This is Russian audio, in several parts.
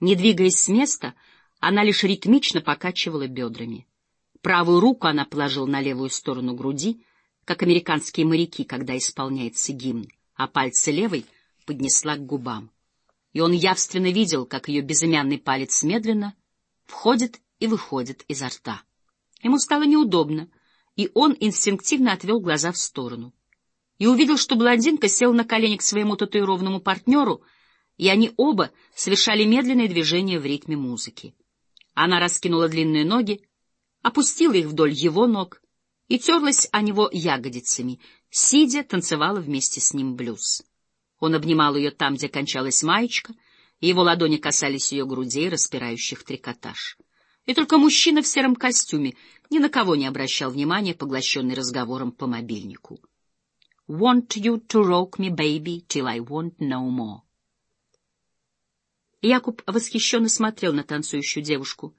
Не двигаясь с места, она лишь ритмично покачивала бедрами. Правую руку она положила на левую сторону груди, как американские моряки, когда исполняется гимн, а пальцы левой поднесла к губам. И он явственно видел, как ее безымянный палец медленно входит и выходит изо рта. Ему стало неудобно, и он инстинктивно отвел глаза в сторону. И увидел, что блондинка села на колени к своему татуированному партнеру, и они оба совершали медленные движения в ритме музыки. Она раскинула длинные ноги, опустила их вдоль его ног и терлась о него ягодицами, сидя, танцевала вместе с ним блюз. Он обнимал ее там, где кончалась маечка, и его ладони касались ее грудей, распирающих трикотаж. И только мужчина в сером костюме ни на кого не обращал внимания, поглощенный разговором по мобильнику. «Want you to rock me, baby, till I want no more». Якуб восхищенно смотрел на танцующую девушку.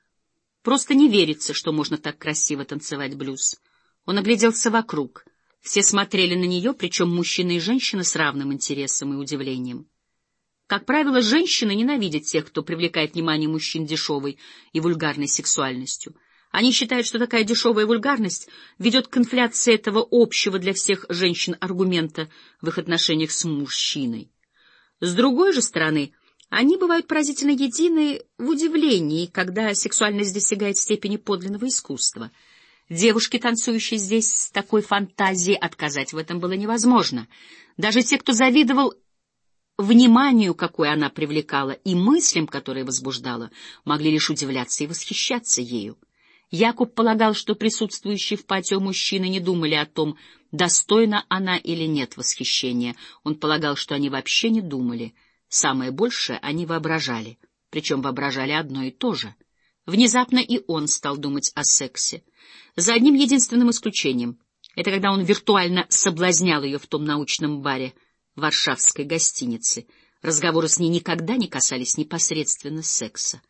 Просто не верится, что можно так красиво танцевать блюз. Он огляделся вокруг. Все смотрели на нее, причем мужчина и женщина с равным интересом и удивлением. Как правило, женщины ненавидят тех, кто привлекает внимание мужчин дешевой и вульгарной сексуальностью. Они считают, что такая дешевая вульгарность ведет к инфляции этого общего для всех женщин аргумента в их отношениях с мужчиной. С другой же стороны, они бывают поразительно едины в удивлении, когда сексуальность достигает степени подлинного искусства. Девушки, танцующие здесь с такой фантазией, отказать в этом было невозможно. Даже те, кто завидовал вниманию, какое она привлекала, и мыслям, которые возбуждала, могли лишь удивляться и восхищаться ею. Якуб полагал, что присутствующие в патио мужчины не думали о том, достойна она или нет восхищения. Он полагал, что они вообще не думали — Самое большее они воображали, причем воображали одно и то же. Внезапно и он стал думать о сексе. За одним единственным исключением. Это когда он виртуально соблазнял ее в том научном баре варшавской гостиницы. Разговоры с ней никогда не касались непосредственно секса.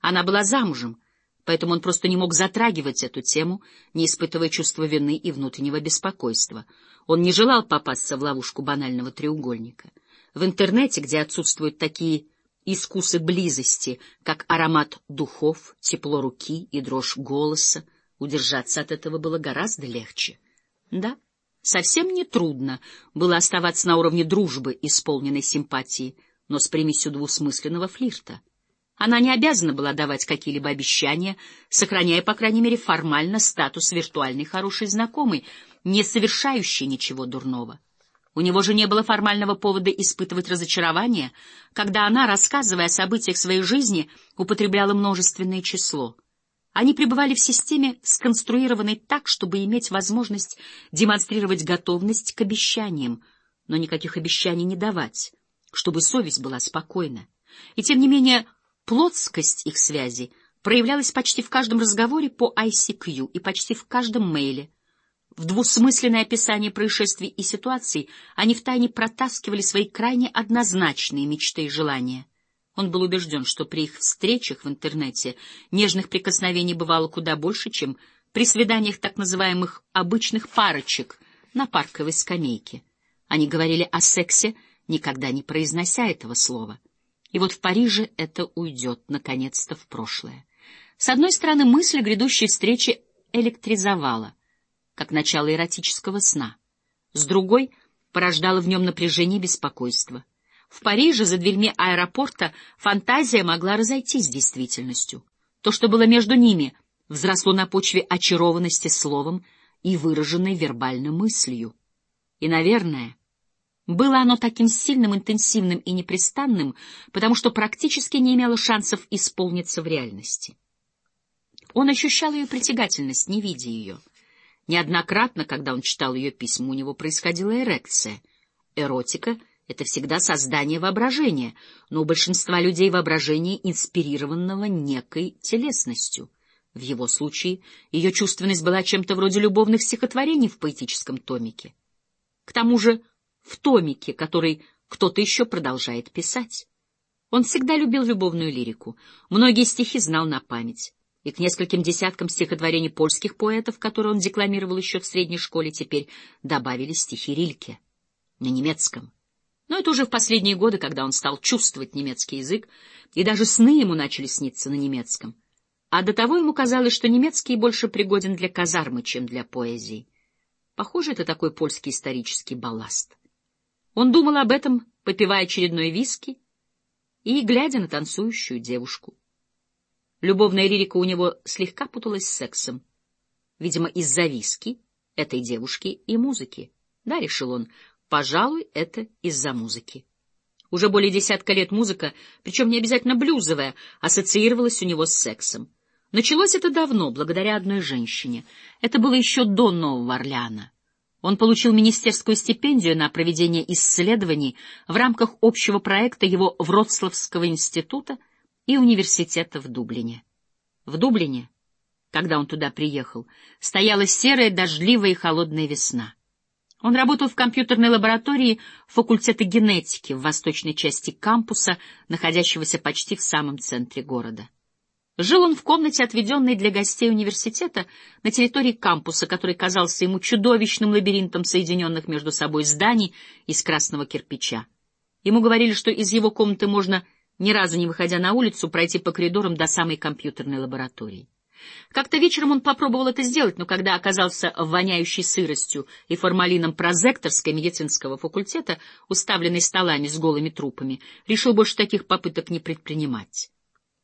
Она была замужем, поэтому он просто не мог затрагивать эту тему, не испытывая чувства вины и внутреннего беспокойства. Он не желал попасться в ловушку банального треугольника. В интернете, где отсутствуют такие искусы близости, как аромат духов, тепло руки и дрожь голоса, удержаться от этого было гораздо легче. Да, совсем не трудно было оставаться на уровне дружбы, исполненной симпатии, но с примесью двусмысленного флирта. Она не обязана была давать какие-либо обещания, сохраняя, по крайней мере, формально статус виртуальной хорошей знакомой, не совершающей ничего дурного. У него же не было формального повода испытывать разочарование, когда она, рассказывая о событиях своей жизни, употребляла множественное число. Они пребывали в системе, сконструированной так, чтобы иметь возможность демонстрировать готовность к обещаниям, но никаких обещаний не давать, чтобы совесть была спокойна. И тем не менее, плотскость их связи проявлялась почти в каждом разговоре по ICQ и почти в каждом мейле — в двусмысленное описание происшествий и ситуаций они втайне протаскивали свои крайне однозначные мечты и желания. Он был убежден, что при их встречах в интернете нежных прикосновений бывало куда больше, чем при свиданиях так называемых «обычных парочек» на парковой скамейке. Они говорили о сексе, никогда не произнося этого слова. И вот в Париже это уйдет, наконец-то, в прошлое. С одной стороны, мысль грядущей встречи электризовала как начало эротического сна. С другой порождало в нем напряжение и беспокойство. В Париже за дверьми аэропорта фантазия могла разойтись с действительностью. То, что было между ними, взросло на почве очарованности словом и выраженной вербальной мыслью. И, наверное, было оно таким сильным, интенсивным и непрестанным, потому что практически не имело шансов исполниться в реальности. Он ощущал ее притягательность, не видя ее. Неоднократно, когда он читал ее письма, у него происходила эрекция. Эротика — это всегда создание воображения, но у большинства людей воображение инспирированного некой телесностью. В его случае ее чувственность была чем-то вроде любовных стихотворений в поэтическом томике. К тому же в томике, который кто-то еще продолжает писать. Он всегда любил любовную лирику, многие стихи знал на память и к нескольким десяткам стихотворений польских поэтов, которые он декламировал еще в средней школе, теперь добавили стихи Рильке на немецком. Но это уже в последние годы, когда он стал чувствовать немецкий язык, и даже сны ему начали сниться на немецком. А до того ему казалось, что немецкий больше пригоден для казармы, чем для поэзии. Похоже, это такой польский исторический балласт. Он думал об этом, попивая очередной виски и глядя на танцующую девушку. Любовная лирика у него слегка путалась с сексом. Видимо, из-за виски, этой девушки и музыки. Да, решил он, Пожалуй, это из-за музыки. Уже более десятка лет музыка, причем не обязательно блюзовая, ассоциировалась у него с сексом. Началось это давно, благодаря одной женщине. Это было еще до Нового Орлеана. Он получил министерскую стипендию на проведение исследований в рамках общего проекта его Вроцлавского института и университета в Дублине. В Дублине, когда он туда приехал, стояла серая, дождливая и холодная весна. Он работал в компьютерной лаборатории факультета генетики в восточной части кампуса, находящегося почти в самом центре города. Жил он в комнате, отведенной для гостей университета, на территории кампуса, который казался ему чудовищным лабиринтом соединенных между собой зданий из красного кирпича. Ему говорили, что из его комнаты можно, ни разу не выходя на улицу, пройти по коридорам до самой компьютерной лаборатории. Как-то вечером он попробовал это сделать, но когда оказался воняющей сыростью и формалином прозекторской медицинского факультета, уставленной столами с голыми трупами, решил больше таких попыток не предпринимать.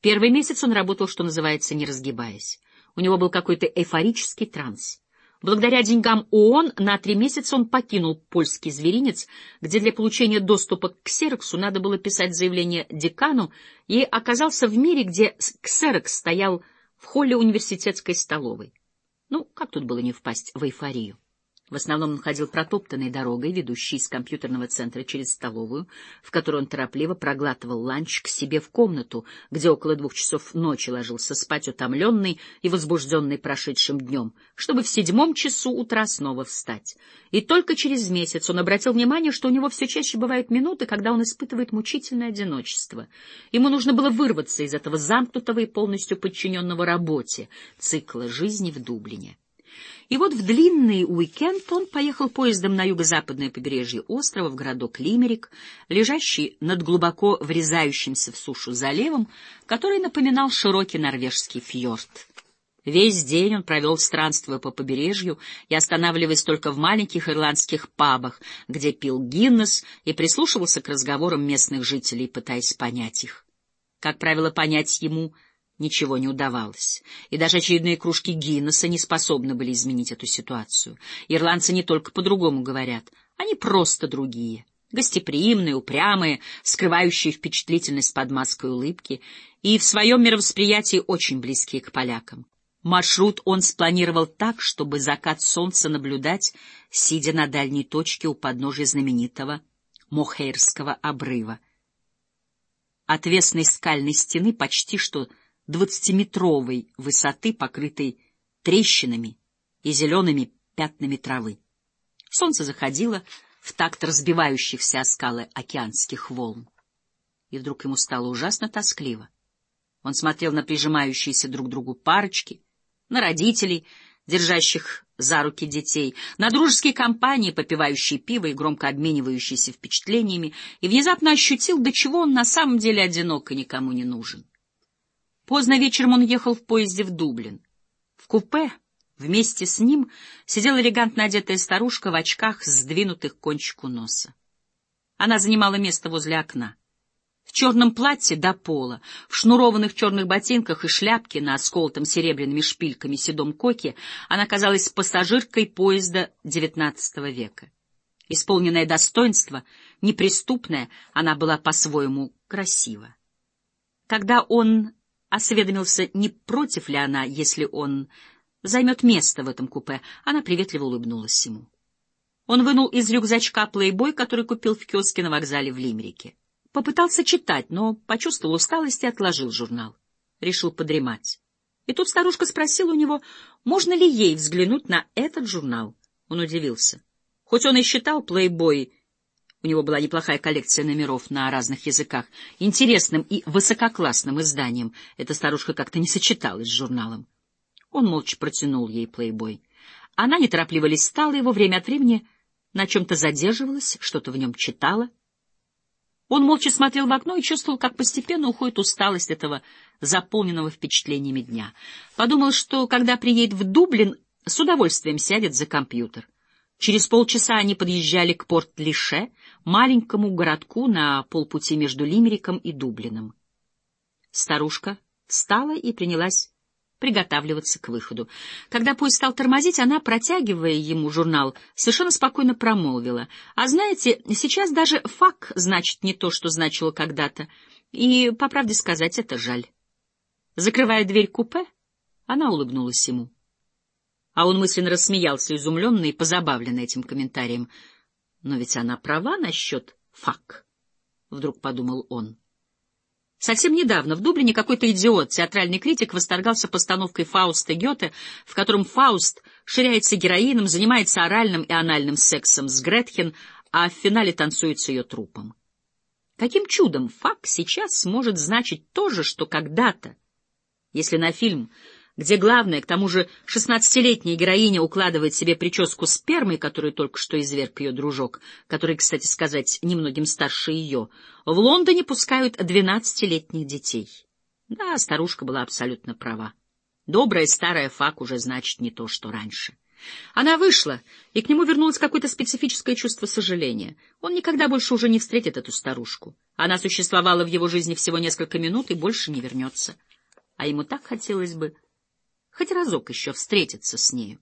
Первый месяц он работал, что называется, не разгибаясь. У него был какой-то эйфорический транс. Благодаря деньгам ООН на три месяца он покинул польский зверинец, где для получения доступа к ксероксу надо было писать заявление декану, и оказался в мире, где ксерокс стоял в холле университетской столовой. Ну, как тут было не впасть в эйфорию? В основном он ходил протоптанной дорогой, ведущей из компьютерного центра через столовую, в которой он торопливо проглатывал ланч к себе в комнату, где около двух часов ночи ложился спать утомленный и возбужденный прошедшим днем, чтобы в седьмом часу утра снова встать. И только через месяц он обратил внимание, что у него все чаще бывают минуты, когда он испытывает мучительное одиночество. Ему нужно было вырваться из этого замкнутого и полностью подчиненного работе цикла жизни в Дублине. И вот в длинный уикенд он поехал поездом на юго-западное побережье острова в городок Лимерик, лежащий над глубоко врезающимся в сушу заливом, который напоминал широкий норвежский фьорд. Весь день он провел странствуя по побережью и останавливаясь только в маленьких ирландских пабах, где пил Гиннес и прислушивался к разговорам местных жителей, пытаясь понять их. Как правило, понять ему — ничего не удавалось, и даже очередные кружки Гиннесса не способны были изменить эту ситуацию. Ирландцы не только по-другому говорят, они просто другие, гостеприимные, упрямые, скрывающие впечатлительность под маской улыбки, и в своем мировосприятии очень близкие к полякам. Маршрут он спланировал так, чтобы закат солнца наблюдать, сидя на дальней точке у подножия знаменитого Мохейрского обрыва. Отвесной скальной стены почти что двадцатиметровой высоты, покрытой трещинами и зелеными пятнами травы. Солнце заходило в такт разбивающихся о скалы океанских волн. И вдруг ему стало ужасно тоскливо. Он смотрел на прижимающиеся друг к другу парочки, на родителей, держащих за руки детей, на дружеские компании, попивающие пиво и громко обменивающиеся впечатлениями, и внезапно ощутил, до чего он на самом деле одинок и никому не нужен. Поздно вечером он ехал в поезде в Дублин. В купе вместе с ним сидела элегантно одетая старушка в очках, сдвинутых к кончику носа. Она занимала место возле окна. В черном платье до пола, в шнурованных черных ботинках и шляпке на осколотом серебряными шпильками седом коке она казалась пассажиркой поезда XIX века. Исполненное достоинство, неприступная, она была по-своему красива. Когда он осведомился, не против ли она, если он займет место в этом купе. Она приветливо улыбнулась ему. Он вынул из рюкзачка плейбой, который купил в киоске на вокзале в Лимерике. Попытался читать, но почувствовал усталость и отложил журнал. Решил подремать. И тут старушка спросила у него, можно ли ей взглянуть на этот журнал. Он удивился. Хоть он и считал плейбой у него была неплохая коллекция номеров на разных языках. Интересным и высококлассным изданием эта старушка как-то не сочеталась с журналом. Он молча протянул ей плейбой. Она неторопливо листала его время от времени, на чем-то задерживалась, что-то в нем читала. Он молча смотрел в окно и чувствовал, как постепенно уходит усталость этого заполненного впечатлениями дня. Подумал, что когда приедет в Дублин, с удовольствием сядет за компьютер. Через полчаса они подъезжали к Порт-Лише, маленькому городку на полпути между Лимериком и Дублином. Старушка встала и принялась приготавливаться к выходу. Когда поезд стал тормозить, она, протягивая ему журнал, совершенно спокойно промолвила. «А знаете, сейчас даже «фак» значит не то, что значило когда-то. И, по правде сказать, это жаль». Закрывая дверь купе, она улыбнулась ему. А он мысленно рассмеялся, изумленный и позабавленный этим комментарием. «Но ведь она права насчет «фак», — вдруг подумал он. Совсем недавно в Дублине какой-то идиот, театральный критик, восторгался постановкой Фауста Гёте, в котором Фауст ширяется героином, занимается оральным и анальным сексом с Гретхен, а в финале танцует с ее трупом. Каким чудом факт сейчас может значить то же, что когда-то? Если на фильм где главная, к тому же шестнадцатилетняя героиня укладывает себе прическу спермой, которую только что изверг ее дружок, который, кстати сказать, немногим старше ее, в Лондоне пускают двенадцатилетних детей. Да, старушка была абсолютно права. Добрая старая фак уже значит не то, что раньше. Она вышла, и к нему вернулось какое-то специфическое чувство сожаления. Он никогда больше уже не встретит эту старушку. Она существовала в его жизни всего несколько минут и больше не вернется. А ему так хотелось бы хоть разок еще встретиться с нею.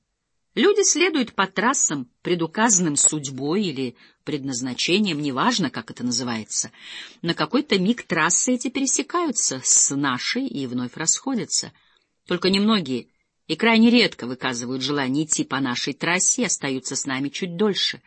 Люди следуют по трассам, предуказанным судьбой или предназначением, неважно, как это называется. На какой-то миг трассы эти пересекаются с нашей и вновь расходятся. Только немногие и крайне редко выказывают желание идти по нашей трассе и остаются с нами чуть дольше.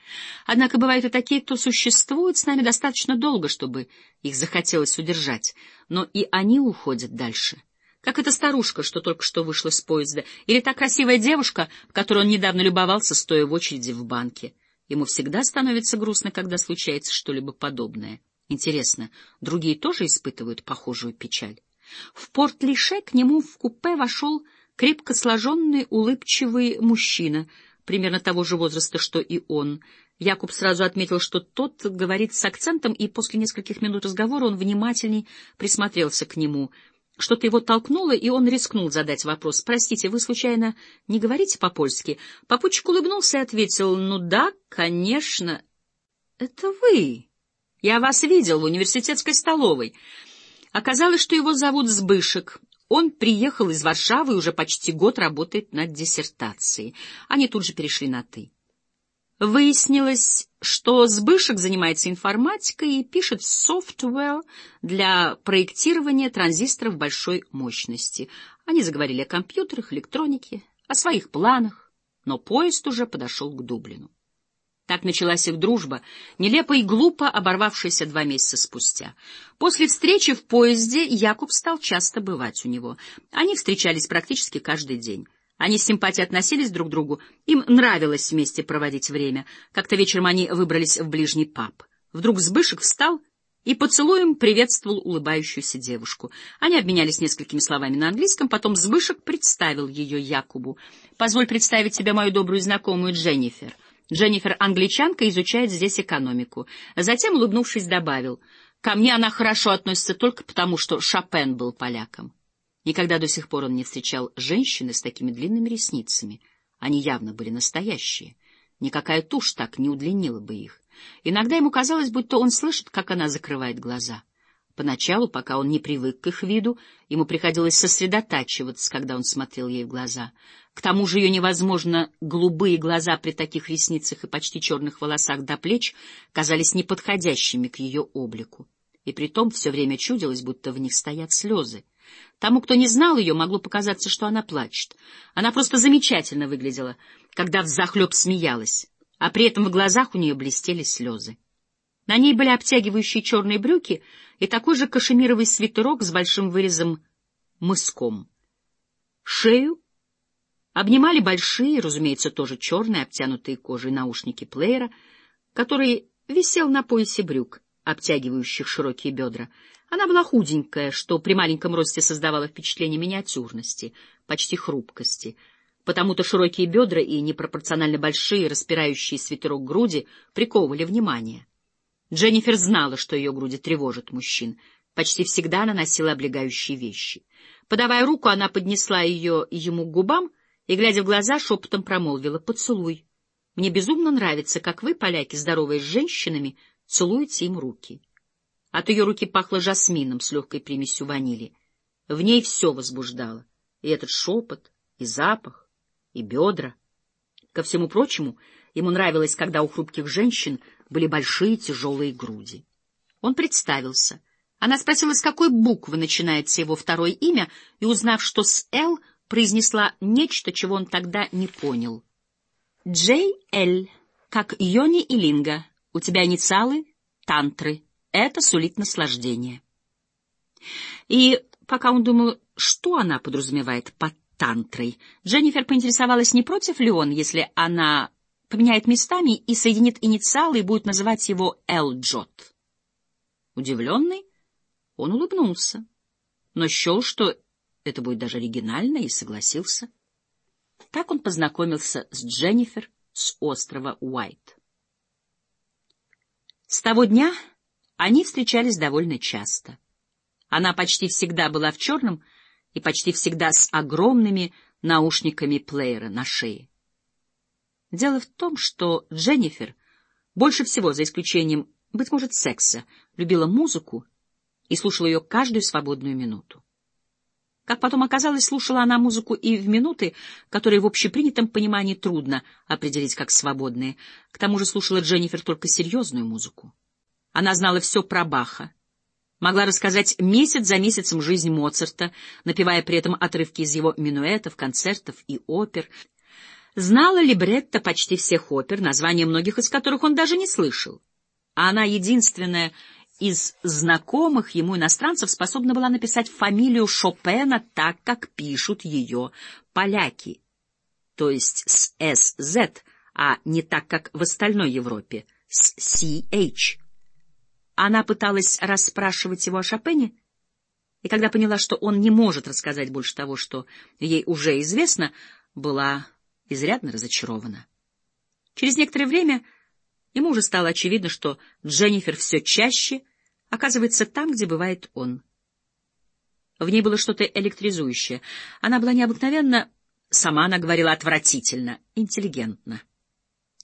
Однако бывают и такие, кто существует с нами достаточно долго, чтобы их захотелось удержать, но и они уходят дальше как эта старушка, что только что вышла с поезда, или та красивая девушка, которой он недавно любовался, стоя в очереди в банке. Ему всегда становится грустно, когда случается что-либо подобное. Интересно, другие тоже испытывают похожую печаль? В порт-лише к нему в купе вошел крепко сложенный, улыбчивый мужчина, примерно того же возраста, что и он. Якуб сразу отметил, что тот говорит с акцентом, и после нескольких минут разговора он внимательней присмотрелся к нему — что-то его толкнуло, и он рискнул задать вопрос. «Простите, вы, случайно, не говорите по-польски?» Попутчик улыбнулся и ответил, «Ну да, конечно». «Это вы. Я вас видел в университетской столовой». Оказалось, что его зовут Сбышек. Он приехал из Варшавы и уже почти год работает над диссертацией. Они тут же перешли на «ты». Выяснилось, что Сбышек занимается информатикой и пишет софтвер для проектирования транзисторов большой мощности. Они заговорили о компьютерах, электронике, о своих планах, но поезд уже подошел к Дублину. Так началась их дружба, нелепо и глупо оборвавшаяся два месяца спустя. После встречи в поезде Якуб стал часто бывать у него. Они встречались практически каждый день. Они с симпатией относились друг к другу, им нравилось вместе проводить время. Как-то вечером они выбрались в ближний паб. Вдруг Сбышек встал и поцелуем приветствовал улыбающуюся девушку. Они обменялись несколькими словами на английском, потом Сбышек представил ее Якубу. «Позволь представить тебе мою добрую знакомую Дженнифер. Дженнифер англичанка, изучает здесь экономику». Затем, улыбнувшись, добавил, «Ко мне она хорошо относится только потому, что Шопен был поляком». Никогда до сих пор он не встречал женщины с такими длинными ресницами. Они явно были настоящие. Никакая тушь так не удлинила бы их. Иногда ему казалось, будто он слышит, как она закрывает глаза. Поначалу, пока он не привык к их виду, ему приходилось сосредотачиваться, когда он смотрел ей в глаза. К тому же ее невозможно голубые глаза при таких ресницах и почти черных волосах до плеч казались неподходящими к ее облику. И притом все время чудилось, будто в них стоят слезы. Тому, кто не знал ее, могло показаться, что она плачет. Она просто замечательно выглядела, когда взахлеб смеялась, а при этом в глазах у нее блестели слезы. На ней были обтягивающие черные брюки и такой же кашемировый свитерок с большим вырезом мыском. Шею обнимали большие, разумеется, тоже черные, обтянутые кожей наушники плеера, который висел на поясе брюк, обтягивающих широкие бедра, она была худенькая, что при маленьком росте создавало впечатление миниатюрности, почти хрупкости. Потому-то широкие бедра и непропорционально большие, распирающие свитерок груди приковывали внимание. Дженнифер знала, что ее груди тревожат мужчин. Почти всегда она носила облегающие вещи. Подавая руку, она поднесла ее ему к губам и, глядя в глаза, шепотом промолвила «Поцелуй». Мне безумно нравится, как вы, поляки, здоровые с женщинами, целуете им руки. От ее руки пахло жасмином с легкой примесью ванили. В ней все возбуждало. И этот шепот, и запах, и бедра. Ко всему прочему, ему нравилось, когда у хрупких женщин были большие тяжелые груди. Он представился. Она спросила, с какой буквы начинается его второе имя, и, узнав, что с «Л», произнесла нечто, чего он тогда не понял. «Джей Л», как Йони и Линга. У тебя инициалы — тантры. Это сулит наслаждение. И пока он думал, что она подразумевает под тантрой, Дженнифер поинтересовалась, не против ли он, если она поменяет местами и соединит инициалы и будет называть его Элджот. Удивленный, он улыбнулся, но счел, что это будет даже оригинально, и согласился. Так он познакомился с Дженнифер с острова Уайт. С того дня они встречались довольно часто. Она почти всегда была в черном и почти всегда с огромными наушниками плеера на шее. Дело в том, что Дженнифер больше всего, за исключением, быть может, секса, любила музыку и слушала ее каждую свободную минуту. Как потом оказалось, слушала она музыку и в минуты, которые в общепринятом понимании трудно определить как свободные. К тому же слушала Дженнифер только серьезную музыку. Она знала все про Баха, могла рассказать месяц за месяцем жизнь Моцарта, напевая при этом отрывки из его минуэтов, концертов и опер. Знала либретто почти всех опер, названия многих из которых он даже не слышал. А она единственная из знакомых ему иностранцев способна была написать фамилию Шопена так, как пишут ее поляки, то есть с «СЗ», а не так, как в остальной Европе, с «CH». Она пыталась расспрашивать его о Шопене, и когда поняла, что он не может рассказать больше того, что ей уже известно, была изрядно разочарована. Через некоторое время Ему уже стало очевидно, что Дженнифер все чаще оказывается там, где бывает он. В ней было что-то электризующее. Она была необыкновенно, сама она говорила отвратительно, интеллигентна.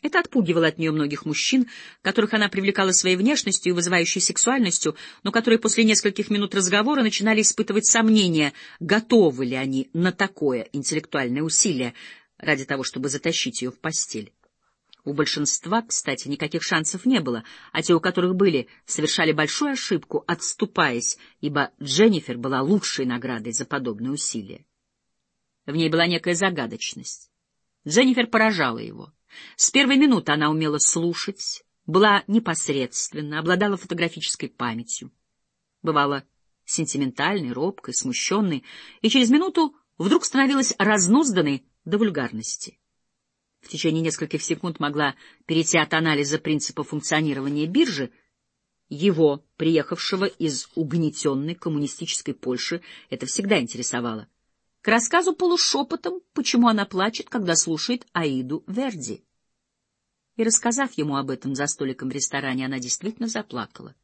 Это отпугивало от нее многих мужчин, которых она привлекала своей внешностью и вызывающей сексуальностью, но которые после нескольких минут разговора начинали испытывать сомнения, готовы ли они на такое интеллектуальное усилие ради того, чтобы затащить ее в постель. У большинства, кстати, никаких шансов не было, а те, у которых были, совершали большую ошибку, отступаясь, ибо Дженнифер была лучшей наградой за подобные усилия. В ней была некая загадочность. Дженнифер поражала его. С первой минуты она умела слушать, была непосредственна, обладала фотографической памятью. Бывала сентиментальной, робкой, смущенной, и через минуту вдруг становилась разнузданной до вульгарности в течение нескольких секунд могла перейти от анализа принципа функционирования биржи, его, приехавшего из угнетенной коммунистической Польши, это всегда интересовало, к рассказу полушепотом, почему она плачет, когда слушает Аиду Верди. И, рассказав ему об этом за столиком в ресторане, она действительно заплакала.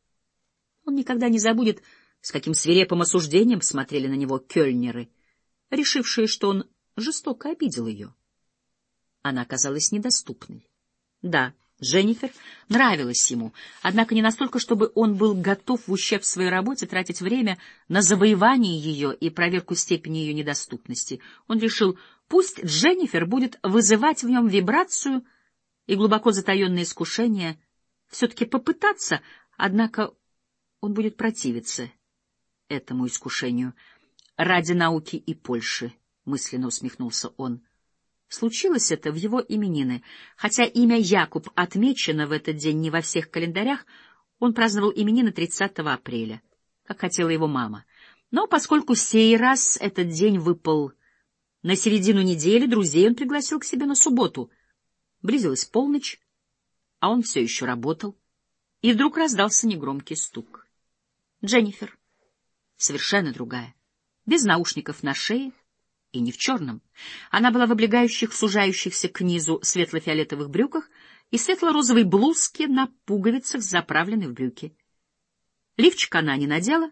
Он никогда не забудет, с каким свирепым осуждением смотрели на него кёльнеры, решившие, что он жестоко обидел ее. Она оказалась недоступной. Да, Дженнифер нравилась ему, однако не настолько, чтобы он был готов в ущерб своей работе тратить время на завоевание ее и проверку степени ее недоступности. Он решил, пусть Дженнифер будет вызывать в нем вибрацию и глубоко затаенное искушение все-таки попытаться, однако он будет противиться этому искушению ради науки и Польши, — мысленно усмехнулся он. Случилось это в его именины. Хотя имя Якуб отмечено в этот день не во всех календарях, он праздновал именины 30 апреля, как хотела его мама. Но поскольку сей раз этот день выпал на середину недели, друзей он пригласил к себе на субботу. Близилась полночь, а он все еще работал, и вдруг раздался негромкий стук. Дженнифер, совершенно другая, без наушников на шее, и не в черном. Она была в облегающих, сужающихся к низу светло-фиолетовых брюках и светло-розовой блузке на пуговицах, заправленной в брюки. Лифчик она не надела,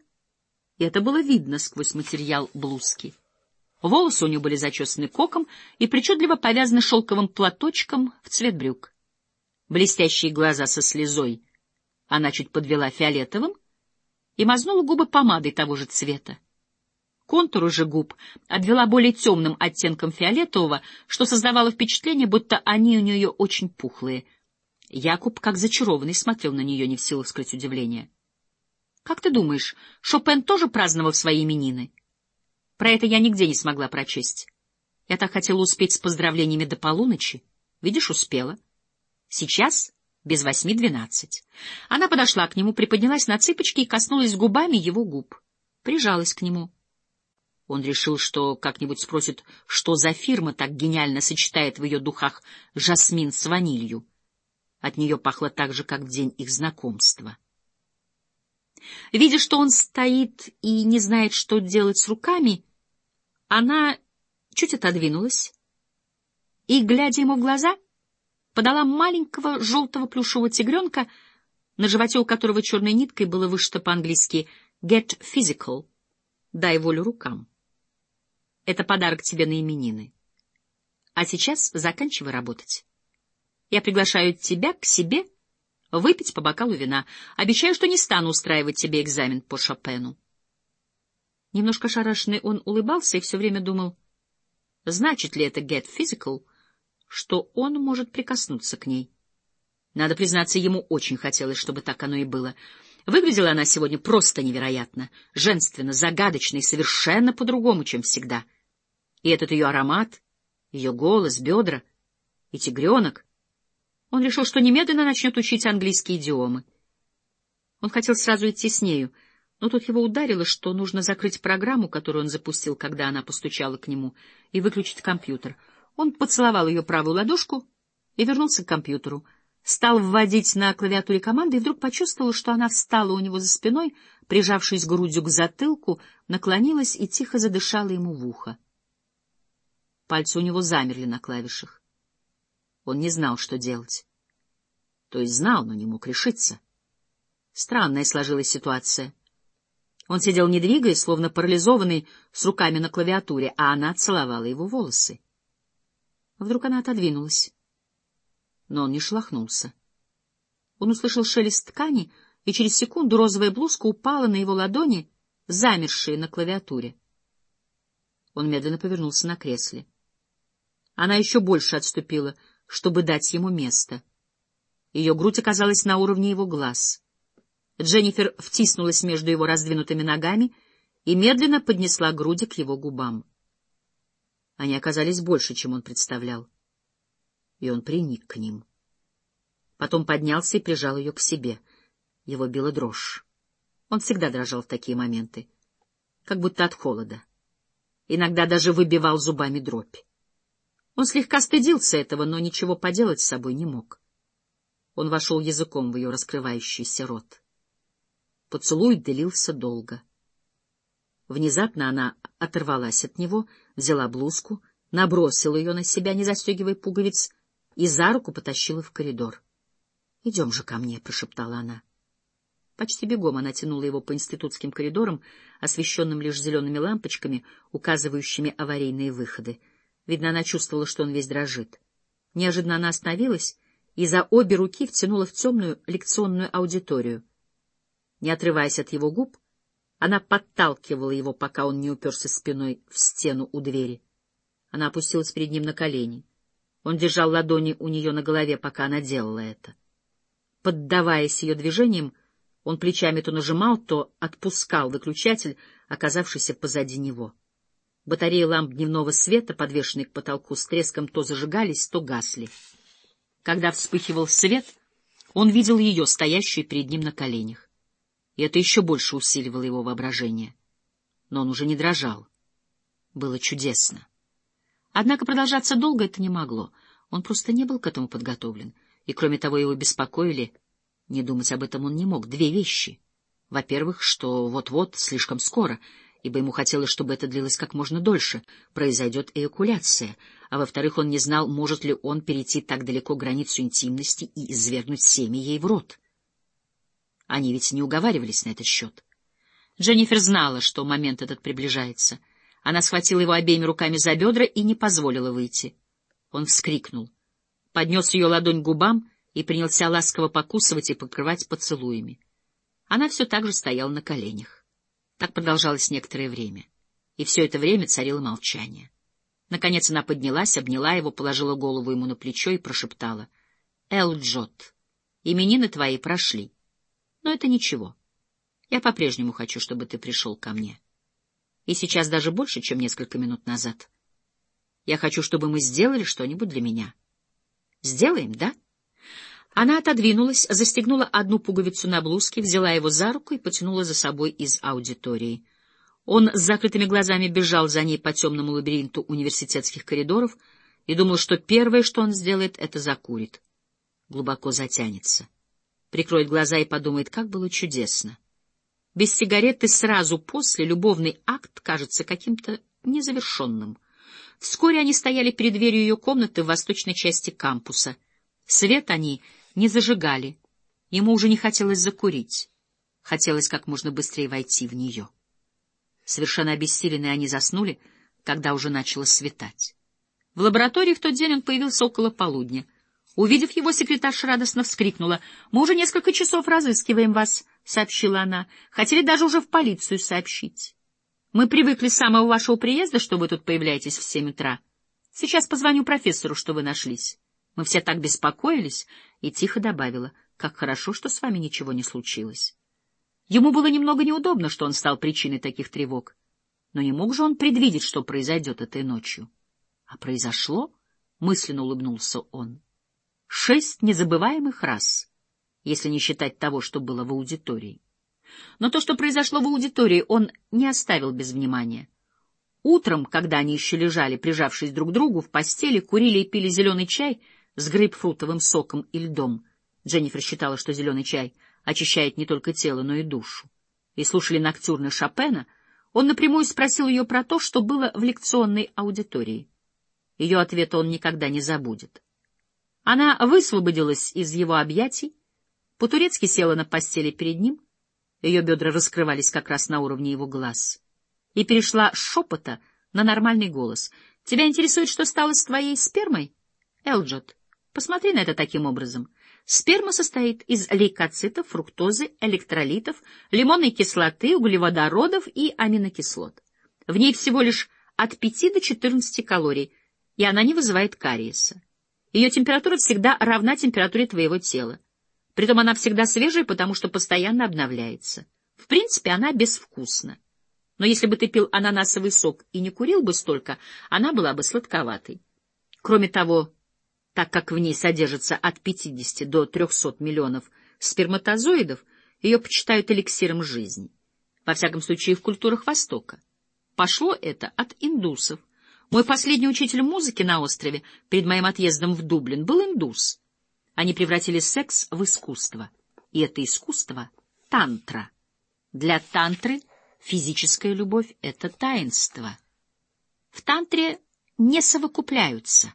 и это было видно сквозь материал блузки. Волосы у нее были зачесаны коком и причудливо повязаны шелковым платочком в цвет брюк. Блестящие глаза со слезой она чуть подвела фиолетовым и мазнула губы помадой того же цвета. Контуры же губ обвела более темным оттенком фиолетового, что создавало впечатление, будто они у нее очень пухлые. Якуб, как зачарованный, смотрел на нее, не в силах скрыть удивление. — Как ты думаешь, Шопен тоже праздновал свои именины? Про это я нигде не смогла прочесть. Я так хотела успеть с поздравлениями до полуночи. Видишь, успела. Сейчас без восьми двенадцать. Она подошла к нему, приподнялась на цыпочки и коснулась губами его губ. Прижалась к нему. Он решил, что как-нибудь спросит, что за фирма так гениально сочетает в ее духах жасмин с ванилью. От нее пахло так же, как в день их знакомства. Видя, что он стоит и не знает, что делать с руками, она чуть отодвинулась и, глядя ему в глаза, подала маленького желтого плюшевого тигренка, на животе у которого черной ниткой было вышито по-английски «Get physical» — «Дай волю рукам». Это подарок тебе на именины. А сейчас заканчивай работать. Я приглашаю тебя к себе выпить по бокалу вина. Обещаю, что не стану устраивать тебе экзамен по Шопену. Немножко шарашенный он улыбался и все время думал, значит ли это get physical, что он может прикоснуться к ней. Надо признаться, ему очень хотелось, чтобы так оно и было. Выглядела она сегодня просто невероятно, женственно, загадочно и совершенно по-другому, чем всегда. И этот ее аромат, ее голос, бедра и тигренок. Он решил, что немедленно начнет учить английские идиомы. Он хотел сразу идти с нею — но тут его ударило, что нужно закрыть программу, которую он запустил, когда она постучала к нему, и выключить компьютер. Он поцеловал ее правую ладошку и вернулся к компьютеру. Стал вводить на клавиатуре команды и вдруг почувствовал, что она встала у него за спиной, прижавшись грудью к затылку, наклонилась и тихо задышала ему в ухо. Пальцы у него замерли на клавишах. Он не знал, что делать. То есть знал, но не мог решиться. Странная сложилась ситуация. Он сидел не двигаясь, словно парализованный, с руками на клавиатуре, а она целовала его волосы. Вдруг она отодвинулась. Но он не шлахнулся. Он услышал шелест ткани, и через секунду розовая блузка упала на его ладони, замершие на клавиатуре. Он медленно повернулся на кресле. Она еще больше отступила, чтобы дать ему место. Ее грудь оказалась на уровне его глаз — Дженнифер втиснулась между его раздвинутыми ногами и медленно поднесла груди к его губам. Они оказались больше, чем он представлял, и он приник к ним. Потом поднялся и прижал ее к себе. Его била дрожь. Он всегда дрожал в такие моменты, как будто от холода. Иногда даже выбивал зубами дробь. Он слегка стыдился этого, но ничего поделать с собой не мог. Он вошел языком в ее раскрывающийся рот. Поцелуй длился долго. Внезапно она оторвалась от него, взяла блузку, набросила ее на себя, не застегивая пуговиц, и за руку потащила в коридор. — Идем же ко мне, — прошептала она. Почти бегом она тянула его по институтским коридорам, освещенным лишь зелеными лампочками, указывающими аварийные выходы. Видно, она чувствовала, что он весь дрожит. Неожиданно она остановилась и за обе руки втянула в темную лекционную аудиторию. Не отрываясь от его губ, она подталкивала его, пока он не уперся спиной в стену у двери. Она опустилась перед ним на колени. Он держал ладони у нее на голове, пока она делала это. Поддаваясь ее движениям, он плечами то нажимал, то отпускал выключатель, оказавшийся позади него. Батареи ламп дневного света, подвешенные к потолку, с треском то зажигались, то гасли. Когда вспыхивал свет, он видел ее, стоящую перед ним на коленях и это еще больше усиливало его воображение. Но он уже не дрожал. Было чудесно. Однако продолжаться долго это не могло. Он просто не был к этому подготовлен. И, кроме того, его беспокоили... Не думать об этом он не мог. Две вещи. Во-первых, что вот-вот, слишком скоро, ибо ему хотелось, чтобы это длилось как можно дольше, произойдет эякуляция, а во-вторых, он не знал, может ли он перейти так далеко границу интимности и извергнуть семя ей в рот. Они ведь не уговаривались на этот счет. Дженнифер знала, что момент этот приближается. Она схватила его обеими руками за бедра и не позволила выйти. Он вскрикнул, поднес ее ладонь к губам и принялся ласково покусывать и покрывать поцелуями. Она все так же стояла на коленях. Так продолжалось некоторое время. И все это время царило молчание. Наконец она поднялась, обняла его, положила голову ему на плечо и прошептала. — Элджот, именины твои прошли. Но это ничего. Я по-прежнему хочу, чтобы ты пришел ко мне. И сейчас даже больше, чем несколько минут назад. Я хочу, чтобы мы сделали что-нибудь для меня. Сделаем, да? Она отодвинулась, застегнула одну пуговицу на блузке, взяла его за руку и потянула за собой из аудитории. Он с закрытыми глазами бежал за ней по темному лабиринту университетских коридоров и думал, что первое, что он сделает, — это закурит. Глубоко затянется. Прикроет глаза и подумает, как было чудесно. Без сигареты сразу после любовный акт кажется каким-то незавершенным. Вскоре они стояли перед дверью ее комнаты в восточной части кампуса. Свет они не зажигали. Ему уже не хотелось закурить. Хотелось как можно быстрее войти в нее. Совершенно обессиленные они заснули, когда уже начало светать. В лаборатории в тот день он появился около полудня. Увидев его, секретарша радостно вскрикнула. — Мы уже несколько часов разыскиваем вас, — сообщила она. — Хотели даже уже в полицию сообщить. Мы привыкли с самого вашего приезда, что вы тут появляетесь в семь утра. Сейчас позвоню профессору, что вы нашлись. Мы все так беспокоились, и тихо добавила, как хорошо, что с вами ничего не случилось. Ему было немного неудобно, что он стал причиной таких тревог. Но не мог же он предвидеть, что произойдет этой ночью. А произошло, — мысленно улыбнулся он, — шесть незабываемых раз, если не считать того, что было в аудитории. Но то, что произошло в аудитории, он не оставил без внимания. Утром, когда они еще лежали, прижавшись друг к другу, в постели, курили и пили зеленый чай с грейпфрутовым соком и льдом, Дженнифер считала, что зеленый чай — очищает не только тело, но и душу, и слушали ноктюрны Шопена, он напрямую спросил ее про то, что было в лекционной аудитории. Ее ответа он никогда не забудет. Она высвободилась из его объятий, по-турецки села на постели перед ним, ее бедра раскрывались как раз на уровне его глаз, и перешла с шепота на нормальный голос. — Тебя интересует, что стало с твоей спермой? Элджот, посмотри на это таким образом. Сперма состоит из лейкоцитов, фруктозы, электролитов, лимонной кислоты, углеводородов и аминокислот. В ней всего лишь от 5 до 14 калорий, и она не вызывает кариеса. Ее температура всегда равна температуре твоего тела. Притом она всегда свежая, потому что постоянно обновляется. В принципе, она безвкусна. Но если бы ты пил ананасовый сок и не курил бы столько, она была бы сладковатой. Кроме того, так как в ней содержится от 50 до 300 миллионов сперматозоидов, ее почитают эликсиром жизни. Во всяком случае, в культурах Востока. Пошло это от индусов. Мой последний учитель музыки на острове перед моим отъездом в Дублин был индус. Они превратили секс в искусство. И это искусство — тантра. Для тантры физическая любовь — это таинство. В тантре не совокупляются.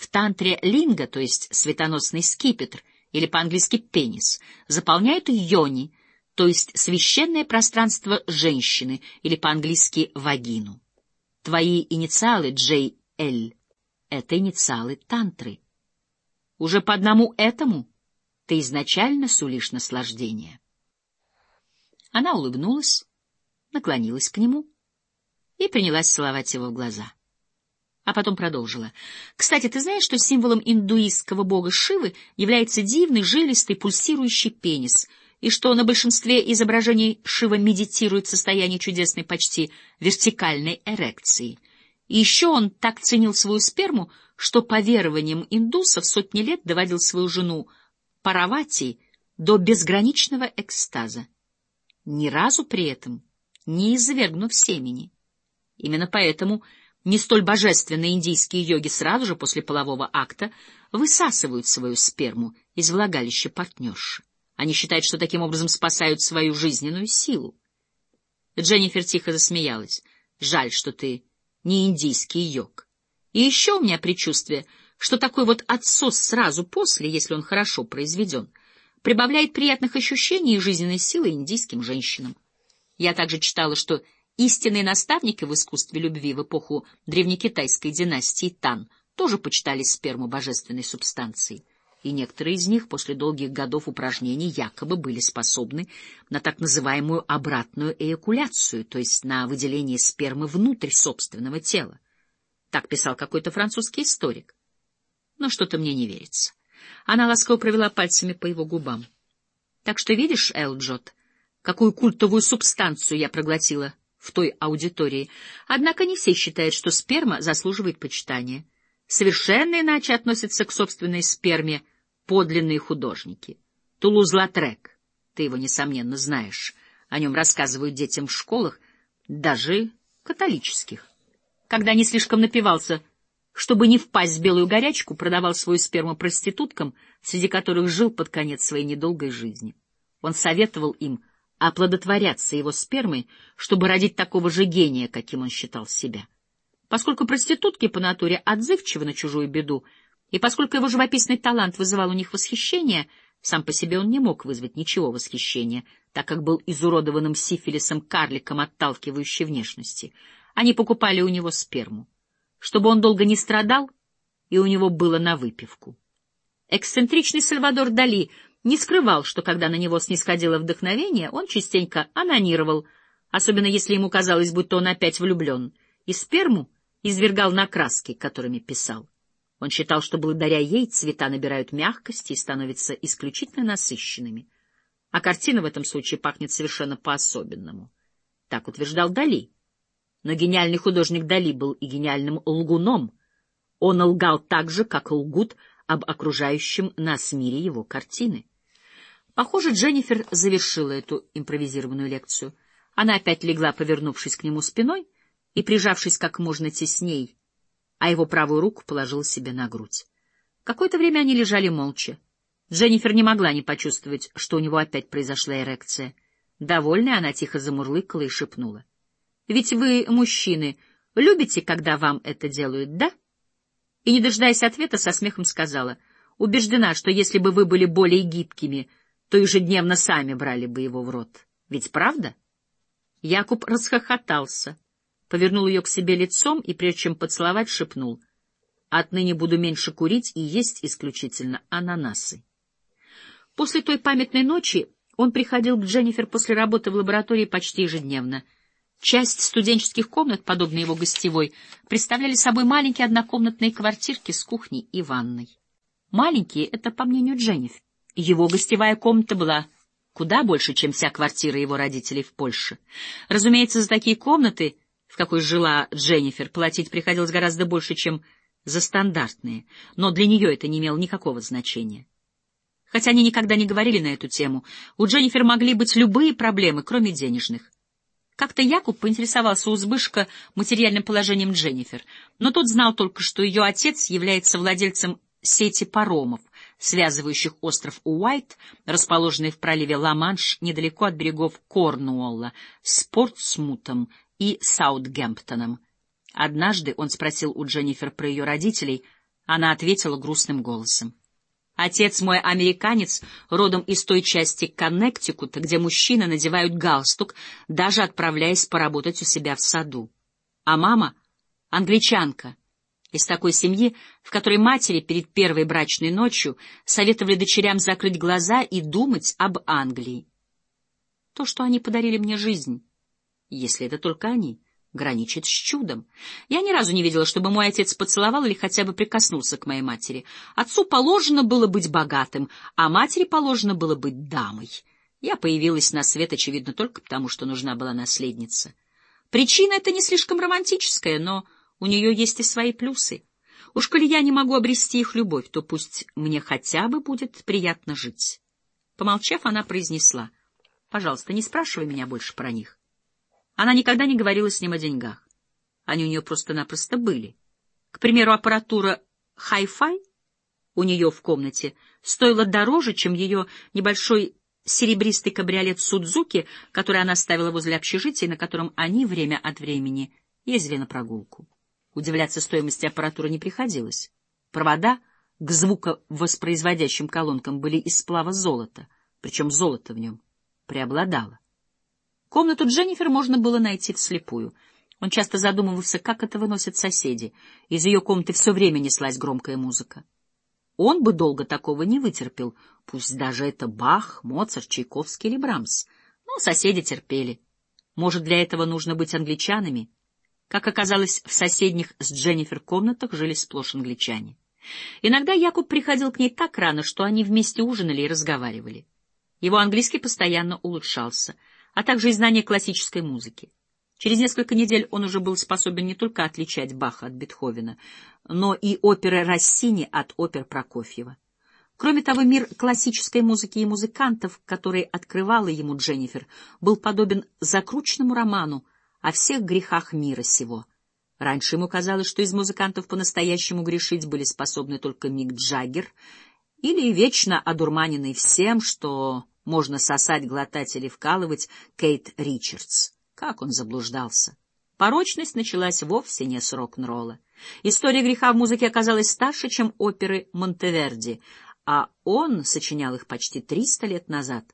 В тантре линга, то есть светоносный скипетр, или по-английски пенис, заполняют йони, то есть священное пространство женщины, или по-английски вагину. Твои инициалы Джей Л — это инициалы тантры. Уже по одному этому ты изначально сулишь наслаждение. Она улыбнулась, наклонилась к нему и принялась целовать его в глаза а потом продолжила. «Кстати, ты знаешь, что символом индуистского бога Шивы является дивный, жилистый, пульсирующий пенис, и что на большинстве изображений Шива медитирует в состоянии чудесной почти вертикальной эрекции. И еще он так ценил свою сперму, что, по верованиям индусов, сотни лет доводил свою жену Паравати до безграничного экстаза, ни разу при этом не извергнув семени. Именно поэтому не столь божественные индийские йоги сразу же после полового акта высасывают свою сперму из влагалища партнерши. Они считают, что таким образом спасают свою жизненную силу. Дженнифер тихо засмеялась. Жаль, что ты не индийский йог. И еще у меня предчувствие, что такой вот отсос сразу после, если он хорошо произведен, прибавляет приятных ощущений и жизненной силы индийским женщинам. Я также читала, что истинные наставники в искусстве любви в эпоху древнекитайской династии Тан тоже почитали сперму божественной субстанцией и некоторые из них после долгих годов упражнений якобы были способны на так называемую обратную эякуляцию, то есть на выделение спермы внутрь собственного тела. Так писал какой-то французский историк. Но что-то мне не верится. Она ласково провела пальцами по его губам. Так что видишь, Элджот, какую культовую субстанцию я проглотила в той аудитории. Однако не все считают, что сперма заслуживает почитания. Совершенно иначе относятся к собственной сперме подлинные художники. Тулуз-Латрек, ты его, несомненно, знаешь. О нем рассказывают детям в школах, даже католических. Когда не слишком напивался, чтобы не впасть в белую горячку, продавал свою сперму проституткам, среди которых жил под конец своей недолгой жизни. Он советовал им оплодотворяться его спермой, чтобы родить такого же гения, каким он считал себя. Поскольку проститутки по натуре отзывчивы на чужую беду, и поскольку его живописный талант вызывал у них восхищение, сам по себе он не мог вызвать ничего восхищения, так как был изуродованным сифилисом карликом отталкивающей внешности. Они покупали у него сперму, чтобы он долго не страдал, и у него было на выпивку. Эксцентричный Сальвадор Дали не скрывал, что когда на него снисходило вдохновение, он частенько анонировал, особенно если ему казалось, будто он опять влюблен, и сперму извергал на краски, которыми писал. Он считал, что благодаря ей цвета набирают мягкости и становятся исключительно насыщенными. А картина в этом случае пахнет совершенно по-особенному. Так утверждал Дали. Но гениальный художник Дали был и гениальным лгуном. Он лгал так же, как лгут об окружающем нас мире его картины. Похоже, Дженнифер завершила эту импровизированную лекцию. Она опять легла, повернувшись к нему спиной и прижавшись как можно тесней а его правую руку положил себе на грудь. Какое-то время они лежали молча. Дженнифер не могла не почувствовать, что у него опять произошла эрекция. Довольная, она тихо замурлыкала и шепнула. — Ведь вы, мужчины, любите, когда вам это делают, да? И, не дожидаясь ответа, со смехом сказала. — Убеждена, что если бы вы были более гибкими, то ежедневно сами брали бы его в рот. Ведь правда? Якуб расхохотался повернул ее к себе лицом и, прежде чем поцеловать, шепнул. «Отныне буду меньше курить и есть исключительно ананасы». После той памятной ночи он приходил к Дженнифер после работы в лаборатории почти ежедневно. Часть студенческих комнат, подобно его гостевой, представляли собой маленькие однокомнатные квартирки с кухней и ванной. Маленькие — это по мнению Дженнифер. Его гостевая комната была куда больше, чем вся квартира его родителей в Польше. Разумеется, за такие комнаты в какой жила Дженнифер, платить приходилось гораздо больше, чем за стандартные, но для нее это не имело никакого значения. Хотя они никогда не говорили на эту тему, у Дженнифер могли быть любые проблемы, кроме денежных. Как-то Якуб поинтересовался у Збышка материальным положением Дженнифер, но тот знал только, что ее отец является владельцем сети паромов, связывающих остров Уайт, расположенный в проливе Ла-Манш недалеко от берегов Корнуолла, с Портсмутом и Саутгемптоном. Однажды он спросил у Дженнифер про ее родителей, она ответила грустным голосом. Отец мой американец, родом из той части Коннектикута, где мужчины надевают галстук, даже отправляясь поработать у себя в саду. А мама — англичанка, из такой семьи, в которой матери перед первой брачной ночью советовали дочерям закрыть глаза и думать об Англии. То, что они подарили мне жизнь, если это только они, граничит с чудом. Я ни разу не видела, чтобы мой отец поцеловал или хотя бы прикоснулся к моей матери. Отцу положено было быть богатым, а матери положено было быть дамой. Я появилась на свет, очевидно, только потому, что нужна была наследница. Причина эта не слишком романтическая, но у нее есть и свои плюсы. Уж коли я не могу обрести их любовь, то пусть мне хотя бы будет приятно жить. Помолчав, она произнесла, — Пожалуйста, не спрашивай меня больше про них. Она никогда не говорила с ним о деньгах. Они у нее просто-напросто были. К примеру, аппаратура Hi-Fi у нее в комнате стоила дороже, чем ее небольшой серебристый кабриолет Судзуки, который она ставила возле общежития, на котором они время от времени ездили на прогулку. Удивляться стоимости аппаратуры не приходилось. Провода к звуковоспроизводящим колонкам были из сплава золота, причем золото в нем преобладало. Комнату Дженнифер можно было найти вслепую. Он часто задумывался, как это выносят соседи. Из ее комнаты все время неслась громкая музыка. Он бы долго такого не вытерпел, пусть даже это Бах, Моцарт, Чайковский или Брамс. Но соседи терпели. Может, для этого нужно быть англичанами? Как оказалось, в соседних с Дженнифер комнатах жили сплошь англичане. Иногда Якуб приходил к ней так рано, что они вместе ужинали и разговаривали. Его английский постоянно улучшался, а также и знание классической музыки. Через несколько недель он уже был способен не только отличать Баха от Бетховена, но и оперы Россини от опер Прокофьева. Кроме того, мир классической музыки и музыкантов, который открывала ему Дженнифер, был подобен закрученному роману о всех грехах мира сего. Раньше ему казалось, что из музыкантов по-настоящему грешить были способны только Мик Джаггер или вечно одурманенный всем, что можно сосать, глотать или вкалывать Кейт Ричардс. Как он заблуждался! Порочность началась вовсе не с рок-н-ролла. История греха в музыке оказалась старше, чем оперы Монтеверди, а он сочинял их почти триста лет назад.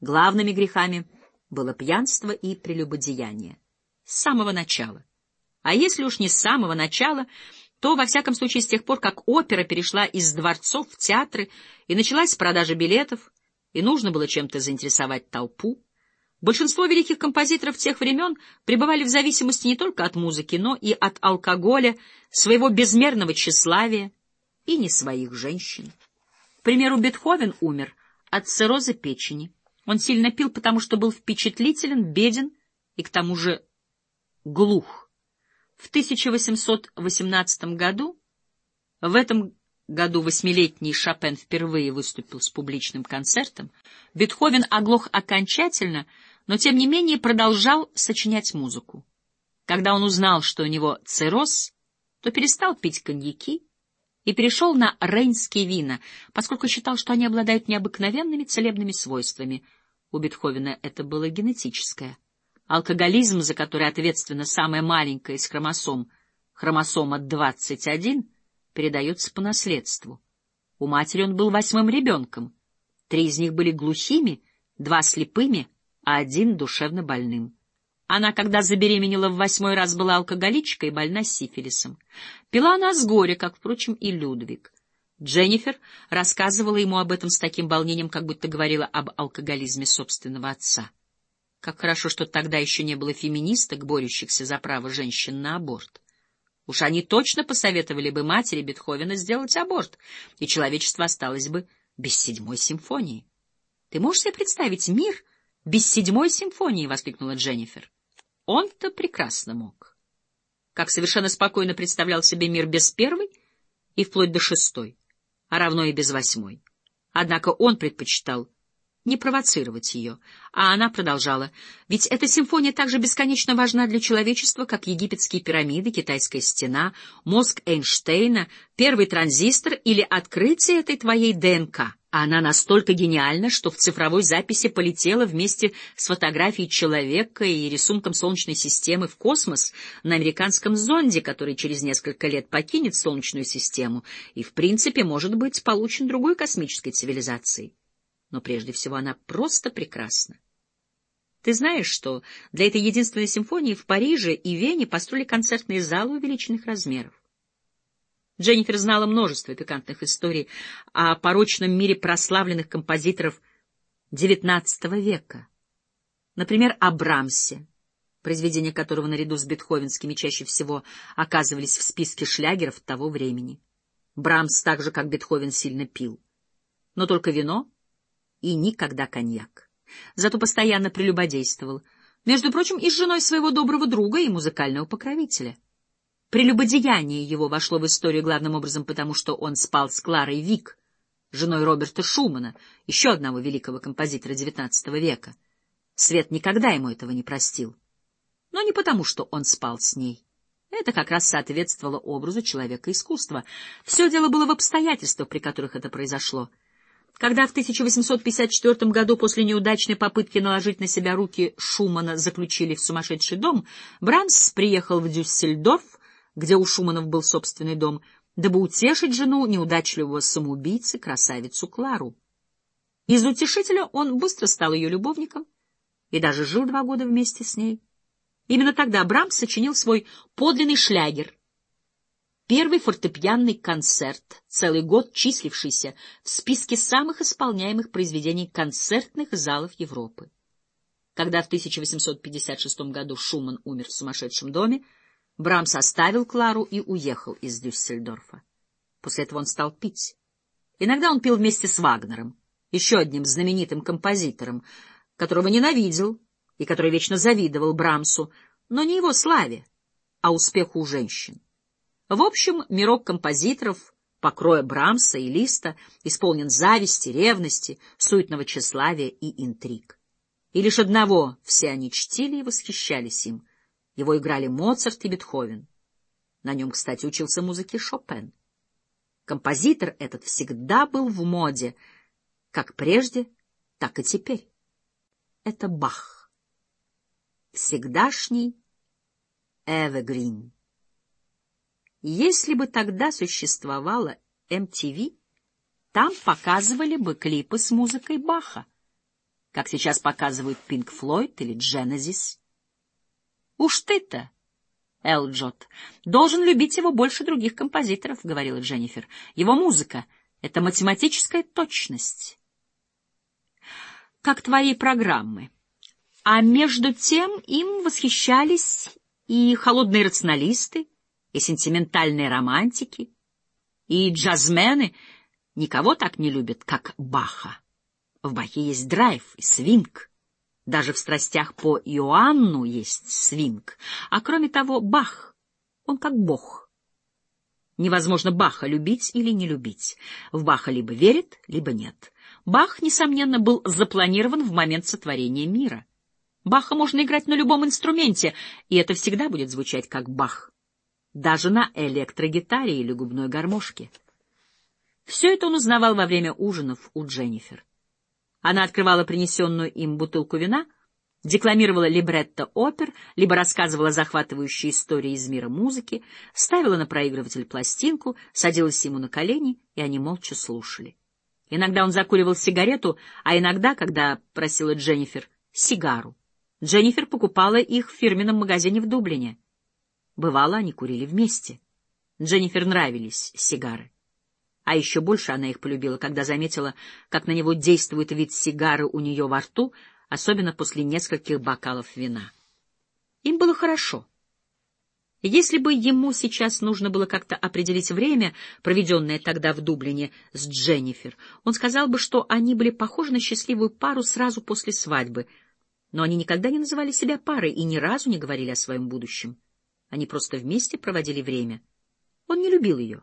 Главными грехами было пьянство и прелюбодеяние. С самого начала. А если уж не с самого начала, то, во всяком случае, с тех пор, как опера перешла из дворцов в театры и началась продажа билетов, и нужно было чем-то заинтересовать толпу, Большинство великих композиторов тех времен пребывали в зависимости не только от музыки, но и от алкоголя, своего безмерного тщеславия и не своих женщин. К примеру, Бетховен умер от цирроза печени. Он сильно пил, потому что был впечатлителен, беден и к тому же глух. В 1818 году, в этом году восьмилетний Шопен впервые выступил с публичным концертом, Бетховен оглох окончательно — но тем не менее продолжал сочинять музыку. Когда он узнал, что у него цирроз, то перестал пить коньяки и перешел на рейнские вина, поскольку считал, что они обладают необыкновенными целебными свойствами. У Бетховена это было генетическое. Алкоголизм, за который ответственна самая маленькая из хромосом, хромосома 21, передается по наследству. У матери он был восьмым ребенком. Три из них были глухими, два слепыми — а один душевно больным. Она, когда забеременела в восьмой раз, была алкоголичкой и больна сифилисом. Пила она с горя, как, впрочем, и Людвиг. Дженнифер рассказывала ему об этом с таким волнением, как будто говорила об алкоголизме собственного отца. Как хорошо, что тогда еще не было феминисток, борющихся за право женщин на аборт. Уж они точно посоветовали бы матери Бетховена сделать аборт, и человечество осталось бы без седьмой симфонии. Ты можешь себе представить мир, без седьмой симфонии, — воскликнула Дженнифер. Он-то прекрасно мог. Как совершенно спокойно представлял себе мир без первой и вплоть до шестой, а равно и без восьмой. Однако он предпочитал не провоцировать ее, а она продолжала. Ведь эта симфония также бесконечно важна для человечества, как египетские пирамиды, китайская стена, мозг Эйнштейна, первый транзистор или открытие этой твоей ДНК. Она настолько гениальна, что в цифровой записи полетела вместе с фотографией человека и рисунком Солнечной системы в космос на американском зонде, который через несколько лет покинет Солнечную систему и, в принципе, может быть получен другой космической цивилизацией. Но прежде всего она просто прекрасна. Ты знаешь, что для этой единственной симфонии в Париже и Вене построили концертные залы увеличенных размеров? Дженнифер знала множество пикантных историй о порочном мире прославленных композиторов XIX века. Например, о Брамсе, произведения которого наряду с бетховенскими чаще всего оказывались в списке шлягеров того времени. Брамс, так же как Бетховен, сильно пил. Но только вино и никогда коньяк. Зато постоянно прелюбодействовал, между прочим, и с женой своего доброго друга и музыкального покровителя — Прелюбодеяние его вошло в историю главным образом потому, что он спал с Кларой Вик, женой Роберта Шумана, еще одного великого композитора XIX века. Свет никогда ему этого не простил. Но не потому, что он спал с ней. Это как раз соответствовало образу человека искусства. Все дело было в обстоятельствах, при которых это произошло. Когда в 1854 году после неудачной попытки наложить на себя руки Шумана заключили в сумасшедший дом, Брамс приехал в Дюссельдорф, где у Шуманов был собственный дом, дабы утешить жену неудачливого самоубийцы, красавицу Клару. Из утешителя он быстро стал ее любовником и даже жил два года вместе с ней. Именно тогда Брамс сочинил свой подлинный шлягер — Первый фортепианный концерт, целый год числившийся в списке самых исполняемых произведений концертных залов Европы. Когда в 1856 году Шуман умер в сумасшедшем доме, Брамс оставил Клару и уехал из Дюссельдорфа. После этого он стал пить. Иногда он пил вместе с Вагнером, еще одним знаменитым композитором, которого ненавидел и который вечно завидовал Брамсу, но не его славе, а успеху у женщин. В общем, мирок композиторов, покроя Брамса и Листа, исполнен зависти, ревности, суетного тщеславия и интриг. И лишь одного все они чтили и восхищались им. Его играли Моцарт и Бетховен. На нем, кстати, учился музыке Шопен. Композитор этот всегда был в моде, как прежде, так и теперь. Это Бах. Всегдашний Эвегрин. Если бы тогда существовала MTV, там показывали бы клипы с музыкой Баха, как сейчас показывают Pink Floyd или Genesis. Уж ты-то, Элджот, должен любить его больше других композиторов, — говорила Дженнифер. Его музыка — это математическая точность. Как твои программы. А между тем им восхищались и холодные рационалисты, и сентиментальные романтики, и джазмены никого так не любят, как Баха. В Бахе есть драйв и свинг. Даже в страстях по Иоанну есть свинг. А кроме того, Бах, он как бог. Невозможно Баха любить или не любить. В Баха либо верит, либо нет. Бах, несомненно, был запланирован в момент сотворения мира. Баха можно играть на любом инструменте, и это всегда будет звучать как Бах даже на электрогитаре или губной гармошке. Все это он узнавал во время ужинов у Дженнифер. Она открывала принесенную им бутылку вина, декламировала либретто опер, либо рассказывала захватывающие истории из мира музыки, ставила на проигрыватель пластинку, садилась ему на колени, и они молча слушали. Иногда он закуривал сигарету, а иногда, когда просила Дженнифер, сигару. Дженнифер покупала их в фирменном магазине в Дублине — Бывало, они курили вместе. Дженнифер нравились сигары. А еще больше она их полюбила, когда заметила, как на него действует вид сигары у нее во рту, особенно после нескольких бокалов вина. Им было хорошо. Если бы ему сейчас нужно было как-то определить время, проведенное тогда в Дублине с Дженнифер, он сказал бы, что они были похожи на счастливую пару сразу после свадьбы, но они никогда не называли себя парой и ни разу не говорили о своем будущем. Они просто вместе проводили время. Он не любил ее.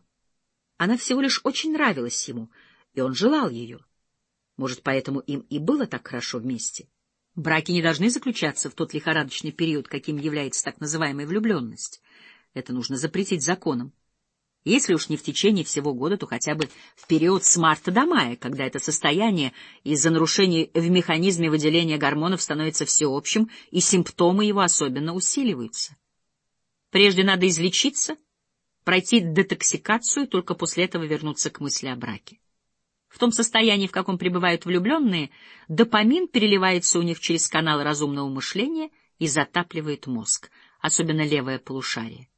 Она всего лишь очень нравилась ему, и он желал ее. Может, поэтому им и было так хорошо вместе. Браки не должны заключаться в тот лихорадочный период, каким является так называемая влюбленность. Это нужно запретить законом. Если уж не в течение всего года, то хотя бы в период с марта до мая, когда это состояние из-за нарушений в механизме выделения гормонов становится всеобщим, и симптомы его особенно усиливаются. Прежде надо излечиться, пройти детоксикацию, только после этого вернуться к мысли о браке. В том состоянии, в каком пребывают влюбленные, допамин переливается у них через канал разумного мышления и затапливает мозг, особенно левое полушарие.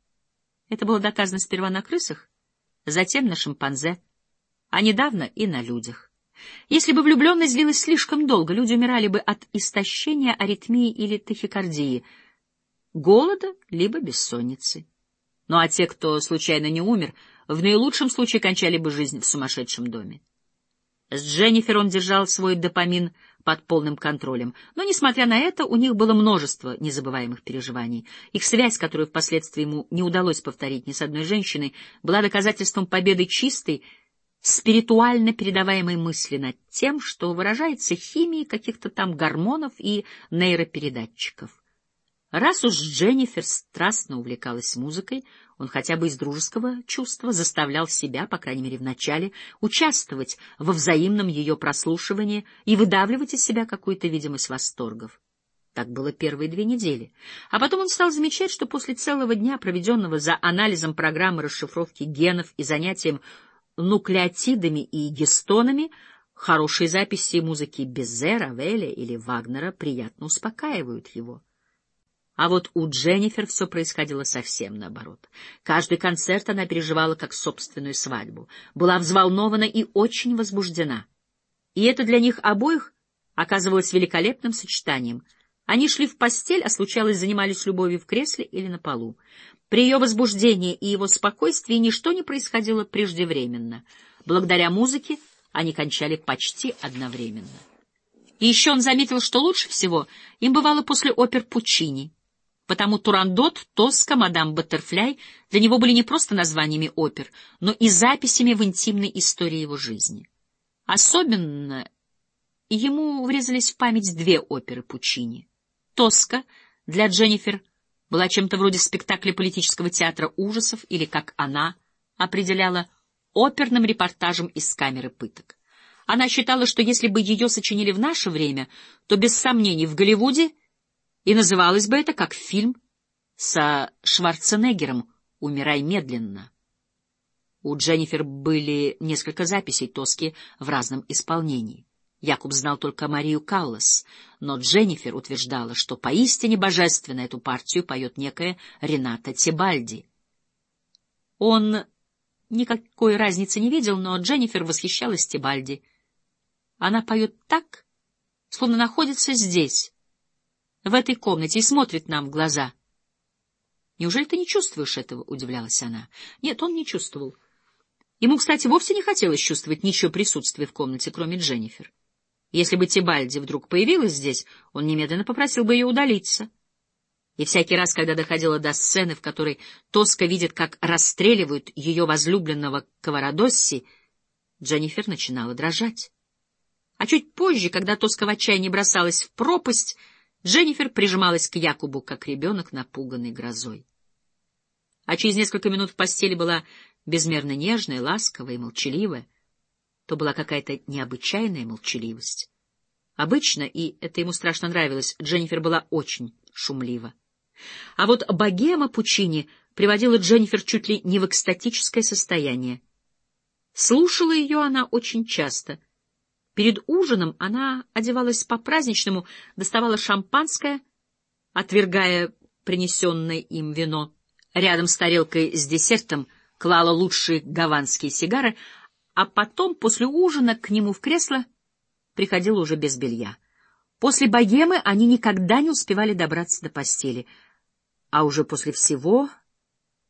Это было доказано сперва на крысах, затем на шимпанзе, а недавно и на людях. Если бы влюбленность длилась слишком долго, люди умирали бы от истощения, аритмии или тахикардии — голода либо бессонницы. Ну а те, кто случайно не умер, в наилучшем случае кончали бы жизнь в сумасшедшем доме. С Дженнифер он держал свой допамин под полным контролем, но, несмотря на это, у них было множество незабываемых переживаний. Их связь, которую впоследствии ему не удалось повторить ни с одной женщиной, была доказательством победы чистой, спиритуально передаваемой мысли над тем, что выражается химией каких-то там гормонов и нейропередатчиков. Раз уж Дженнифер страстно увлекалась музыкой, он хотя бы из дружеского чувства заставлял себя, по крайней мере вначале, участвовать во взаимном ее прослушивании и выдавливать из себя какую-то видимость восторгов. Так было первые две недели. А потом он стал замечать, что после целого дня, проведенного за анализом программы расшифровки генов и занятием нуклеотидами и гистонами, хорошие записи музыки Безе, Равеля или Вагнера приятно успокаивают его. А вот у Дженнифер все происходило совсем наоборот. Каждый концерт она переживала как собственную свадьбу, была взволнована и очень возбуждена. И это для них обоих оказывалось великолепным сочетанием. Они шли в постель, а случалось занимались любовью в кресле или на полу. При ее возбуждении и его спокойствии ничто не происходило преждевременно. Благодаря музыке они кончали почти одновременно. И еще он заметил, что лучше всего им бывало после опер Пучини — Потому Турандот, Тоска, Мадам Баттерфляй для него были не просто названиями опер, но и записями в интимной истории его жизни. Особенно ему врезались в память две оперы Пучини. «Тоска» для Дженнифер была чем-то вроде спектакля политического театра ужасов или, как она определяла, оперным репортажем из камеры пыток. Она считала, что если бы ее сочинили в наше время, то, без сомнений, в Голливуде и называлось бы это как фильм со Шварценеггером «Умирай медленно». У Дженнифер были несколько записей Тоски в разном исполнении. Якуб знал только Марию Каллас, но Дженнифер утверждала, что поистине божественно эту партию поет некая Рената Тибальди. Он никакой разницы не видел, но Дженнифер восхищалась Тибальди. Она поет так, словно находится здесь, в этой комнате и смотрит нам в глаза. Неужели ты не чувствуешь этого? — удивлялась она. Нет, он не чувствовал. Ему, кстати, вовсе не хотелось чувствовать ничего присутствия в комнате, кроме Дженнифер. Если бы Тибальди вдруг появилась здесь, он немедленно попросил бы ее удалиться. И всякий раз, когда доходило до сцены, в которой Тоска видит, как расстреливают ее возлюбленного Каварадосси, Дженнифер начинала дрожать. А чуть позже, когда Тоска в отчаянии бросалась в пропасть, Дженнифер прижималась к Якубу, как ребенок, напуганный грозой. А через несколько минут в постели была безмерно нежная, ласковая и молчаливая. То была какая-то необычайная молчаливость. Обычно, и это ему страшно нравилось, Дженнифер была очень шумлива. А вот богема Пучини приводила Дженнифер чуть ли не в экстатическое состояние. Слушала ее она очень часто — Перед ужином она одевалась по-праздничному, доставала шампанское, отвергая принесенное им вино. Рядом с тарелкой с десертом клала лучшие гаванские сигары, а потом, после ужина, к нему в кресло приходила уже без белья. После богемы они никогда не успевали добраться до постели, а уже после всего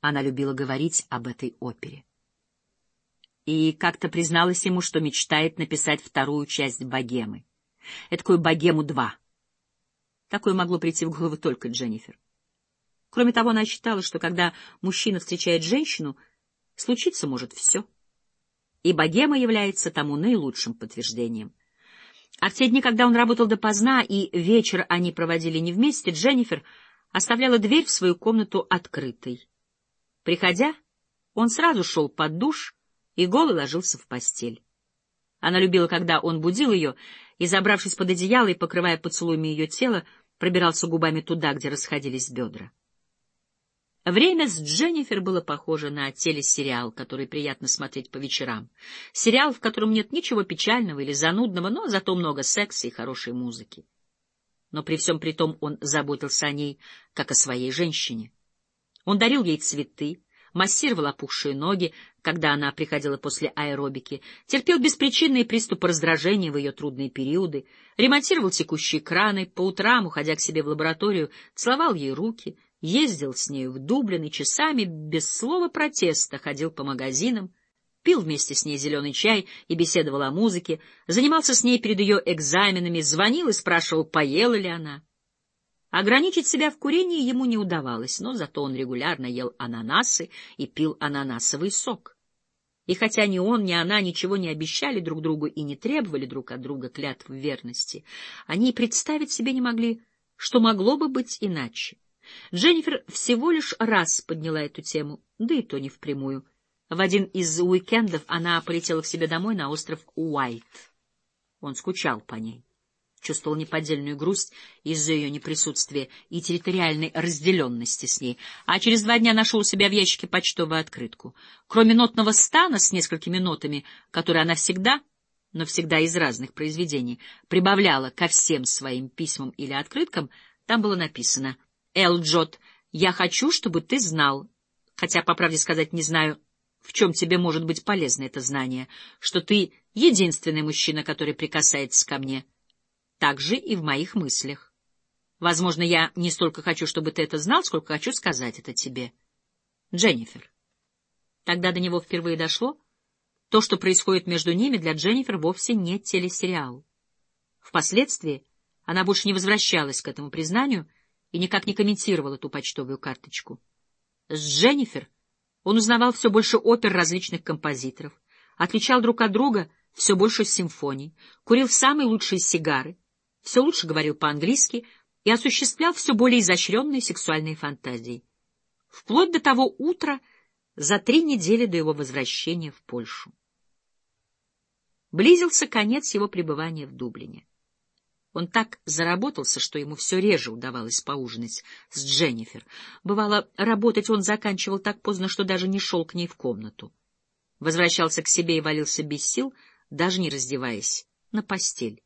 она любила говорить об этой опере и как-то призналась ему, что мечтает написать вторую часть «Богемы». Эдакую «Богему-2». Такое могло прийти в голову только Дженнифер. Кроме того, она считала, что когда мужчина встречает женщину, случиться может все. И богема является тому наилучшим подтверждением. А в те дни, когда он работал допоздна, и вечер они проводили не вместе, Дженнифер оставляла дверь в свою комнату открытой. Приходя, он сразу шел под душ и голый ложился в постель. Она любила, когда он будил ее, и, забравшись под одеяло и покрывая поцелуями ее тело, пробирался губами туда, где расходились бедра. Время с Дженнифер было похоже на телесериал, который приятно смотреть по вечерам. Сериал, в котором нет ничего печального или занудного, но зато много секса и хорошей музыки. Но при всем при том он заботился о ней, как о своей женщине. Он дарил ей цветы, массировал опухшие ноги, когда она приходила после аэробики, терпел беспричинные приступы раздражения в ее трудные периоды, ремонтировал текущие краны, по утрам, уходя к себе в лабораторию, целовал ей руки, ездил с нею в Дублин и часами, без слова протеста, ходил по магазинам, пил вместе с ней зеленый чай и беседовал о музыке, занимался с ней перед ее экзаменами, звонил и спрашивал, поела ли она. Ограничить себя в курении ему не удавалось, но зато он регулярно ел ананасы и пил ананасовый сок. И хотя ни он, ни она ничего не обещали друг другу и не требовали друг от друга клятв верности, они и представить себе не могли, что могло бы быть иначе. Дженнифер всего лишь раз подняла эту тему, да и то не впрямую. В один из уикендов она полетела к себе домой на остров Уайт. Он скучал по ней, чувствовал неподдельную грусть из-за ее неприсутствия и территориальной разделенности с ней, а через два дня нашел у себя в ящике почтовую открытку. Кроме нотного стана с несколькими нотами, которые она всегда, но всегда из разных произведений, прибавляла ко всем своим письмам или открыткам, там было написано «Эл Джот, я хочу, чтобы ты знал, хотя, по правде сказать, не знаю, в чем тебе может быть полезно это знание, что ты единственный мужчина, который прикасается ко мне, так же и в моих мыслях. Возможно, я не столько хочу, чтобы ты это знал, сколько хочу сказать это тебе. Дженнифер. Тогда до него впервые дошло, то, что происходит между ними, для Дженнифер вовсе не телесериал. Впоследствии она больше не возвращалась к этому признанию и никак не комментировала ту почтовую карточку. С Дженнифер он узнавал все больше опер различных композиторов, отличал друг от друга все больше симфоний, курил самые лучшие сигары, все лучше говорил по-английски и осуществлял все более изощренные сексуальные фантазии. Вплоть до того утра, за три недели до его возвращения в Польшу. Близился конец его пребывания в Дублине. Он так заработался, что ему все реже удавалось поужинать с Дженнифер. Бывало, работать он заканчивал так поздно, что даже не шел к ней в комнату. Возвращался к себе и валился без сил, даже не раздеваясь, на постель.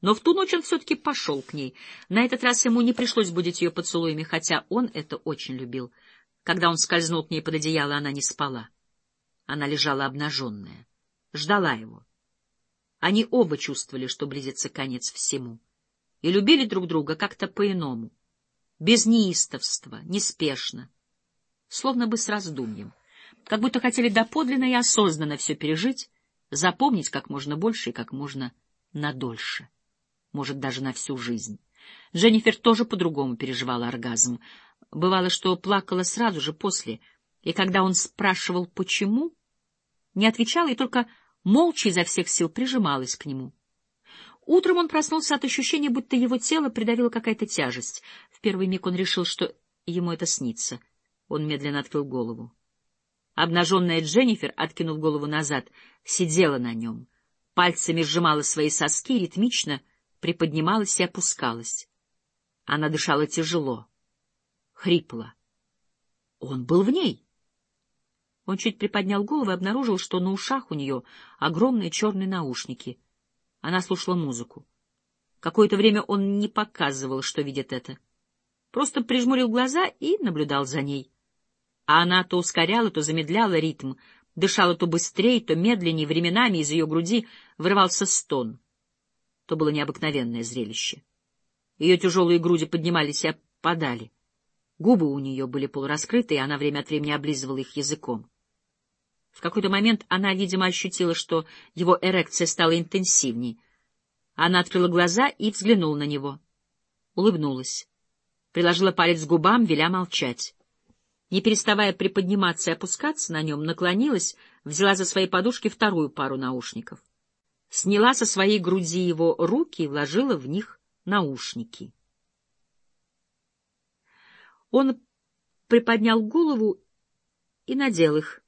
Но в ту ночь он все-таки пошел к ней. На этот раз ему не пришлось будить ее поцелуями, хотя он это очень любил. Когда он скользнул к ней под одеяло, она не спала. Она лежала обнаженная, ждала его. Они оба чувствовали, что близится конец всему, и любили друг друга как-то по-иному, без неистовства, неспешно, словно бы с раздумьем, как будто хотели доподлинно и осознанно все пережить, запомнить как можно больше и как можно надольше, может, даже на всю жизнь. Дженнифер тоже по-другому переживала оргазм. Бывало, что плакала сразу же после, и когда он спрашивал «почему?», не отвечала и только молча изо всех сил прижималась к нему. Утром он проснулся от ощущения, будто его тело придавила какая-то тяжесть. В первый миг он решил, что ему это снится. Он медленно открыл голову. Обнаженная Дженнифер, откинув голову назад, сидела на нем. Пальцами сжимала свои соски, ритмично приподнималась и опускалась. Она дышала тяжело, хрипло. Он был в ней. Он чуть приподнял голову и обнаружил, что на ушах у нее огромные черные наушники. Она слушала музыку. Какое-то время он не показывал, что видит это. Просто прижмурил глаза и наблюдал за ней. А она то ускоряла, то замедляла ритм, дышала то быстрее, то медленнее, временами из ее груди вырывался стон. То было необыкновенное зрелище. Ее тяжелые груди поднимались и опадали. Губы у нее были полураскрыты, и она время от времени облизывала их языком. В какой-то момент она, видимо, ощутила, что его эрекция стала интенсивней. Она открыла глаза и взглянула на него. Улыбнулась. Приложила палец к губам, веля молчать. Не переставая приподниматься и опускаться на нем, наклонилась, взяла за свои подушки вторую пару наушников. Сняла со своей груди его руки и вложила в них наушники. Он приподнял голову и надел их.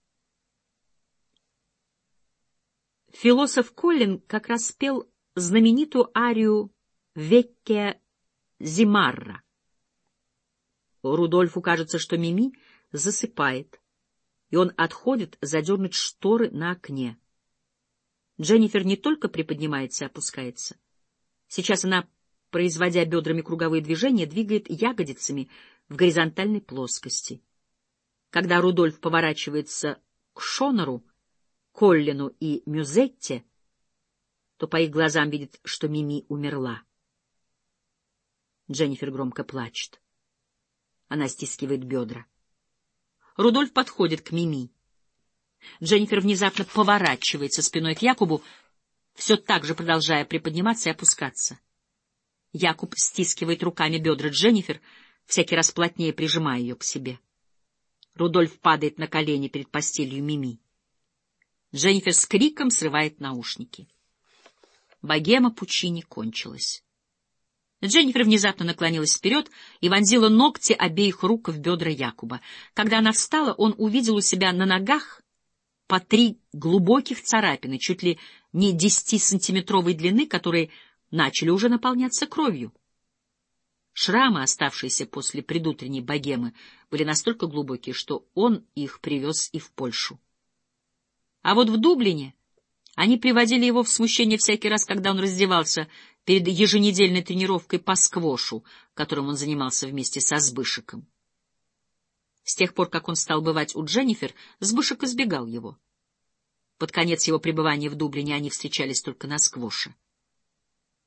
Философ Коллин как раз спел знаменитую арию «Векке Зимарра». Рудольфу кажется, что Мими засыпает, и он отходит задернуть шторы на окне. Дженнифер не только приподнимается и опускается. Сейчас она, производя бедрами круговые движения, двигает ягодицами в горизонтальной плоскости. Когда Рудольф поворачивается к Шонору, Коллину и Мюзетте, то по их глазам видит, что Мими умерла. Дженнифер громко плачет. Она стискивает бедра. Рудольф подходит к Мими. Дженнифер внезапно поворачивается спиной к Якубу, все так же продолжая приподниматься и опускаться. Якуб стискивает руками бедра Дженнифер, всякий раз плотнее прижимая ее к себе. Рудольф падает на колени перед постелью Мими. Дженнифер с криком срывает наушники. Богема Пучини кончилась. Дженнифер внезапно наклонилась вперед и вонзила ногти обеих рук в бедра Якуба. Когда она встала, он увидел у себя на ногах по три глубоких царапины, чуть ли не десятисантиметровой длины, которые начали уже наполняться кровью. Шрамы, оставшиеся после предутренней богемы, были настолько глубокие, что он их привез и в Польшу. А вот в Дублине они приводили его в смущение всякий раз, когда он раздевался перед еженедельной тренировкой по сквошу, которым он занимался вместе со Сбышиком. С тех пор, как он стал бывать у Дженнифер, Сбышек избегал его. Под конец его пребывания в Дублине они встречались только на сквоше.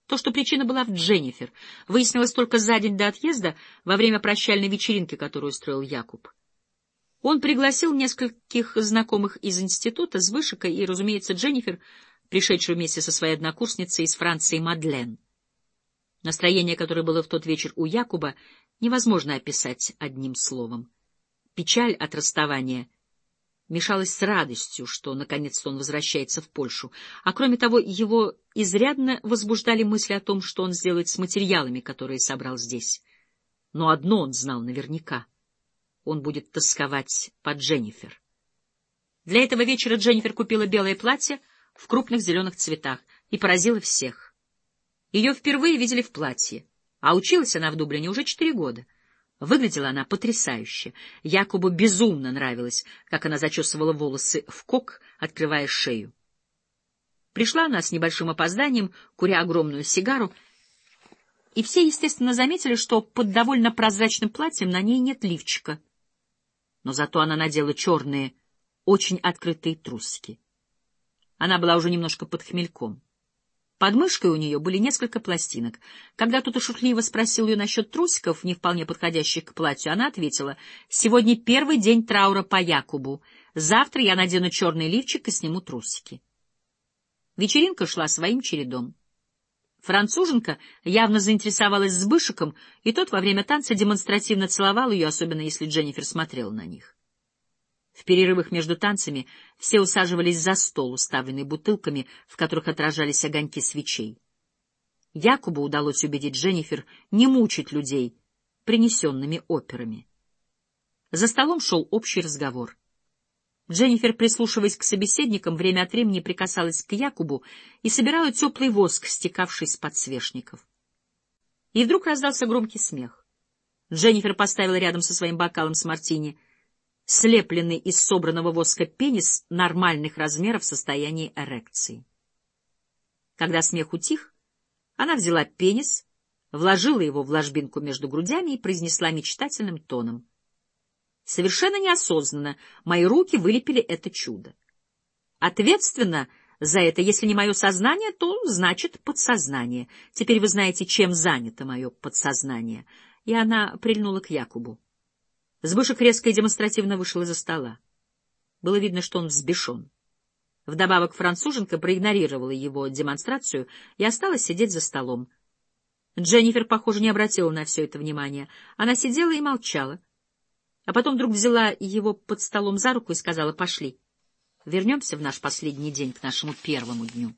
То, что причина была в Дженнифер, выяснилось только за день до отъезда во время прощальной вечеринки, которую устроил Якуб. Он пригласил нескольких знакомых из института, с вышика и, разумеется, Дженнифер, пришедшую вместе со своей однокурсницей из Франции Мадлен. Настроение, которое было в тот вечер у Якуба, невозможно описать одним словом. Печаль от расставания — мешалось с радостью, что наконец-то он возвращается в Польшу. А кроме того, его изрядно возбуждали мысли о том, что он сделает с материалами, которые собрал здесь. Но одно он знал наверняка — он будет тосковать по Дженнифер. Для этого вечера Дженнифер купила белое платье в крупных зеленых цветах и поразила всех. Ее впервые видели в платье, а училась она в Дублине уже четыре года — Выглядела она потрясающе. Якубу безумно нравилось, как она зачесывала волосы в кок, открывая шею. Пришла она с небольшим опозданием, куря огромную сигару, и все, естественно, заметили, что под довольно прозрачным платьем на ней нет лифчика. Но зато она надела черные, очень открытые трусики. Она была уже немножко под хмельком. Под мышкой у нее были несколько пластинок. Когда кто-то шутливо спросил ее насчет трусиков, не вполне подходящих к платью, она ответила, «Сегодня первый день траура по Якубу. Завтра я надену черный лифчик и сниму трусики». Вечеринка шла своим чередом. Француженка явно заинтересовалась Сбышиком, и тот во время танца демонстративно целовал ее, особенно если Дженнифер смотрела на них. В перерывах между танцами все усаживались за стол, уставленный бутылками, в которых отражались огоньки свечей. Якубу удалось убедить Дженнифер не мучить людей принесенными операми. За столом шел общий разговор. Дженнифер, прислушиваясь к собеседникам, время от времени прикасалась к Якубу и собирала теплый воск, стекавший с подсвечников. И вдруг раздался громкий смех. Дженнифер поставила рядом со своим бокалом с мартини — слепленный из собранного воска пенис нормальных размеров в состоянии эрекции. Когда смех утих, она взяла пенис, вложила его в ложбинку между грудями и произнесла мечтательным тоном. Совершенно неосознанно мои руки вылепили это чудо. Ответственно за это, если не мое сознание, то значит подсознание. Теперь вы знаете, чем занято мое подсознание. И она прильнула к Якубу. Сбышек резко и демонстративно вышел из-за стола. Было видно, что он взбешен. Вдобавок француженка проигнорировала его демонстрацию и осталась сидеть за столом. Дженнифер, похоже, не обратила на все это внимания. Она сидела и молчала. А потом вдруг взяла его под столом за руку и сказала «Пошли, вернемся в наш последний день к нашему первому дню».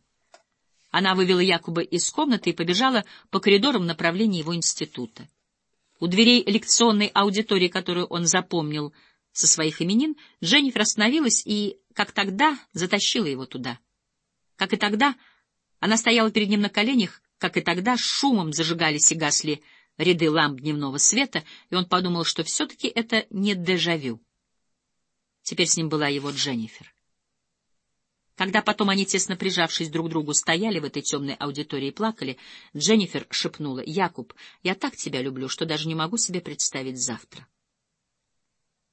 Она вывела Якуба из комнаты и побежала по коридорам в направлении его института. У дверей лекционной аудитории, которую он запомнил со своих именин, Дженнифер остановилась и, как тогда, затащила его туда. Как и тогда, она стояла перед ним на коленях, как и тогда, шумом зажигались и гасли ряды ламп дневного света, и он подумал, что все-таки это не дежавю. Теперь с ним была его Дженнифер. Когда потом они, тесно прижавшись друг к другу, стояли в этой темной аудитории и плакали, Дженнифер шепнула, «Якуб, я так тебя люблю, что даже не могу себе представить завтра».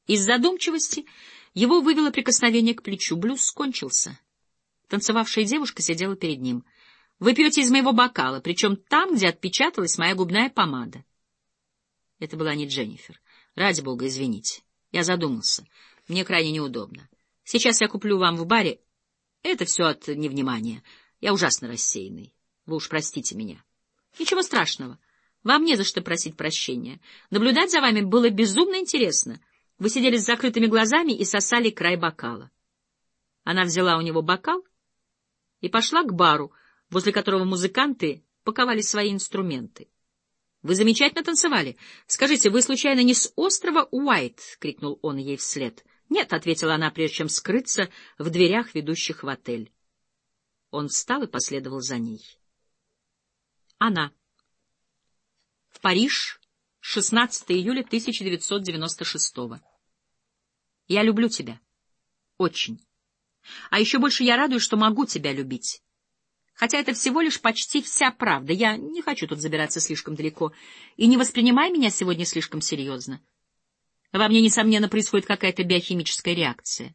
Из задумчивости его вывело прикосновение к плечу. Блюз скончился. Танцевавшая девушка сидела перед ним. «Вы пьете из моего бокала, причем там, где отпечаталась моя губная помада». Это была не Дженнифер. «Ради бога, извините. Я задумался. Мне крайне неудобно. Сейчас я куплю вам в баре это все от невнимания. Я ужасно рассеянный. Вы уж простите меня. Ничего страшного. Вам не за что просить прощения. Наблюдать за вами было безумно интересно. Вы сидели с закрытыми глазами и сосали край бокала. Она взяла у него бокал и пошла к бару, возле которого музыканты паковали свои инструменты. Вы замечательно танцевали. Скажите, вы случайно не с острова Уайт? — крикнул он ей вслед. — Нет, — ответила она, прежде чем скрыться в дверях, ведущих в отель. Он встал и последовал за ней. Она. В Париж, 16 июля 1996 Я люблю тебя. Очень. А еще больше я радуюсь, что могу тебя любить. Хотя это всего лишь почти вся правда. Я не хочу тут забираться слишком далеко. И не воспринимай меня сегодня слишком серьезно. Во мне, несомненно, происходит какая-то биохимическая реакция.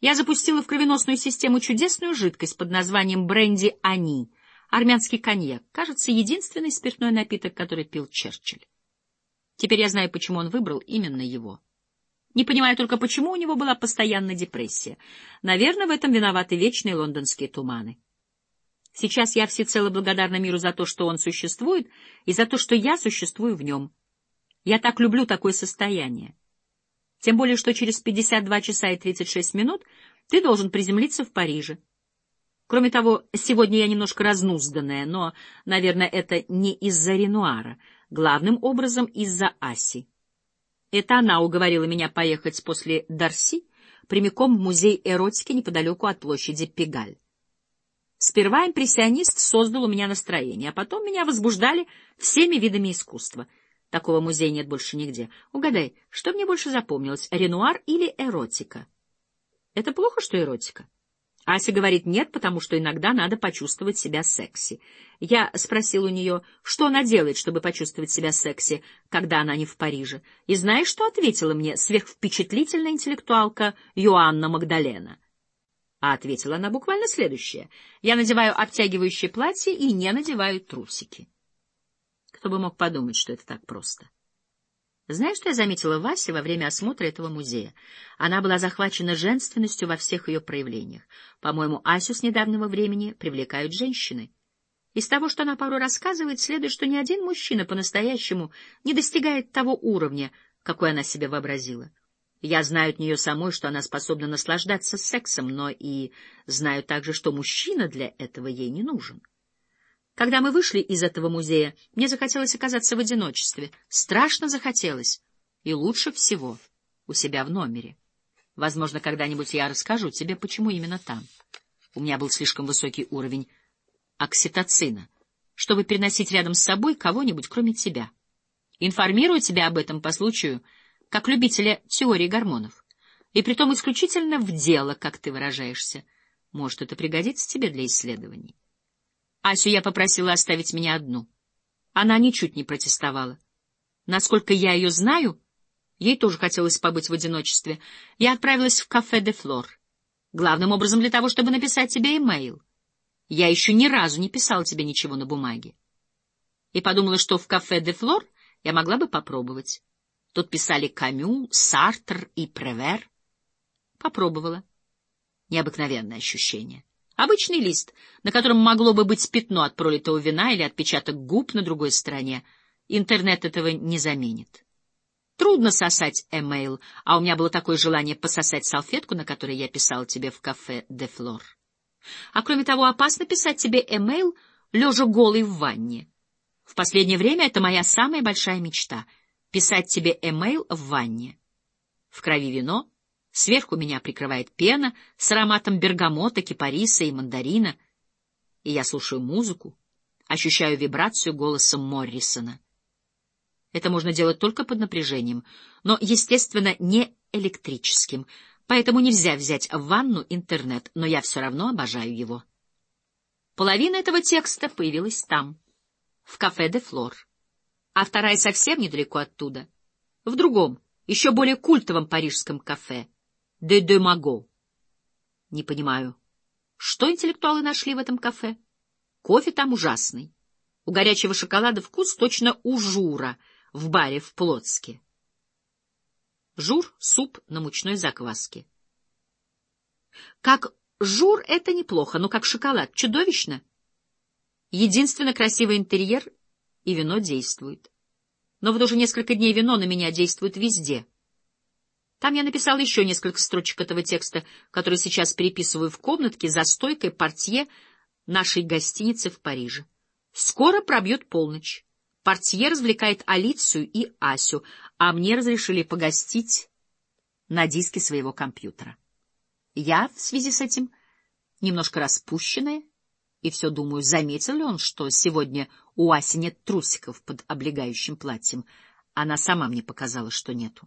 Я запустила в кровеносную систему чудесную жидкость под названием бренди-ани, армянский коньяк, кажется, единственный спиртной напиток, который пил Черчилль. Теперь я знаю, почему он выбрал именно его. Не понимаю только, почему у него была постоянная депрессия. Наверное, в этом виноваты вечные лондонские туманы. Сейчас я всецело благодарна миру за то, что он существует, и за то, что я существую в нем. Я так люблю такое состояние. Тем более, что через 52 часа и 36 минут ты должен приземлиться в Париже. Кроме того, сегодня я немножко разнузданная, но, наверное, это не из-за Ренуара, главным образом из-за Аси. Это она уговорила меня поехать после Дарси прямиком в музей эротики неподалеку от площади Пегаль. Сперва импрессионист создал у меня настроение, а потом меня возбуждали всеми видами искусства. Такого музея нет больше нигде. Угадай, что мне больше запомнилось, Ренуар или эротика? Это плохо, что эротика? Ася говорит нет, потому что иногда надо почувствовать себя секси. Я спросил у нее, что она делает, чтобы почувствовать себя секси, когда она не в Париже. И знаешь, что ответила мне сверхвпечатлительная интеллектуалка Йоанна Магдалена? А ответила она буквально следующее. Я надеваю обтягивающее платье и не надеваю трусики. Кто бы мог подумать, что это так просто. Знаешь, что я заметила в Васе во время осмотра этого музея? Она была захвачена женственностью во всех ее проявлениях. По-моему, Асю с недавнего времени привлекают женщины. Из того, что она порой рассказывает, следует, что ни один мужчина по-настоящему не достигает того уровня, какой она себе вообразила. Я знаю от нее самой, что она способна наслаждаться сексом, но и знаю также, что мужчина для этого ей не нужен. Когда мы вышли из этого музея, мне захотелось оказаться в одиночестве. Страшно захотелось. И лучше всего у себя в номере. Возможно, когда-нибудь я расскажу тебе, почему именно там. У меня был слишком высокий уровень окситоцина, чтобы переносить рядом с собой кого-нибудь, кроме тебя. Информирую тебя об этом по случаю — как любителя теории гормонов, и притом исключительно в дело, как ты выражаешься. Может, это пригодится тебе для исследований. Асю я попросила оставить меня одну. Она ничуть не протестовала. Насколько я ее знаю, ей тоже хотелось побыть в одиночестве. Я отправилась в кафе «Де Флор», главным образом для того, чтобы написать тебе имейл. Я еще ни разу не писала тебе ничего на бумаге. И подумала, что в кафе «Де Флор» я могла бы попробовать. Тут писали Камю, Сартр и Превер. Попробовала. Необыкновенное ощущение. Обычный лист, на котором могло бы быть пятно от пролитого вина или отпечаток губ на другой стороне. Интернет этого не заменит. Трудно сосать эмейл, а у меня было такое желание пососать салфетку, на которой я писал тебе в кафе «Де Флор». А кроме того, опасно писать тебе эмейл, лежа голый в ванне. В последнее время это моя самая большая мечта — писать тебе эмейл в ванне. В крови вино, сверху меня прикрывает пена с ароматом бергамота, кипариса и мандарина, и я слушаю музыку, ощущаю вибрацию голоса Моррисона. Это можно делать только под напряжением, но, естественно, не электрическим, поэтому нельзя взять в ванну интернет, но я все равно обожаю его. Половина этого текста появилась там, в кафе «Де Флор» а вторая совсем недалеко оттуда, в другом, еще более культовом парижском кафе «Де де Маго». Не понимаю, что интеллектуалы нашли в этом кафе? Кофе там ужасный. У горячего шоколада вкус точно у Жура в баре в Плотске. Жур — суп на мучной закваске. Как жур — это неплохо, но как шоколад — чудовищно. Единственно красивый интерьер и вино действует. Но вот уже несколько дней вино на меня действует везде. Там я написал еще несколько строчек этого текста, который сейчас переписываю в комнатке за стойкой портье нашей гостиницы в Париже. Скоро пробьет полночь. Портье развлекает Алицию и Асю, а мне разрешили погостить на диске своего компьютера. Я в связи с этим немножко распущенная, и все думаю, заметил ли он, что сегодня у Аси нет трусиков под облегающим платьем. Она сама мне показала, что нету.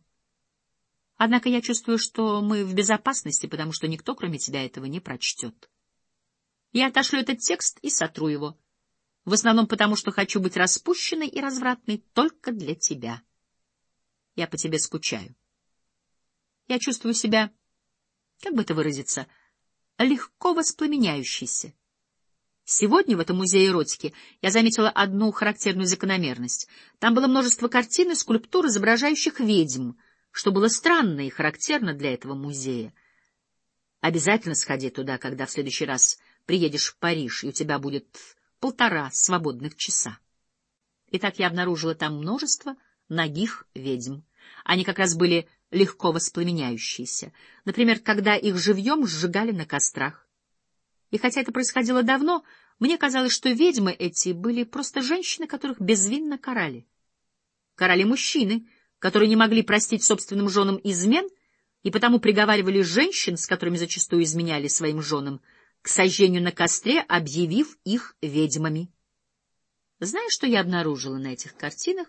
Однако я чувствую, что мы в безопасности, потому что никто, кроме тебя, этого не прочтет. Я отошлю этот текст и сотру его. В основном потому, что хочу быть распущенной и развратной только для тебя. Я по тебе скучаю. Я чувствую себя, как бы это выразиться, легко воспламеняющейся. Сегодня в этом музее эротики я заметила одну характерную закономерность. Там было множество картин и скульптур, изображающих ведьм, что было странно и характерно для этого музея. Обязательно сходи туда, когда в следующий раз приедешь в Париж, и у тебя будет полтора свободных часа. Итак, я обнаружила там множество ногих ведьм. Они как раз были легко воспламеняющиеся. Например, когда их живьем сжигали на кострах. И хотя это происходило давно, мне казалось, что ведьмы эти были просто женщины, которых безвинно карали. Карали мужчины, которые не могли простить собственным женам измен, и потому приговаривали женщин, с которыми зачастую изменяли своим женам, к сожжению на костре, объявив их ведьмами. Знаешь, что я обнаружила на этих картинах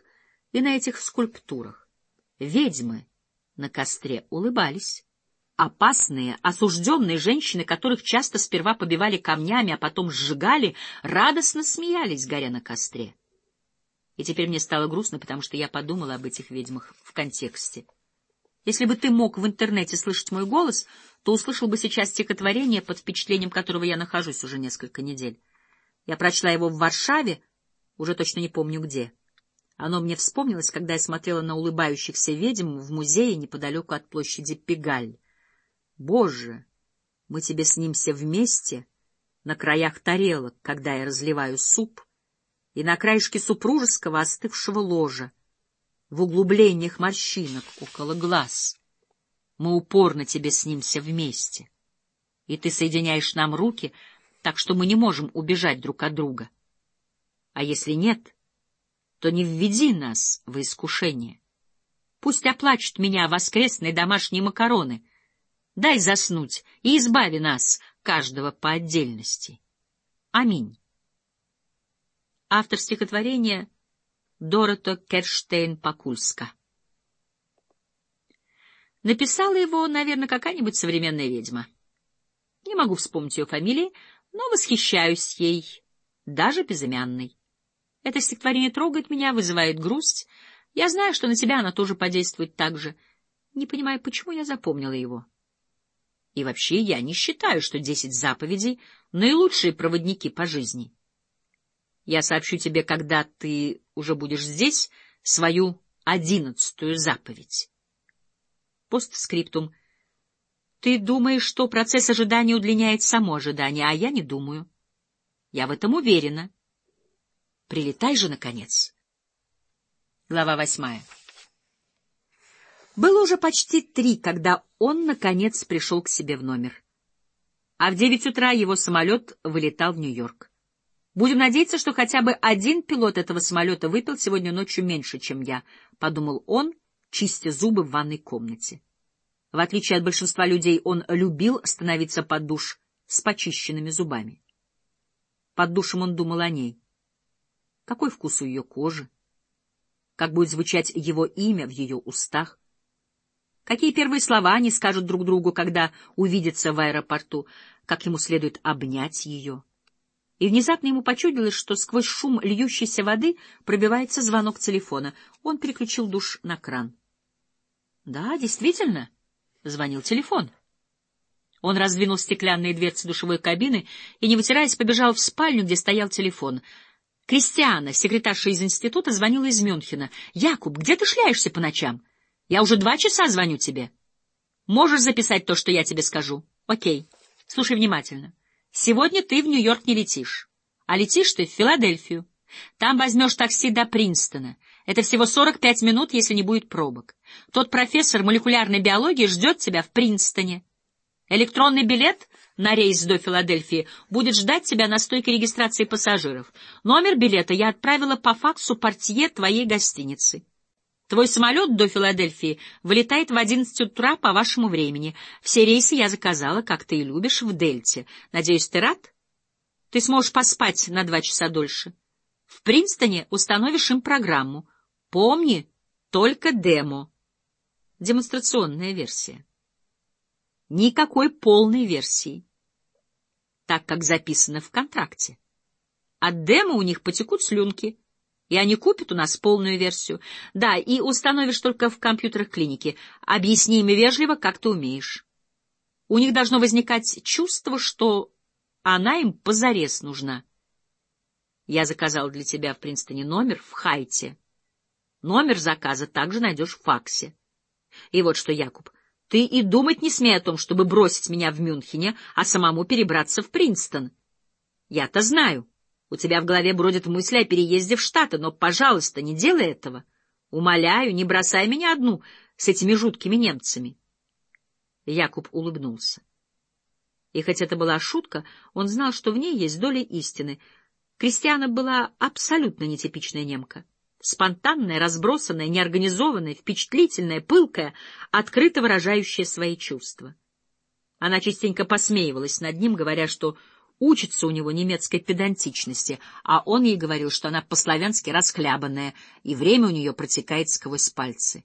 и на этих скульптурах? Ведьмы на костре улыбались. Опасные, осужденные женщины, которых часто сперва побивали камнями, а потом сжигали, радостно смеялись, горя на костре. И теперь мне стало грустно, потому что я подумала об этих ведьмах в контексте. Если бы ты мог в интернете слышать мой голос, то услышал бы сейчас стихотворение, под впечатлением которого я нахожусь уже несколько недель. Я прочла его в Варшаве, уже точно не помню где. Оно мне вспомнилось, когда я смотрела на улыбающихся ведьм в музее неподалеку от площади Пегаль. Боже, мы тебе снимся вместе на краях тарелок, когда я разливаю суп, и на краешке супружеского остывшего ложа, в углублениях морщинок около глаз. Мы упорно тебе снимся вместе, и ты соединяешь нам руки, так что мы не можем убежать друг от друга. А если нет, то не введи нас в искушение. Пусть оплачут меня воскресные домашние макароны — Дай заснуть и избави нас, каждого по отдельности. Аминь. Автор стихотворения Дорота Керштейн-Пакульска. Написала его, наверное, какая-нибудь современная ведьма. Не могу вспомнить ее фамилии, но восхищаюсь ей, даже безымянной. Это стихотворение трогает меня, вызывает грусть. Я знаю, что на тебя оно тоже подействует так же. Не понимаю, почему я запомнила его. И вообще я не считаю, что десять заповедей — наилучшие проводники по жизни. Я сообщу тебе, когда ты уже будешь здесь, свою одиннадцатую заповедь. Постскриптум. Ты думаешь, что процесс ожидания удлиняет само ожидание, а я не думаю. Я в этом уверена. Прилетай же, наконец. Глава восьмая. Было уже почти три, когда он, наконец, пришел к себе в номер. А в девять утра его самолет вылетал в Нью-Йорк. Будем надеяться, что хотя бы один пилот этого самолета выпил сегодня ночью меньше, чем я, — подумал он, чистя зубы в ванной комнате. В отличие от большинства людей, он любил становиться под душ с почищенными зубами. Под душем он думал о ней. Какой вкус у ее кожи? Как будет звучать его имя в ее устах? Какие первые слова они скажут друг другу, когда увидятся в аэропорту, как ему следует обнять ее. И внезапно ему почудилось, что сквозь шум льющейся воды пробивается звонок телефона. Он переключил душ на кран. Да, действительно, звонил телефон. Он раздвинул стеклянные дверцы душевой кабины и, не вытираясь, побежал в спальню, где стоял телефон. Кристиана, секретарша из института, звонила из Мюнхена. «Якуб, где ты шляешься по ночам?» Я уже два часа звоню тебе. Можешь записать то, что я тебе скажу? Окей. Слушай внимательно. Сегодня ты в Нью-Йорк не летишь, а летишь ты в Филадельфию. Там возьмешь такси до Принстона. Это всего 45 минут, если не будет пробок. Тот профессор молекулярной биологии ждет тебя в Принстоне. Электронный билет на рейс до Филадельфии будет ждать тебя на стойке регистрации пассажиров. Номер билета я отправила по факсу портье твоей гостиницы. Твой самолет до Филадельфии вылетает в одиннадцать утра по вашему времени. Все рейсы я заказала, как ты и любишь, в Дельте. Надеюсь, ты рад? Ты сможешь поспать на два часа дольше. В Принстоне установишь им программу. Помни, только демо. Демонстрационная версия. Никакой полной версии. Так, как записано в контракте. От демо у них потекут слюнки — и они купят у нас полную версию. Да, и установишь только в компьютерах клиники. Объясни им вежливо, как ты умеешь. У них должно возникать чувство, что она им позарез нужна. Я заказал для тебя в Принстоне номер в Хайте. Номер заказа также найдешь в факсе. И вот что, Якуб, ты и думать не смей о том, чтобы бросить меня в Мюнхене, а самому перебраться в Принстон. Я-то знаю. У тебя в голове бродят мысли о переезде в Штаты, но, пожалуйста, не делай этого. Умоляю, не бросай меня одну с этими жуткими немцами. Якуб улыбнулся. И хоть это была шутка, он знал, что в ней есть доля истины. Кристиана была абсолютно нетипичная немка. Спонтанная, разбросанная, неорганизованная, впечатлительная, пылкая, открыто выражающая свои чувства. Она частенько посмеивалась над ним, говоря, что учится у него немецкой педантичности, а он ей говорил, что она по-славянски расхлябанная, и время у нее протекает сквозь пальцы.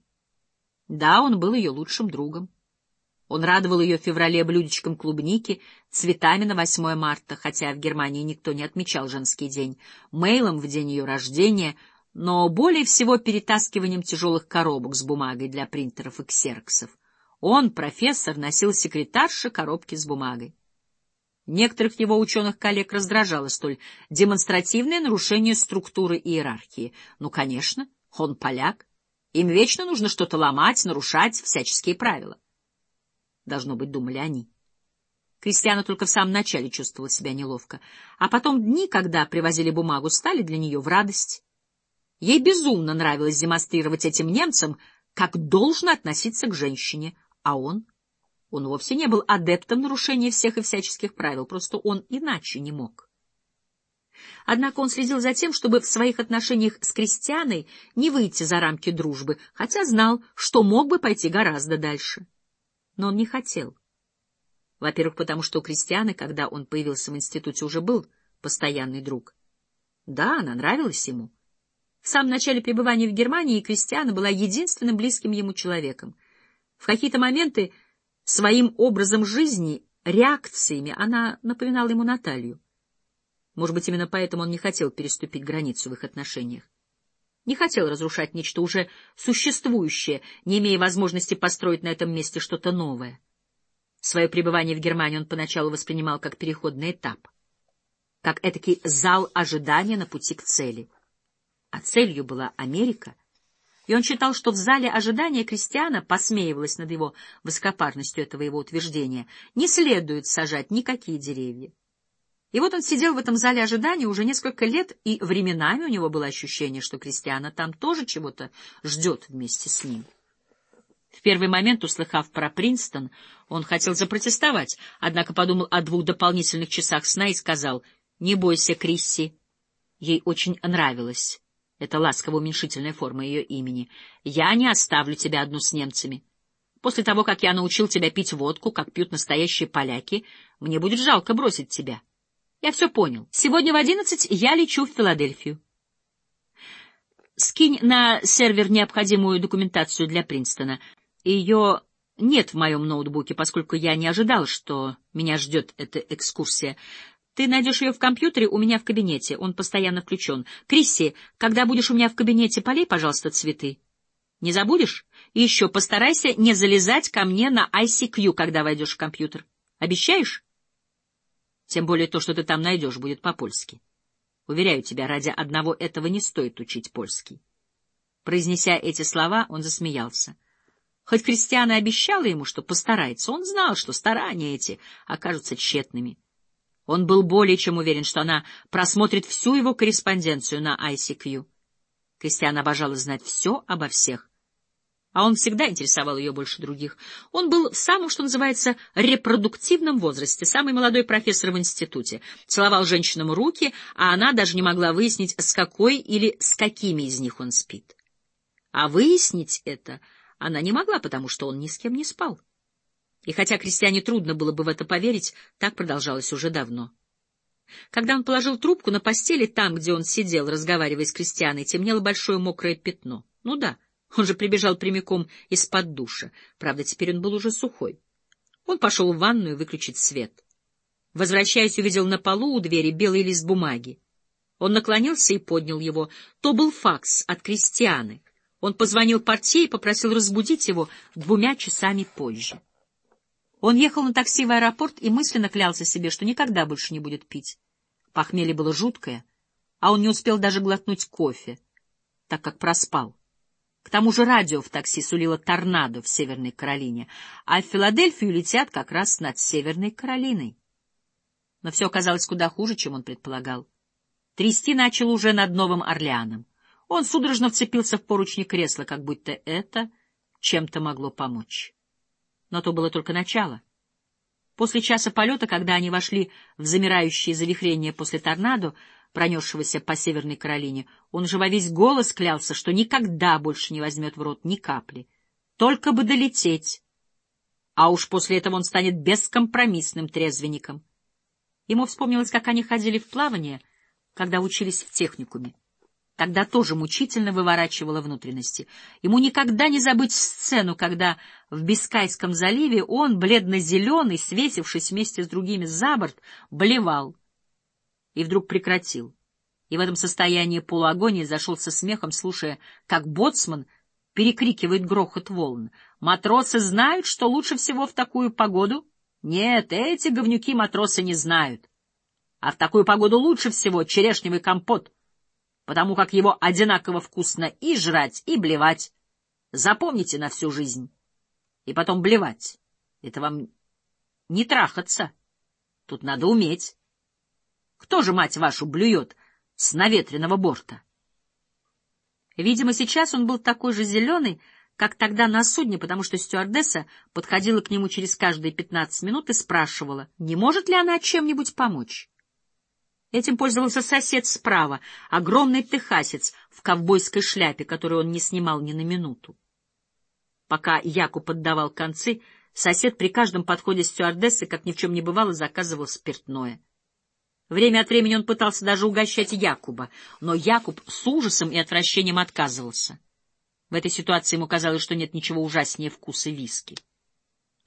Да, он был ее лучшим другом. Он радовал ее в феврале блюдечком клубники, цветами на 8 марта, хотя в Германии никто не отмечал женский день, мейлом в день ее рождения, но более всего перетаскиванием тяжелых коробок с бумагой для принтеров и ксероксов. Он, профессор, носил секретарше коробки с бумагой. Некоторых его ученых-коллег раздражало столь демонстративное нарушение структуры иерархии. Ну, конечно, он поляк. Им вечно нужно что-то ломать, нарушать всяческие правила. Должно быть, думали они. Кристиана только в самом начале чувствовала себя неловко, а потом дни, когда привозили бумагу, стали для нее в радость. Ей безумно нравилось демонстрировать этим немцам, как должно относиться к женщине, а он он вовсе не был адептом нарушения всех и всяческих правил, просто он иначе не мог. Однако он следил за тем, чтобы в своих отношениях с крестьяной не выйти за рамки дружбы, хотя знал, что мог бы пойти гораздо дальше. Но он не хотел. Во-первых, потому что у крестьяны, когда он появился в институте, уже был постоянный друг. Да, она нравилась ему. В самом начале пребывания в Германии Кристиана была единственным близким ему человеком. В какие-то моменты Своим образом жизни, реакциями она напоминала ему Наталью. Может быть, именно поэтому он не хотел переступить границу в их отношениях. Не хотел разрушать нечто уже существующее, не имея возможности построить на этом месте что-то новое. Свое пребывание в Германии он поначалу воспринимал как переходный этап, как этакий зал ожидания на пути к цели. А целью была Америка, и он считал, что в зале ожидания Кристиана посмеивалась над его высокопарностью этого его утверждения. Не следует сажать никакие деревья. И вот он сидел в этом зале ожидания уже несколько лет, и временами у него было ощущение, что Кристиана там тоже чего-то ждет вместе с ним. В первый момент, услыхав про Принстон, он хотел запротестовать, однако подумал о двух дополнительных часах сна и сказал, «Не бойся, Крисси». Ей очень нравилось это ласково-уменьшительная форма ее имени. Я не оставлю тебя одну с немцами. После того, как я научил тебя пить водку, как пьют настоящие поляки, мне будет жалко бросить тебя. Я все понял. Сегодня в одиннадцать я лечу в Филадельфию. Скинь на сервер необходимую документацию для Принстона. Ее нет в моем ноутбуке, поскольку я не ожидал, что меня ждет эта экскурсия. Ты найдешь ее в компьютере у меня в кабинете, он постоянно включен. Крисси, когда будешь у меня в кабинете, полей, пожалуйста, цветы. Не забудешь? И еще постарайся не залезать ко мне на ICQ, когда войдешь в компьютер. Обещаешь? Тем более то, что ты там найдешь, будет по-польски. Уверяю тебя, ради одного этого не стоит учить польский. Произнеся эти слова, он засмеялся. Хоть Кристиана обещала ему, что постарается, он знал, что старания эти окажутся тщетными. Он был более чем уверен, что она просмотрит всю его корреспонденцию на ICQ. Кристиан обожала знать все обо всех. а он всегда интересовал ее больше других. Он был в самом, что называется, репродуктивном возрасте, самый молодой профессор в институте, целовал женщинам руки, а она даже не могла выяснить, с какой или с какими из них он спит. А выяснить это она не могла, потому что он ни с кем не спал. И хотя крестьяне трудно было бы в это поверить, так продолжалось уже давно. Когда он положил трубку на постели, там, где он сидел, разговаривая с крестьяной, темнело большое мокрое пятно. Ну да, он же прибежал прямиком из-под душа. Правда, теперь он был уже сухой. Он пошел в ванную выключить свет. Возвращаясь, увидел на полу у двери белый лист бумаги. Он наклонился и поднял его. То был факс от крестьяны. Он позвонил портье и попросил разбудить его двумя часами позже. Он ехал на такси в аэропорт и мысленно клялся себе, что никогда больше не будет пить. Похмелье было жуткое, а он не успел даже глотнуть кофе, так как проспал. К тому же радио в такси сулило торнадо в Северной Каролине, а в Филадельфию летят как раз над Северной Каролиной. Но все оказалось куда хуже, чем он предполагал. Трясти начал уже над Новым Орлеаном. Он судорожно вцепился в поручни кресла, как будто это чем-то могло помочь. Но то было только начало. После часа полета, когда они вошли в замирающие завихрения после торнадо, пронесшегося по Северной Каролине, он же во весь голос клялся, что никогда больше не возьмет в рот ни капли. Только бы долететь. А уж после этого он станет бескомпромиссным трезвенником. Ему вспомнилось, как они ходили в плавание, когда учились в техникуме. Тогда тоже мучительно выворачивало внутренности. Ему никогда не забыть сцену, когда в Бискайском заливе он, бледно-зеленый, свесившись вместе с другими за борт, блевал. И вдруг прекратил. И в этом состоянии полуагонии зашел со смехом, слушая, как боцман перекрикивает грохот волн. Матросы знают, что лучше всего в такую погоду? Нет, эти говнюки матросы не знают. А в такую погоду лучше всего черешневый компот — потому как его одинаково вкусно и жрать, и блевать. Запомните на всю жизнь. И потом блевать. Это вам не трахаться. Тут надо уметь. Кто же, мать вашу, блюет с наветренного борта? Видимо, сейчас он был такой же зеленый, как тогда на судне, потому что стюардесса подходила к нему через каждые пятнадцать минут и спрашивала, не может ли она чем-нибудь помочь. Этим пользовался сосед справа, огромный техасец в ковбойской шляпе, которую он не снимал ни на минуту. Пока Якуб поддавал концы, сосед при каждом подходе стюардессы, как ни в чем не бывало, заказывал спиртное. Время от времени он пытался даже угощать Якуба, но Якуб с ужасом и отвращением отказывался. В этой ситуации ему казалось, что нет ничего ужаснее вкуса виски.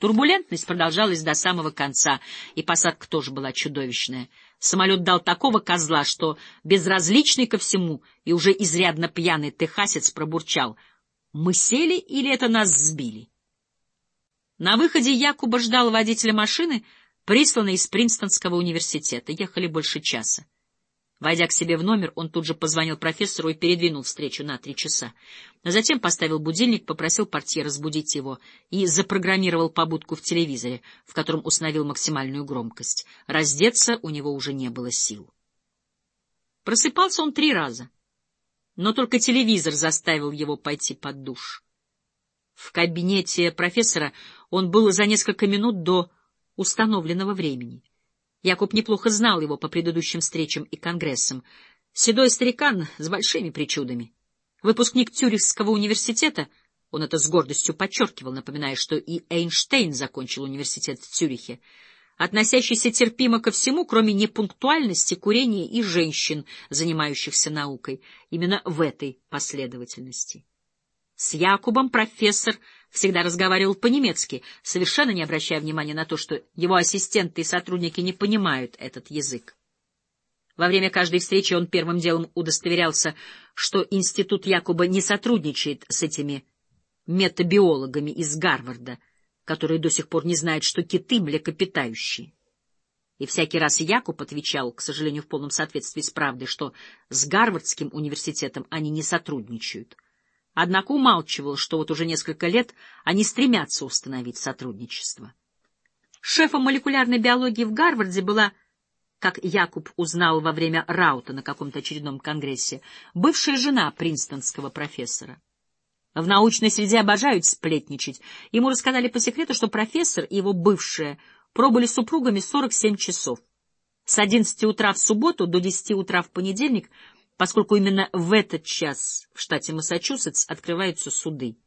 Турбулентность продолжалась до самого конца, и посадка тоже была чудовищная — Самолет дал такого козла, что безразличный ко всему и уже изрядно пьяный техасец пробурчал. «Мы сели или это нас сбили?» На выходе Якуба ждал водителя машины, присланный из Принстонского университета. Ехали больше часа. Войдя к себе в номер, он тут же позвонил профессору и передвинул встречу на три часа. Но затем поставил будильник, попросил портье разбудить его и запрограммировал побудку в телевизоре, в котором установил максимальную громкость. Раздеться у него уже не было сил. Просыпался он три раза, но только телевизор заставил его пойти под душ. В кабинете профессора он был за несколько минут до установленного времени. Якуб неплохо знал его по предыдущим встречам и конгрессам. Седой старикан с большими причудами. Выпускник Тюрихского университета, он это с гордостью подчеркивал, напоминая, что и Эйнштейн закончил университет в Цюрихе, относящийся терпимо ко всему, кроме непунктуальности, курения и женщин, занимающихся наукой, именно в этой последовательности. С Якубом профессор всегда разговаривал по-немецки, совершенно не обращая внимания на то, что его ассистенты и сотрудники не понимают этот язык. Во время каждой встречи он первым делом удостоверялся, что институт Якуба не сотрудничает с этими метабиологами из Гарварда, которые до сих пор не знают, что киты млекопитающие. И всякий раз Якуб отвечал, к сожалению, в полном соответствии с правдой, что с Гарвардским университетом они не сотрудничают — однако умалчивал, что вот уже несколько лет они стремятся установить сотрудничество. Шефом молекулярной биологии в Гарварде была, как Якуб узнал во время раута на каком-то очередном конгрессе, бывшая жена принстонского профессора. В научной среде обожают сплетничать. Ему рассказали по секрету, что профессор и его бывшая пробыли супругами 47 часов. С 11 утра в субботу до 10 утра в понедельник, поскольку именно в этот час в штате Массачусетс открываются суды.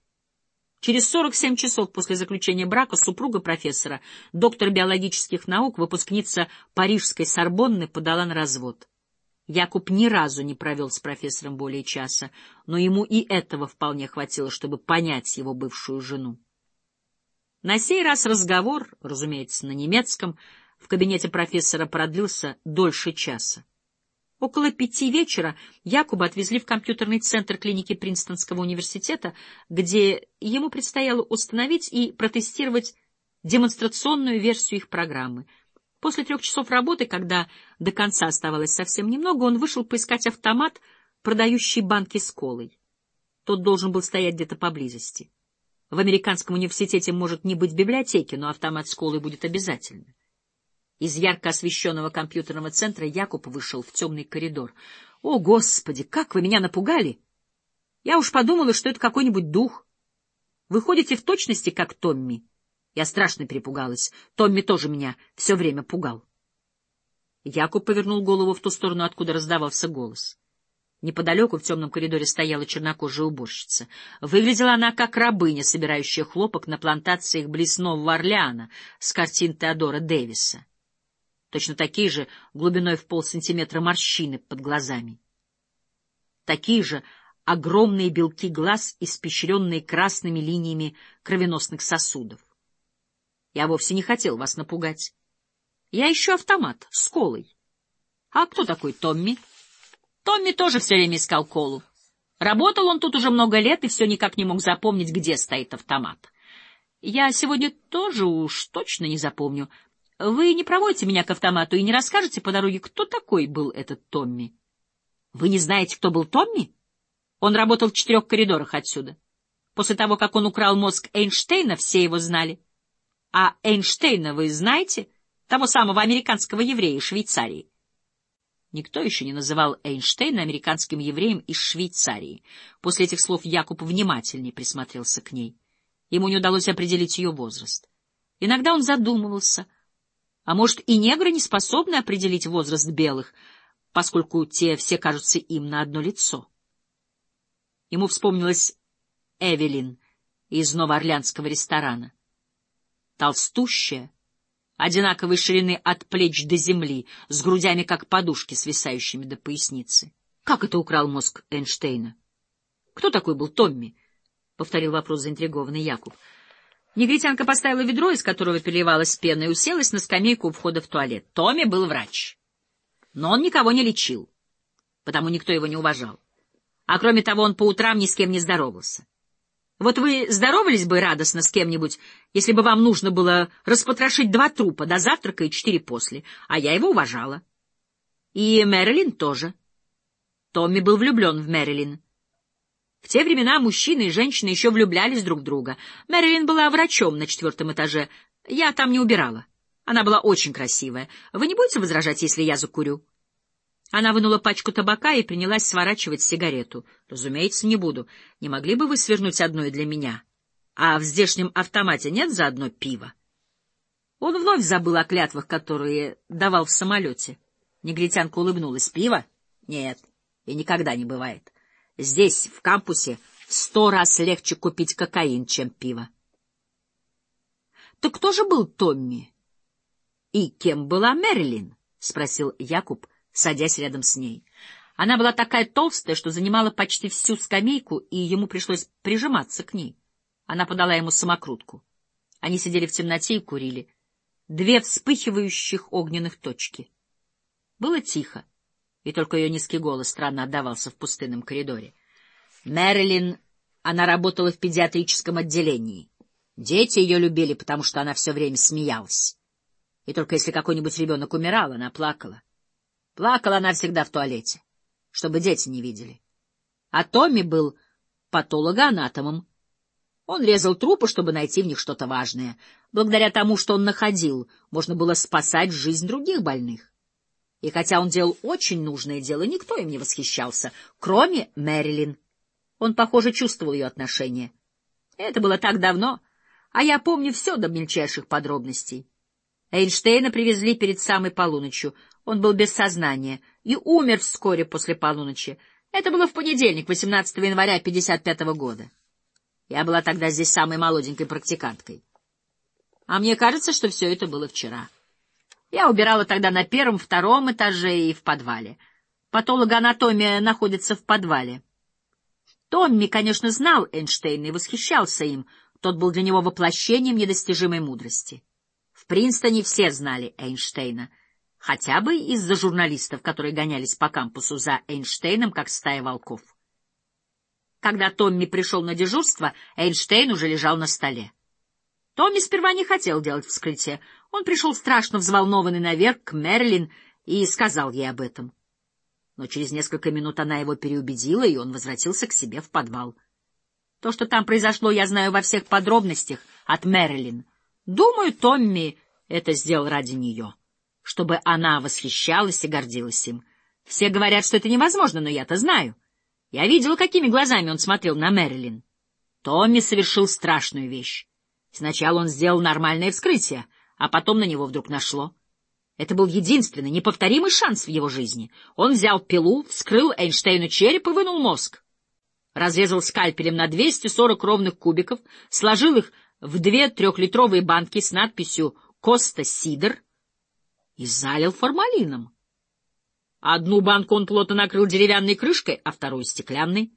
Через 47 часов после заключения брака супруга профессора, доктор биологических наук, выпускница Парижской Сорбонны, подала на развод. Якуб ни разу не провел с профессором более часа, но ему и этого вполне хватило, чтобы понять его бывшую жену. На сей раз разговор, разумеется, на немецком, в кабинете профессора продлился дольше часа. Около пяти вечера Якуба отвезли в компьютерный центр клиники Принстонского университета, где ему предстояло установить и протестировать демонстрационную версию их программы — После трех часов работы, когда до конца оставалось совсем немного, он вышел поискать автомат, продающий банки с колой. Тот должен был стоять где-то поблизости. В американском университете может не быть библиотеки, но автомат с колой будет обязательно. Из ярко освещенного компьютерного центра Якуб вышел в темный коридор. — О, Господи, как вы меня напугали! Я уж подумала, что это какой-нибудь дух. Вы ходите в точности, как Томми. Я страшно перепугалась. Томми тоже меня все время пугал. Якуб повернул голову в ту сторону, откуда раздавался голос. Неподалеку в темном коридоре стояла чернокожая уборщица. Выглядела она как рабыня, собирающая хлопок на плантациях близ Нового Орлеана с картин Теодора Дэвиса. Точно такие же глубиной в полсантиметра морщины под глазами. Такие же огромные белки глаз, испещренные красными линиями кровеносных сосудов. Я вовсе не хотел вас напугать. Я ищу автомат с колой. А кто такой Томми? Томми тоже все время искал колу. Работал он тут уже много лет и все никак не мог запомнить, где стоит автомат. Я сегодня тоже уж точно не запомню. Вы не проводите меня к автомату и не расскажете по дороге, кто такой был этот Томми? Вы не знаете, кто был Томми? Он работал в четырех коридорах отсюда. После того, как он украл мозг Эйнштейна, все его знали. А Эйнштейна вы знаете? Того самого американского еврея из Швейцарии. Никто еще не называл Эйнштейна американским евреем из Швейцарии. После этих слов Якуб внимательнее присмотрелся к ней. Ему не удалось определить ее возраст. Иногда он задумывался, а может, и негры не способны определить возраст белых, поскольку те все кажутся им на одно лицо. Ему вспомнилась Эвелин из новоорлеанского ресторана толстущая, одинаковой ширины от плеч до земли, с грудями, как подушки, свисающими до поясницы. Как это украл мозг Эйнштейна? Кто такой был Томми? — повторил вопрос заинтригованный Якуб. Негритянка поставила ведро, из которого переливалась пена, и уселась на скамейку у входа в туалет. Томми был врач. Но он никого не лечил, потому никто его не уважал. А кроме того, он по утрам ни с кем не здоровался. Вот вы здоровались бы радостно с кем-нибудь, если бы вам нужно было распотрошить два трупа до завтрака и четыре после, а я его уважала. И Мэрилин тоже. Томми был влюблен в Мэрилин. В те времена мужчины и женщины еще влюблялись друг в друга. Мэрилин была врачом на четвертом этаже. Я там не убирала. Она была очень красивая. Вы не будете возражать, если я закурю? Она вынула пачку табака и принялась сворачивать сигарету. — Разумеется, не буду. Не могли бы вы свернуть одно и для меня? А в здешнем автомате нет заодно пива? Он вновь забыл о клятвах, которые давал в самолете. Негритянка улыбнулась. — Пиво? — Нет, и никогда не бывает. Здесь, в кампусе, сто раз легче купить кокаин, чем пиво. — Так кто же был Томми? — И кем была Мэрилин? — спросил Якуб. — садясь рядом с ней. Она была такая толстая, что занимала почти всю скамейку, и ему пришлось прижиматься к ней. Она подала ему самокрутку. Они сидели в темноте и курили. Две вспыхивающих огненных точки. Было тихо, и только ее низкий голос странно отдавался в пустынном коридоре. Мэрилин, она работала в педиатрическом отделении. Дети ее любили, потому что она все время смеялась. И только если какой-нибудь ребенок умирал, она плакала. Плакала она всегда в туалете, чтобы дети не видели. А Томми был патологоанатомом. Он резал трупы, чтобы найти в них что-то важное. Благодаря тому, что он находил, можно было спасать жизнь других больных. И хотя он делал очень нужное дело, никто им не восхищался, кроме Мэрилин. Он, похоже, чувствовал ее отношение. Это было так давно, а я помню все до мельчайших подробностей. Эйнштейна привезли перед самой полуночью. Он был без сознания и умер вскоре после полуночи. Это было в понедельник, 18 января 55 -го года. Я была тогда здесь самой молоденькой практиканткой. А мне кажется, что все это было вчера. Я убирала тогда на первом, втором этаже и в подвале. Патологоанатомия находится в подвале. Томми, конечно, знал Эйнштейна и восхищался им. Тот был для него воплощением недостижимой мудрости. В Принстоне все знали Эйнштейна, хотя бы из-за журналистов, которые гонялись по кампусу за Эйнштейном, как стая волков. Когда Томми пришел на дежурство, Эйнштейн уже лежал на столе. Томми сперва не хотел делать вскрытие. Он пришел страшно взволнованный наверх к Мерлин и сказал ей об этом. Но через несколько минут она его переубедила, и он возвратился к себе в подвал. То, что там произошло, я знаю во всех подробностях от Мэрилин. Думаю, Томми это сделал ради нее, чтобы она восхищалась и гордилась им. Все говорят, что это невозможно, но я-то знаю. Я видела, какими глазами он смотрел на Мэрилин. Томми совершил страшную вещь. Сначала он сделал нормальное вскрытие, а потом на него вдруг нашло. Это был единственный, неповторимый шанс в его жизни. Он взял пилу, вскрыл Эйнштейну череп и вынул мозг. Разрезал скальпелем на 240 ровных кубиков, сложил их в две трехлитровые банки с надписью «Коста Сидр» и залил формалином. Одну банку он плотно накрыл деревянной крышкой, а вторую — стеклянной.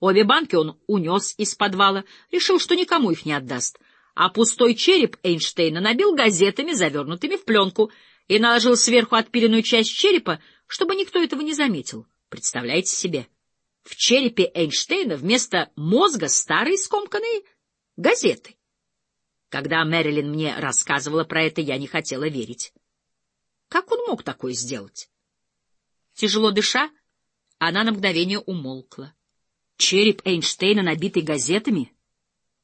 Обе банки он унес из подвала, решил, что никому их не отдаст, а пустой череп Эйнштейна набил газетами, завернутыми в пленку — и наложил сверху отпиленную часть черепа, чтобы никто этого не заметил. Представляете себе? В черепе Эйнштейна вместо мозга старые скомканные газеты. Когда Мэрилин мне рассказывала про это, я не хотела верить. Как он мог такое сделать? Тяжело дыша, она на мгновение умолкла. Череп Эйнштейна, набитый газетами?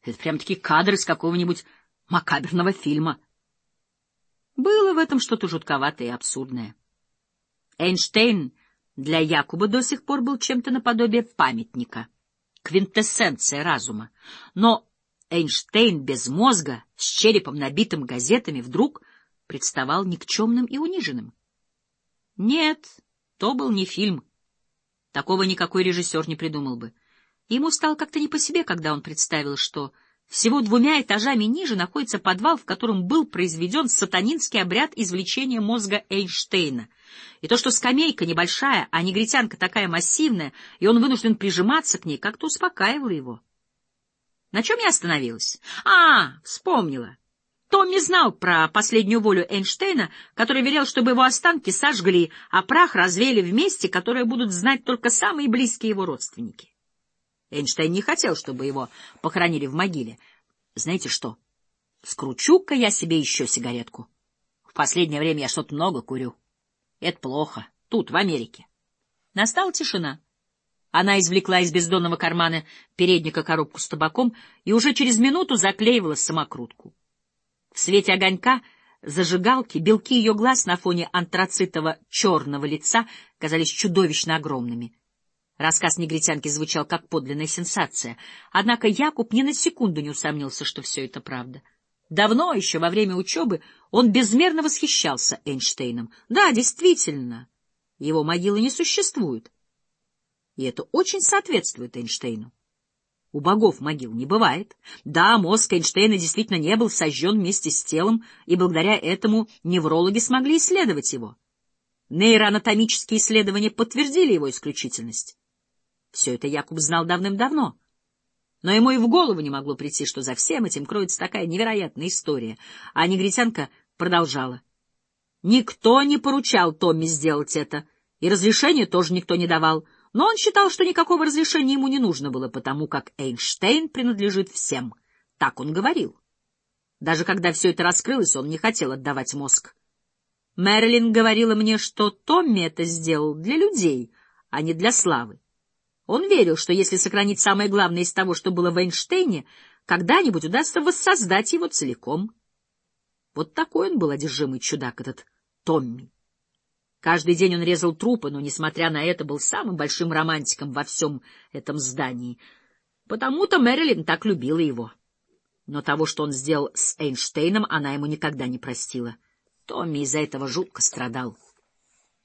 Это прям-таки кадр из какого-нибудь макаберного фильма. Было в этом что-то жутковатое и абсурдное. Эйнштейн для Якуба до сих пор был чем-то наподобие памятника, квинтэссенция разума. Но Эйнштейн без мозга, с черепом, набитым газетами, вдруг представал никчемным и униженным. Нет, то был не фильм. Такого никакой режиссер не придумал бы. Ему стало как-то не по себе, когда он представил, что всего двумя этажами ниже находится подвал, в котором был произведен сатанинский обряд извлечения мозга Эйнштейна. И то, что скамейка небольшая, а негритянка такая массивная, и он вынужден прижиматься к ней, как-то успокаивало его. На чем я остановилась? А, вспомнила. Томми знал про последнюю волю Эйнштейна, который велел, чтобы его останки сожгли, а прах развеяли в месте, которое будут знать только самые близкие его родственники. Эйнштейн не хотел, чтобы его похоронили в могиле. Знаете что? Скручу-ка я себе еще сигаретку. В последнее время я что-то много курю. Это плохо. Тут, в Америке. Настала тишина. Она извлекла из бездонного кармана передника коробку с табаком и уже через минуту заклеивала самокрутку. В свете огонька зажигалки белки ее глаз на фоне антрацитового черного лица казались чудовищно огромными — Рассказ негритянки звучал как подлинная сенсация, однако Якуб ни на секунду не усомнился, что все это правда. Давно, еще во время учебы, он безмерно восхищался Эйнштейном. Да, действительно, его могилы не существует. И это очень соответствует Эйнштейну. У богов могил не бывает. Да, мозг Эйнштейна действительно не был сожжен вместе с телом, и благодаря этому неврологи смогли исследовать его. Нейроанатомические исследования подтвердили его исключительность. Все это Якуб знал давным-давно. Но ему и в голову не могло прийти, что за всем этим кроется такая невероятная история. А негритянка продолжала. Никто не поручал Томми сделать это, и разрешения тоже никто не давал. Но он считал, что никакого разрешения ему не нужно было, потому как Эйнштейн принадлежит всем. Так он говорил. Даже когда все это раскрылось, он не хотел отдавать мозг. Мэрилин говорила мне, что Томми это сделал для людей, а не для славы. Он верил, что если сохранить самое главное из того, что было в Эйнштейне, когда-нибудь удастся воссоздать его целиком. Вот такой он был одержимый чудак, этот Томми. Каждый день он резал трупы, но, несмотря на это, был самым большим романтиком во всем этом здании. Потому-то Мэрилин так любила его. Но того, что он сделал с Эйнштейном, она ему никогда не простила. Томми из-за этого жутко страдал.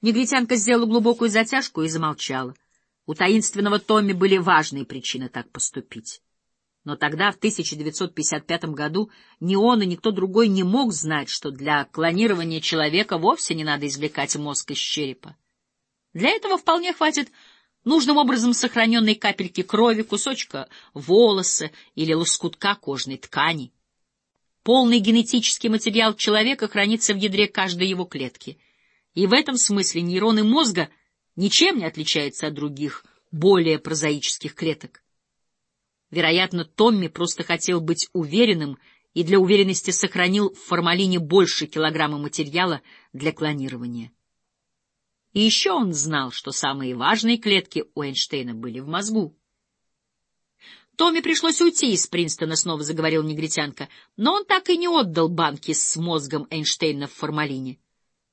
Негритянка сделала глубокую затяжку и замолчала. У таинственного Томми были важные причины так поступить. Но тогда, в 1955 году, ни он и никто другой не мог знать, что для клонирования человека вовсе не надо извлекать мозг из черепа. Для этого вполне хватит нужным образом сохраненной капельки крови, кусочка волоса или лоскутка кожной ткани. Полный генетический материал человека хранится в ядре каждой его клетки. И в этом смысле нейроны мозга ничем не отличаются от других, более прозаических клеток. Вероятно, Томми просто хотел быть уверенным и для уверенности сохранил в формалине больше килограмма материала для клонирования. И еще он знал, что самые важные клетки у Эйнштейна были в мозгу. Томми пришлось уйти из Принстона, снова заговорил негритянка, но он так и не отдал банки с мозгом Эйнштейна в формалине.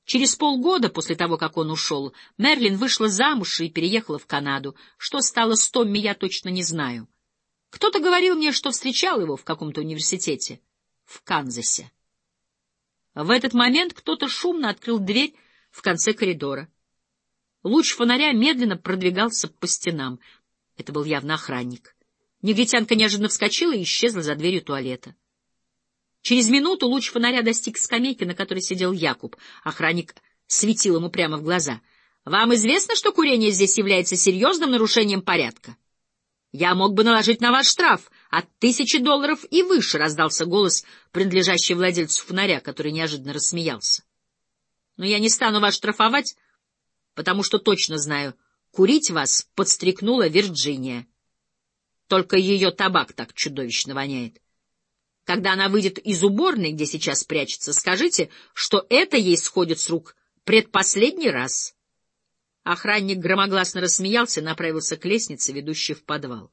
Через полгода после того, как он ушел, Мерлин вышла замуж и переехала в Канаду. Что стало с Томми, я точно не знаю. Кто-то говорил мне, что встречал его в каком-то университете в Канзасе. В этот момент кто-то шумно открыл дверь в конце коридора. Луч фонаря медленно продвигался по стенам. Это был явно охранник. Негритянка неожиданно вскочила и исчезла за дверью туалета. Через минуту луч фонаря достиг скамейки, на которой сидел Якуб. Охранник светил ему прямо в глаза. — Вам известно, что курение здесь является серьезным нарушением порядка? — я мог бы наложить на вас штраф от тысячи долларов и выше, — раздался голос, принадлежащий владельцу фонаря, который неожиданно рассмеялся. Но я не стану вас штрафовать, потому что точно знаю, курить вас подстрекнула Вирджиния. Только ее табак так чудовищно воняет. Когда она выйдет из уборной, где сейчас прячется, скажите, что это ей сходит с рук предпоследний раз. Охранник громогласно рассмеялся и направился к лестнице, ведущей в подвал.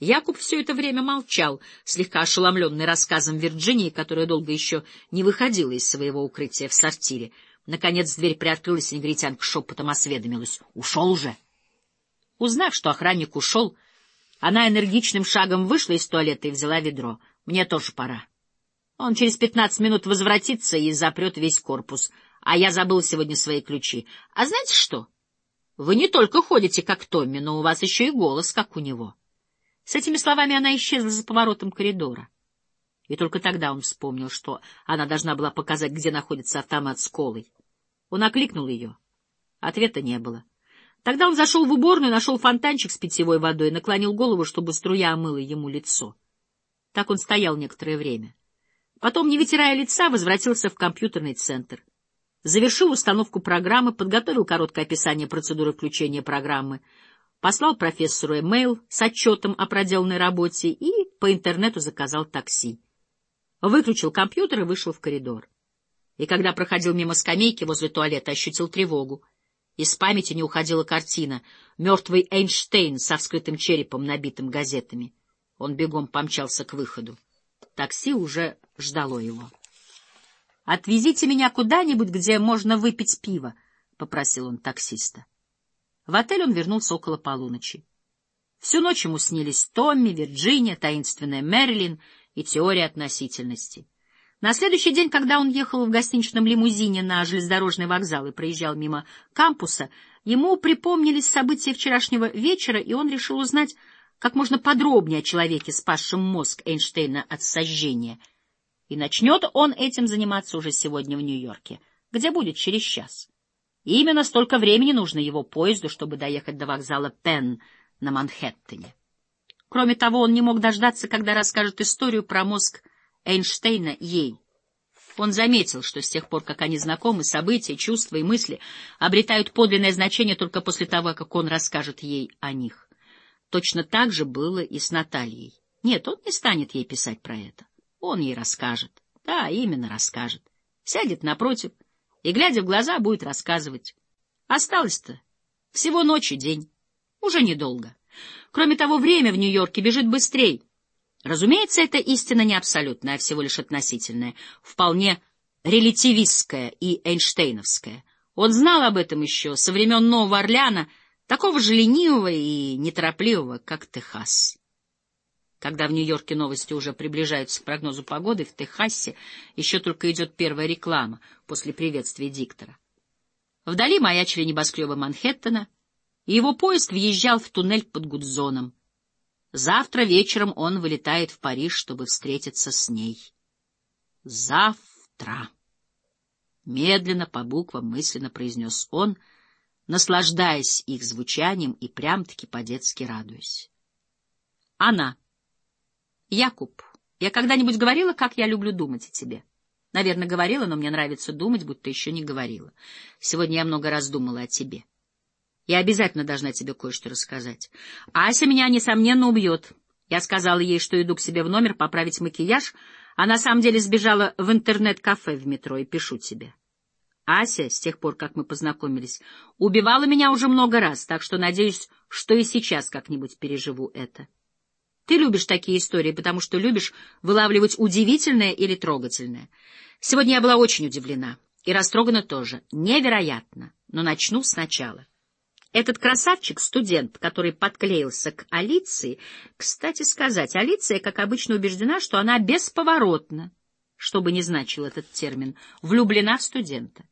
Якуб все это время молчал, слегка ошеломленный рассказом Вирджинии, которая долго еще не выходила из своего укрытия в сортире. Наконец дверь приоткрылась, и негритянка шепотом осведомилась. — Ушел уже? Узнав, что охранник ушел, она энергичным шагом вышла из туалета и взяла ведро. — Мне тоже пора. Он через пятнадцать минут возвратится и запрет весь корпус, а я забыл сегодня свои ключи. А знаете что? Вы не только ходите, как Томми, но у вас еще и голос, как у него. С этими словами она исчезла за поворотом коридора. И только тогда он вспомнил, что она должна была показать, где находится автомат с колой. Он окликнул ее. Ответа не было. Тогда он зашел в уборную, нашел фонтанчик с питьевой водой наклонил голову, чтобы струя омыла ему лицо. Так он стоял некоторое время. Потом, не вытирая лица, возвратился в компьютерный центр завершил установку программы, подготовил короткое описание процедуры включения программы, послал профессору эмейл с отчетом о проделанной работе и по интернету заказал такси. Выключил компьютер и вышел в коридор. И когда проходил мимо скамейки возле туалета, ощутил тревогу. Из памяти не уходила картина. Мертвый Эйнштейн со вскрытым черепом, набитым газетами. Он бегом помчался к выходу. Такси уже ждало его. Отвезите меня куда-нибудь, где можно выпить пиво, — попросил он таксиста. В отель он вернулся около полуночи. Всю ночь ему снились Томми, Вирджиния, таинственная Мэрилин и теория относительности. На следующий день, когда он ехал в гостиничном лимузине на железнодорожный вокзал и проезжал мимо кампуса, ему припомнились события вчерашнего вечера, и он решил узнать как можно подробнее о человеке, спасшем мозг Эйнштейна от сожжения — и начнет он этим заниматься уже сегодня в Нью-Йорке, где будет через час. И именно столько времени нужно его поезду, чтобы доехать до вокзала Пенн на Манхэттене. Кроме того, он не мог дождаться, когда расскажет историю про мозг Эйнштейна ей. Он заметил, что с тех пор, как они знакомы, события, чувства и мысли обретают подлинное значение только после того, как он расскажет ей о них. Точно так же было и с Натальей. Нет, он не станет ей писать про это. Он ей расскажет. Да, именно расскажет. Сядет напротив и, глядя в глаза, будет рассказывать. Осталось-то всего ночь и день. Уже недолго. Кроме того, время в Нью-Йорке бежит быстрее. Разумеется, это истина не абсолютная, а всего лишь относительная, вполне релятивистская и эйнштейновская. Он знал об этом еще со времен Нового Орлеана, такого же ленивого и неторопливого, как Техас. Когда в Нью-Йорке новости уже приближаются к прогнозу погоды, в Техасе еще только идет первая реклама после приветствия диктора. Вдали маячили небоскребы Манхэттена, и его поезд въезжал в туннель под Гудзоном. Завтра вечером он вылетает в Париж, чтобы встретиться с ней. Завтра. Медленно, по буквам, мысленно произнес он, наслаждаясь их звучанием и прям-таки по-детски радуясь. Она. Якуб, я когда-нибудь говорила, как я люблю думать о тебе? Наверное, говорила, но мне нравится думать, будто еще не говорила. Сегодня я много раз думала о тебе. Я обязательно должна тебе кое-что рассказать. Ася меня, несомненно, убьет. Я сказала ей, что иду к себе в номер поправить макияж, а на самом деле сбежала в интернет-кафе в метро и пишу тебе. Ася, с тех пор, как мы познакомились, убивала меня уже много раз, так что надеюсь, что и сейчас как-нибудь переживу это. Ты любишь такие истории, потому что любишь вылавливать удивительное или трогательное. Сегодня я была очень удивлена. И растрогана тоже. Невероятно. Но начну сначала. Этот красавчик — студент, который подклеился к Алиции. Кстати сказать, Алиция, как обычно, убеждена, что она бесповоротно, что бы ни значил этот термин, влюблена в студента.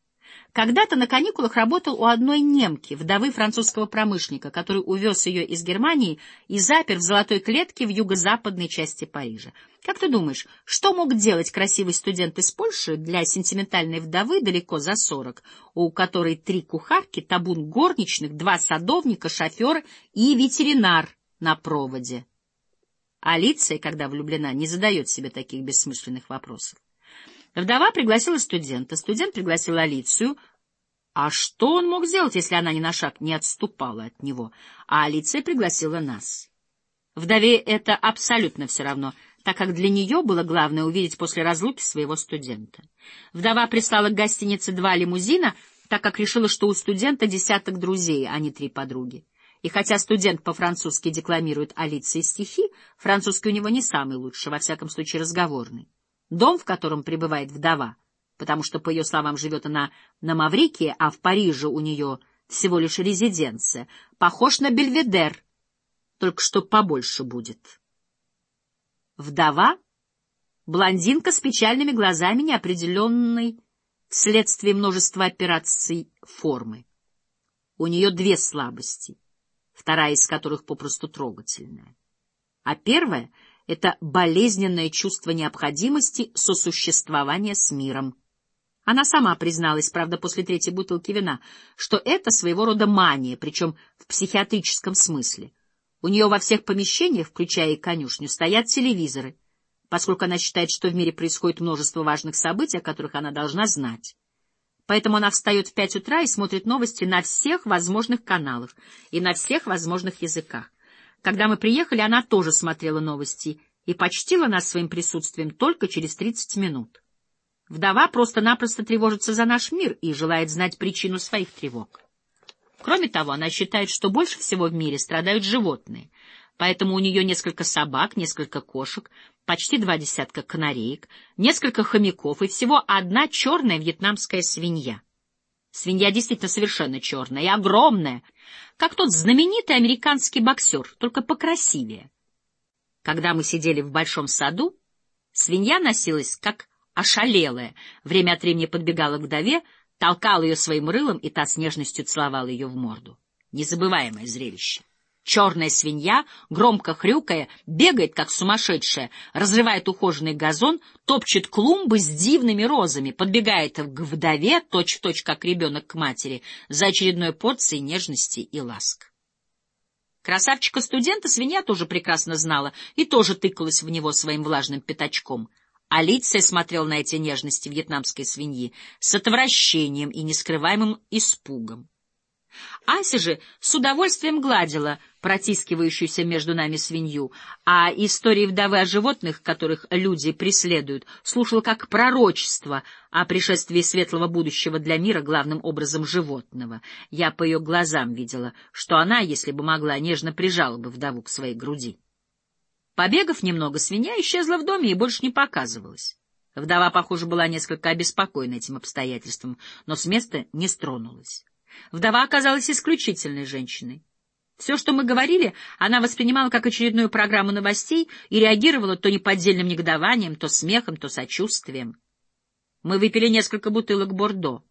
Когда-то на каникулах работал у одной немки, вдовы французского промышленника, который увез ее из Германии и запер в золотой клетке в юго-западной части Парижа. Как ты думаешь, что мог делать красивый студент из Польши для сентиментальной вдовы далеко за сорок, у которой три кухарки, табун горничных, два садовника, шофер и ветеринар на проводе? Алиция, когда влюблена, не задает себе таких бессмысленных вопросов. Вдова пригласила студента, студент пригласил Алицию. А что он мог сделать, если она ни на шаг не отступала от него? А Алиция пригласила нас. Вдове это абсолютно все равно, так как для нее было главное увидеть после разлуки своего студента. Вдова прислала к гостинице два лимузина, так как решила, что у студента десяток друзей, а не три подруги. И хотя студент по-французски декламирует Алиции стихи, французский у него не самый лучший, во всяком случае разговорный. Дом, в котором пребывает вдова, потому что, по ее словам, живет она на Маврикии, а в Париже у нее всего лишь резиденция, похож на Бельведер, только что побольше будет. Вдова — блондинка с печальными глазами, неопределенной вследствие множества операций формы. У нее две слабости, вторая из которых попросту трогательная. А первая — это болезненное чувство необходимости сосуществования с миром. Она сама призналась, правда, после третьей бутылки вина, что это своего рода мания, причем в психиатрическом смысле. У нее во всех помещениях, включая и конюшню, стоят телевизоры, поскольку она считает, что в мире происходит множество важных событий, о которых она должна знать. Поэтому она встает в пять утра и смотрит новости на всех возможных каналах и на всех возможных языках. Когда мы приехали, она тоже смотрела новости и почтила нас своим присутствием только через 30 минут. Вдова просто-напросто тревожится за наш мир и желает знать причину своих тревог. Кроме того, она считает, что больше всего в мире страдают животные, поэтому у нее несколько собак, несколько кошек, почти два десятка канареек, несколько хомяков и всего одна черная вьетнамская свинья. Свинья действительно совершенно черная и огромная, как тот знаменитый американский боксер, только покрасивее. Когда мы сидели в большом саду, свинья носилась как ошалелая, время от времени подбегала к вдове, толкала ее своим рылом, и та с нежностью целовала ее в морду. Незабываемое зрелище. Черная свинья, громко хрюкая, бегает, как сумасшедшая, разрывает ухоженный газон, топчет клумбы с дивными розами, подбегает к вдове, точь-в-точь, -точь, как ребенок к матери, за очередной порцией нежности и ласк. Красавчика-студента свинья тоже прекрасно знала и тоже тыкалась в него своим влажным пятачком. Алиция смотрел на эти нежности вьетнамской свиньи с отвращением и нескрываемым испугом. Ася же с удовольствием гладила протискивающуюся между нами свинью, а истории вдовы о животных, которых люди преследуют, слушала как пророчество о пришествии светлого будущего для мира главным образом животного. Я по ее глазам видела, что она, если бы могла, нежно прижала бы вдову к своей груди. Побегав немного, свинья исчезла в доме и больше не показывалась. Вдова, похоже, была несколько обеспокоена этим обстоятельством, но с места не стронулась. Вдова оказалась исключительной женщиной. Все, что мы говорили, она воспринимала как очередную программу новостей и реагировала то неподдельным негодованием, то смехом, то сочувствием. Мы выпили несколько бутылок бордо.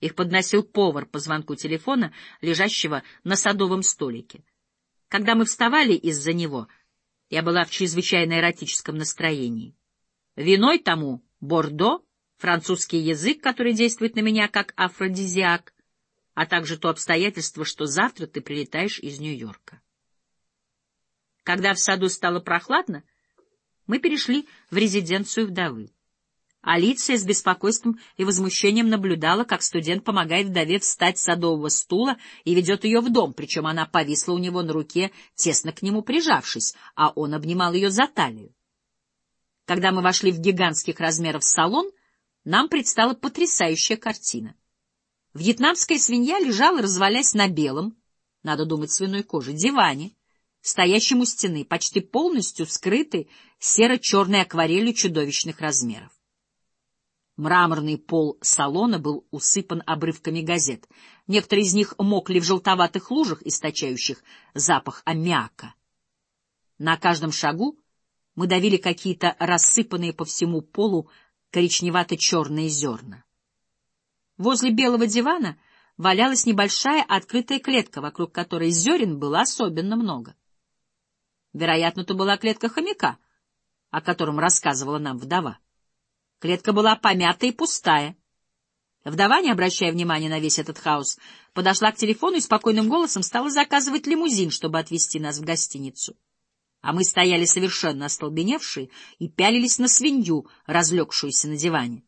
Их подносил повар по звонку телефона, лежащего на садовом столике. Когда мы вставали из-за него, я была в чрезвычайно эротическом настроении. Виной тому бордо, французский язык, который действует на меня как афродизиак, а также то обстоятельство, что завтра ты прилетаешь из Нью-Йорка. Когда в саду стало прохладно, мы перешли в резиденцию вдовы. Алиция с беспокойством и возмущением наблюдала, как студент помогает вдове встать с садового стула и ведет ее в дом, причем она повисла у него на руке, тесно к нему прижавшись, а он обнимал ее за талию. Когда мы вошли в гигантских размеров салон, нам предстала потрясающая картина. Вьетнамская свинья лежала, развалясь на белом, надо думать, свиной коже, диване, стоящем у стены, почти полностью скрытый серо-черной акварелью чудовищных размеров. Мраморный пол салона был усыпан обрывками газет. Некоторые из них мокли в желтоватых лужах, источающих запах аммиака. На каждом шагу мы давили какие-то рассыпанные по всему полу коричневато-черные зерна. Возле белого дивана валялась небольшая открытая клетка, вокруг которой зерен было особенно много. Вероятно, то была клетка хомяка, о котором рассказывала нам вдова. Клетка была помята и пустая. Вдова, не обращая внимания на весь этот хаос, подошла к телефону и спокойным голосом стала заказывать лимузин, чтобы отвезти нас в гостиницу. А мы стояли совершенно остолбеневшие и пялились на свинью, разлегшуюся на диване.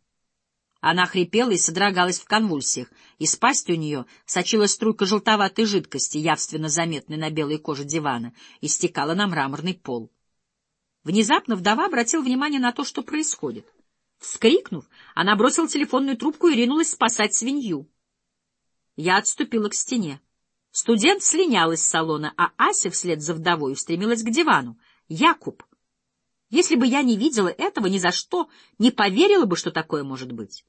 Она хрипела и содрогалась в конвульсиях, из пасти у нее сочилась струйка желтоватой жидкости, явственно заметной на белой коже дивана, и стекала на мраморный пол. Внезапно вдова обратила внимание на то, что происходит — Вскрикнув, она бросила телефонную трубку и ринулась спасать свинью. Я отступила к стене. Студент слинял из салона, а Ася вслед за вдовой устремилась к дивану. Якуб! Если бы я не видела этого, ни за что не поверила бы, что такое может быть.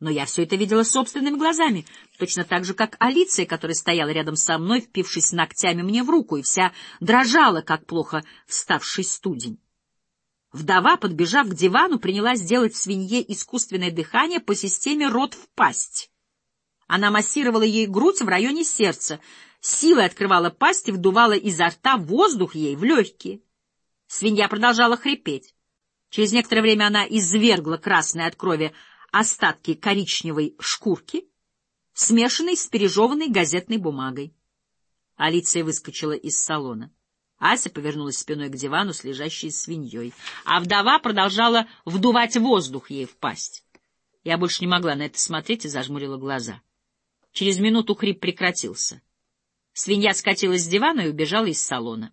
Но я все это видела собственными глазами, точно так же, как Алиция, которая стояла рядом со мной, впившись ногтями мне в руку, и вся дрожала, как плохо вставший студень. Вдова, подбежав к дивану, принялась делать свинье искусственное дыхание по системе рот в пасть. Она массировала ей грудь в районе сердца, силой открывала пасть и вдувала изо рта воздух ей в легкие. Свинья продолжала хрипеть. Через некоторое время она извергла красные от крови остатки коричневой шкурки, смешанной с пережеванной газетной бумагой. Алиция выскочила из салона. Ася повернулась спиной к дивану с лежащей свиньей, а вдова продолжала вдувать воздух ей в пасть. Я больше не могла на это смотреть и зажмурила глаза. Через минуту хрип прекратился. Свинья скатилась с дивана и убежала из салона.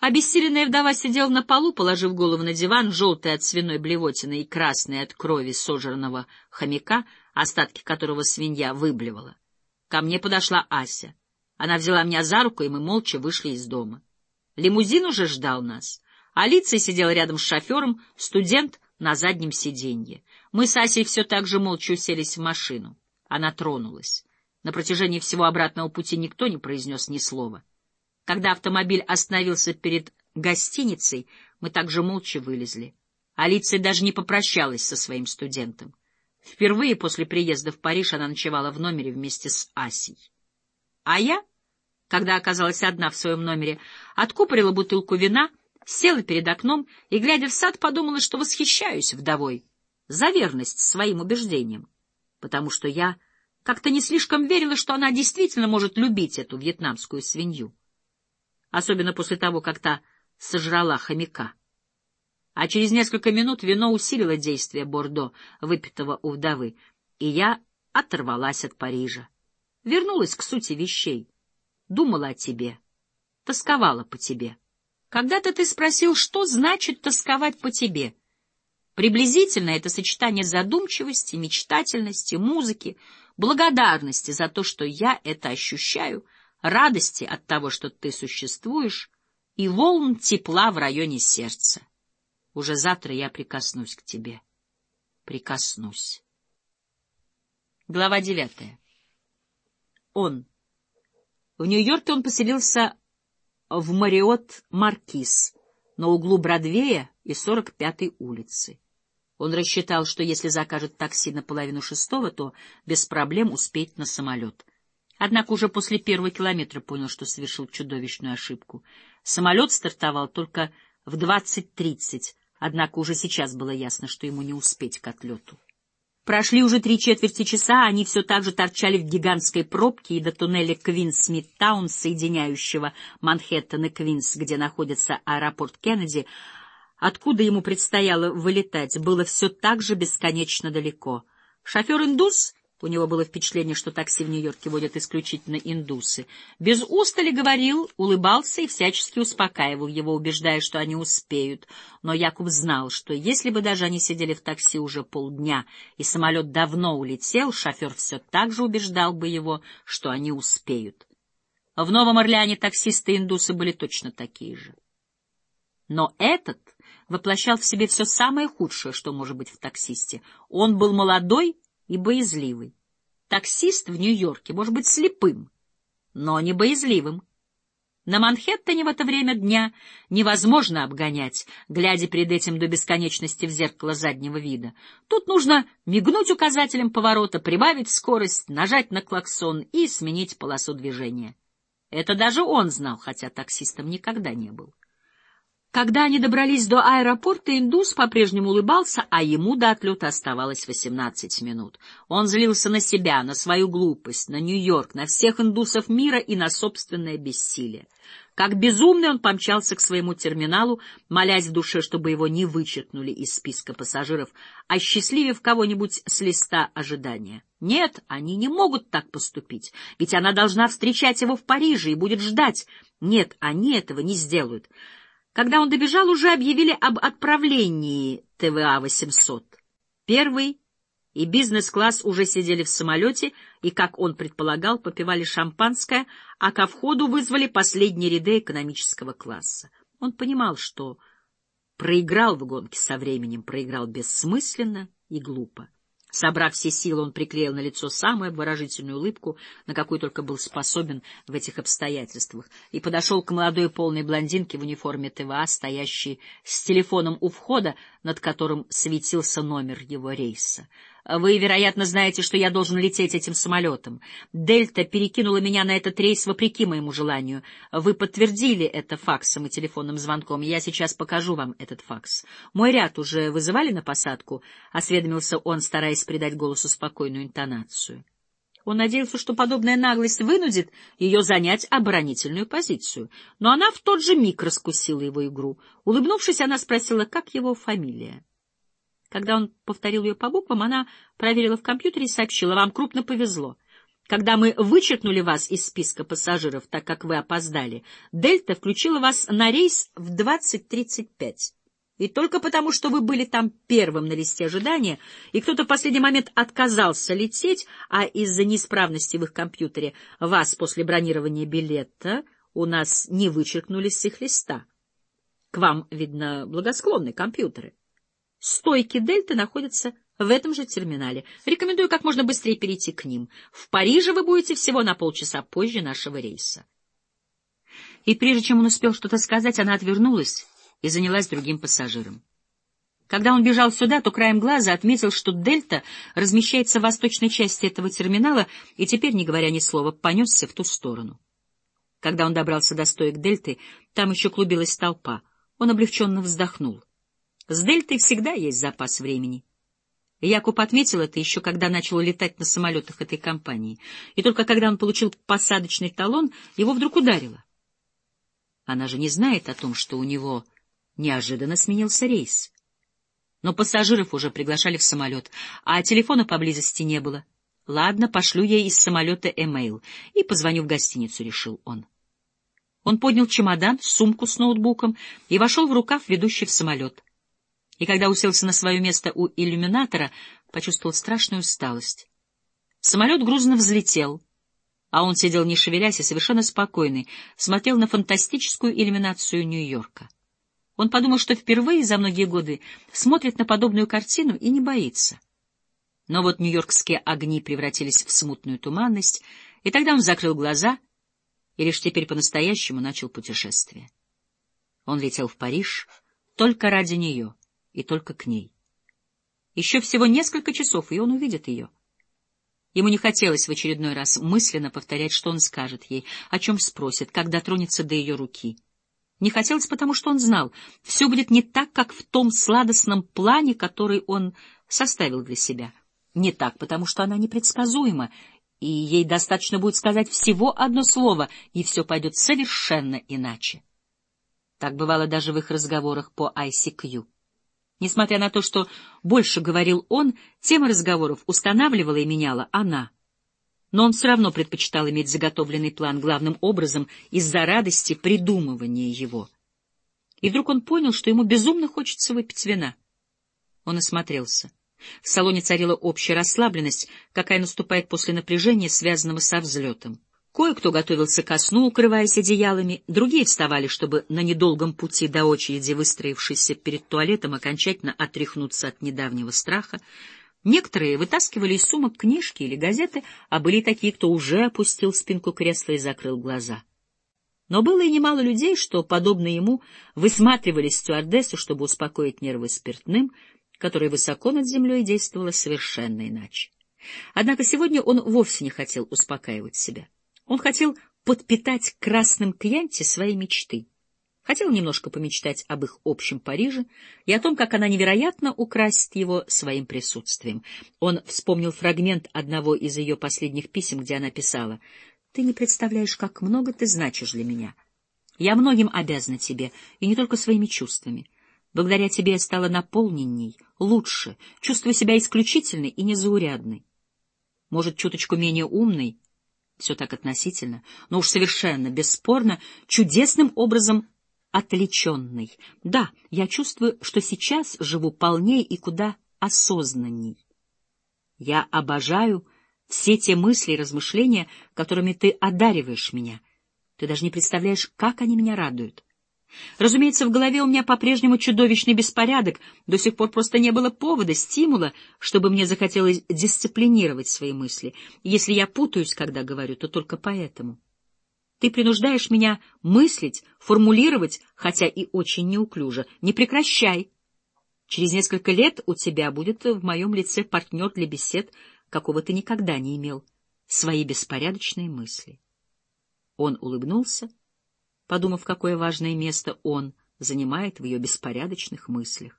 Обессиленная вдова сидела на полу, положив голову на диван, желтый от свиной блевотины и красный от крови сожранного хомяка, остатки которого свинья выблевала. Ко мне подошла Ася. Она взяла меня за руку, и мы молча вышли из дома. Лимузин уже ждал нас. Алиция сидела рядом с шофером, студент на заднем сиденье. Мы с Асей все так же молча уселись в машину. Она тронулась. На протяжении всего обратного пути никто не произнес ни слова. Когда автомобиль остановился перед гостиницей, мы также молча вылезли. Алиция даже не попрощалась со своим студентом. Впервые после приезда в Париж она ночевала в номере вместе с Асей. А я когда оказалась одна в своем номере, откупорила бутылку вина, села перед окном и, глядя в сад, подумала, что восхищаюсь вдовой за верность своим убеждениям, потому что я как-то не слишком верила, что она действительно может любить эту вьетнамскую свинью, особенно после того, как та сожрала хомяка. А через несколько минут вино усилило действие Бордо, выпитого у вдовы, и я оторвалась от Парижа, вернулась к сути вещей думала о тебе, тосковала по тебе. Когда-то ты спросил, что значит тосковать по тебе. Приблизительно это сочетание задумчивости, мечтательности, музыки, благодарности за то, что я это ощущаю, радости от того, что ты существуешь, и волн тепла в районе сердца. Уже завтра я прикоснусь к тебе. прикоснусь. Глава девятая. Он. В Нью-Йорке он поселился в Мариот Маркиз на углу Бродвея и 45-й улицы. Он рассчитал, что если закажет такси на половину шестого, то без проблем успеет на самолет. Однако уже после первого километра понял, что совершил чудовищную ошибку. Самолет стартовал только в 20.30, однако уже сейчас было ясно, что ему не успеть к отлету. Прошли уже три четверти часа, они все так же торчали в гигантской пробке, и до туннеля Квинс-Мидтаун, соединяющего Манхэттен и Квинс, где находится аэропорт Кеннеди, откуда ему предстояло вылетать, было все так же бесконечно далеко. Шофер-индус у него было впечатление, что такси в Нью-Йорке водят исключительно индусы. Без устали говорил, улыбался и всячески успокаивал его, убеждая, что они успеют. Но Якуб знал, что если бы даже они сидели в такси уже полдня, и самолет давно улетел, шофер все так же убеждал бы его, что они успеют. В Новом Орлеане таксисты и индусы были точно такие же. Но этот воплощал в себе все самое худшее, что может быть в таксисте. Он был молодой, и боязливый. Таксист в Нью-Йорке может быть слепым, но не боязливым. На Манхэттене в это время дня невозможно обгонять, глядя перед этим до бесконечности в зеркало заднего вида. Тут нужно мигнуть указателем поворота, прибавить скорость, нажать на клаксон и сменить полосу движения. Это даже он знал, хотя таксистом никогда не был. Когда они добрались до аэропорта, индус по-прежнему улыбался, а ему до отлета оставалось восемнадцать минут. Он злился на себя, на свою глупость, на Нью-Йорк, на всех индусов мира и на собственное бессилие. Как безумный он помчался к своему терминалу, молясь в душе, чтобы его не вычеркнули из списка пассажиров, осчастливив кого-нибудь с листа ожидания. Нет, они не могут так поступить, ведь она должна встречать его в Париже и будет ждать. Нет, они этого не сделают. Когда он добежал, уже объявили об отправлении ТВА-800. Первый и бизнес-класс уже сидели в самолете и, как он предполагал, попивали шампанское, а ко входу вызвали последние ряды экономического класса. Он понимал, что проиграл в гонке со временем, проиграл бессмысленно и глупо. Собрав все силы, он приклеил на лицо самую обворожительную улыбку, на какую только был способен в этих обстоятельствах, и подошел к молодой полной блондинке в униформе ТВА, стоящей с телефоном у входа, над которым светился номер его рейса. Вы, вероятно, знаете, что я должен лететь этим самолетом. Дельта перекинула меня на этот рейс вопреки моему желанию. Вы подтвердили это факсом и телефонным звонком. Я сейчас покажу вам этот факс. Мой ряд уже вызывали на посадку? — осведомился он, стараясь придать голосу спокойную интонацию. Он надеялся, что подобная наглость вынудит ее занять оборонительную позицию. Но она в тот же миг раскусила его игру. Улыбнувшись, она спросила, как его фамилия. Когда он повторил ее по буквам, она проверила в компьютере и сообщила, вам крупно повезло. Когда мы вычеркнули вас из списка пассажиров, так как вы опоздали, Дельта включила вас на рейс в 20.35. И только потому, что вы были там первым на листе ожидания, и кто-то в последний момент отказался лететь, а из-за неисправности в их компьютере вас после бронирования билета у нас не вычеркнули с их листа. К вам, видно, благосклонны компьютеры. Стойки Дельты находятся в этом же терминале. Рекомендую как можно быстрее перейти к ним. В Париже вы будете всего на полчаса позже нашего рейса. И прежде чем он успел что-то сказать, она отвернулась и занялась другим пассажиром. Когда он бежал сюда, то краем глаза отметил, что «Дельта» размещается в восточной части этого терминала, и теперь, не говоря ни слова, понесся в ту сторону. Когда он добрался до стоек «Дельты», там еще клубилась толпа. Он облегченно вздохнул. С Дельтой всегда есть запас времени. Якуб отметил это еще когда начал летать на самолетах этой компании. И только когда он получил посадочный талон, его вдруг ударило. Она же не знает о том, что у него неожиданно сменился рейс. Но пассажиров уже приглашали в самолет, а телефона поблизости не было. Ладно, пошлю ей из самолета эмейл и позвоню в гостиницу, решил он. Он поднял чемодан, сумку с ноутбуком и вошел в рукав, ведущий в самолет и когда уселся на свое место у иллюминатора, почувствовал страшную усталость. Самолет грузно взлетел, а он сидел не шевелясь и совершенно спокойный, смотрел на фантастическую иллюминацию Нью-Йорка. Он подумал, что впервые за многие годы смотрит на подобную картину и не боится. Но вот нью-йоркские огни превратились в смутную туманность, и тогда он закрыл глаза и лишь теперь по-настоящему начал путешествие. Он летел в Париж только ради нее и только к ней. Еще всего несколько часов, и он увидит ее. Ему не хотелось в очередной раз мысленно повторять, что он скажет ей, о чем спросит, как дотронется до ее руки — не хотелось, потому что он знал, все будет не так, как в том сладостном плане, который он составил для себя. Не так, потому что она непредсказуема, и ей достаточно будет сказать всего одно слово, и все пойдет совершенно иначе. Так бывало даже в их разговорах по ICQ. Несмотря на то, что больше говорил он, тема разговоров устанавливала и меняла она — но он все равно предпочитал иметь заготовленный план главным образом из-за радости придумывания его. И вдруг он понял, что ему безумно хочется выпить вина. Он осмотрелся. В салоне царила общая расслабленность, какая наступает после напряжения, связанного со взлетом. Кое-кто готовился ко сну, укрываясь одеялами, другие вставали, чтобы на недолгом пути до очереди, выстроившейся перед туалетом, окончательно отряхнуться от недавнего страха, Некоторые вытаскивали из сумок книжки или газеты, а были такие, кто уже опустил спинку кресла и закрыл глаза. Но было и немало людей, что, подобно ему, высматривали стюардессу, чтобы успокоить нервы спиртным, которое высоко над землей действовало совершенно иначе. Однако сегодня он вовсе не хотел успокаивать себя. Он хотел подпитать красным кьянти свои мечты. Хотел немножко помечтать об их общем Париже и о том, как она невероятно украсит его своим присутствием. Он вспомнил фрагмент одного из ее последних писем, где она писала «Ты не представляешь, как много ты значишь для меня. Я многим обязана тебе, и не только своими чувствами. Благодаря тебе я стала наполненней, лучше, чувствую себя исключительной и незаурядной. Может, чуточку менее умной, все так относительно, но уж совершенно, бесспорно, чудесным образом отвлеченный. Да, я чувствую, что сейчас живу полнее и куда осознанней. Я обожаю все те мысли и размышления, которыми ты одариваешь меня. Ты даже не представляешь, как они меня радуют. Разумеется, в голове у меня по-прежнему чудовищный беспорядок, до сих пор просто не было повода, стимула, чтобы мне захотелось дисциплинировать свои мысли. Если я путаюсь, когда говорю, то только поэтому. Ты принуждаешь меня мыслить, формулировать, хотя и очень неуклюже. Не прекращай. Через несколько лет у тебя будет в моем лице партнер для бесед, какого ты никогда не имел. Свои беспорядочные мысли. Он улыбнулся, подумав, какое важное место он занимает в ее беспорядочных мыслях.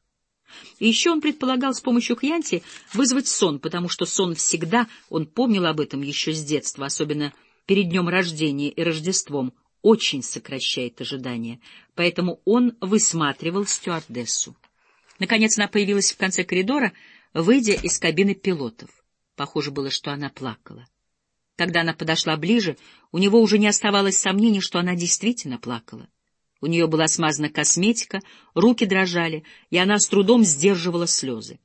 И еще он предполагал с помощью Хьянти вызвать сон, потому что сон всегда, он помнил об этом еще с детства, особенно перед днем рождения и Рождеством очень сокращает ожидания, поэтому он высматривал стюардессу. Наконец она появилась в конце коридора, выйдя из кабины пилотов. Похоже было, что она плакала. Когда она подошла ближе, у него уже не оставалось сомнений, что она действительно плакала. У нее была смазана косметика, руки дрожали, и она с трудом сдерживала слезы.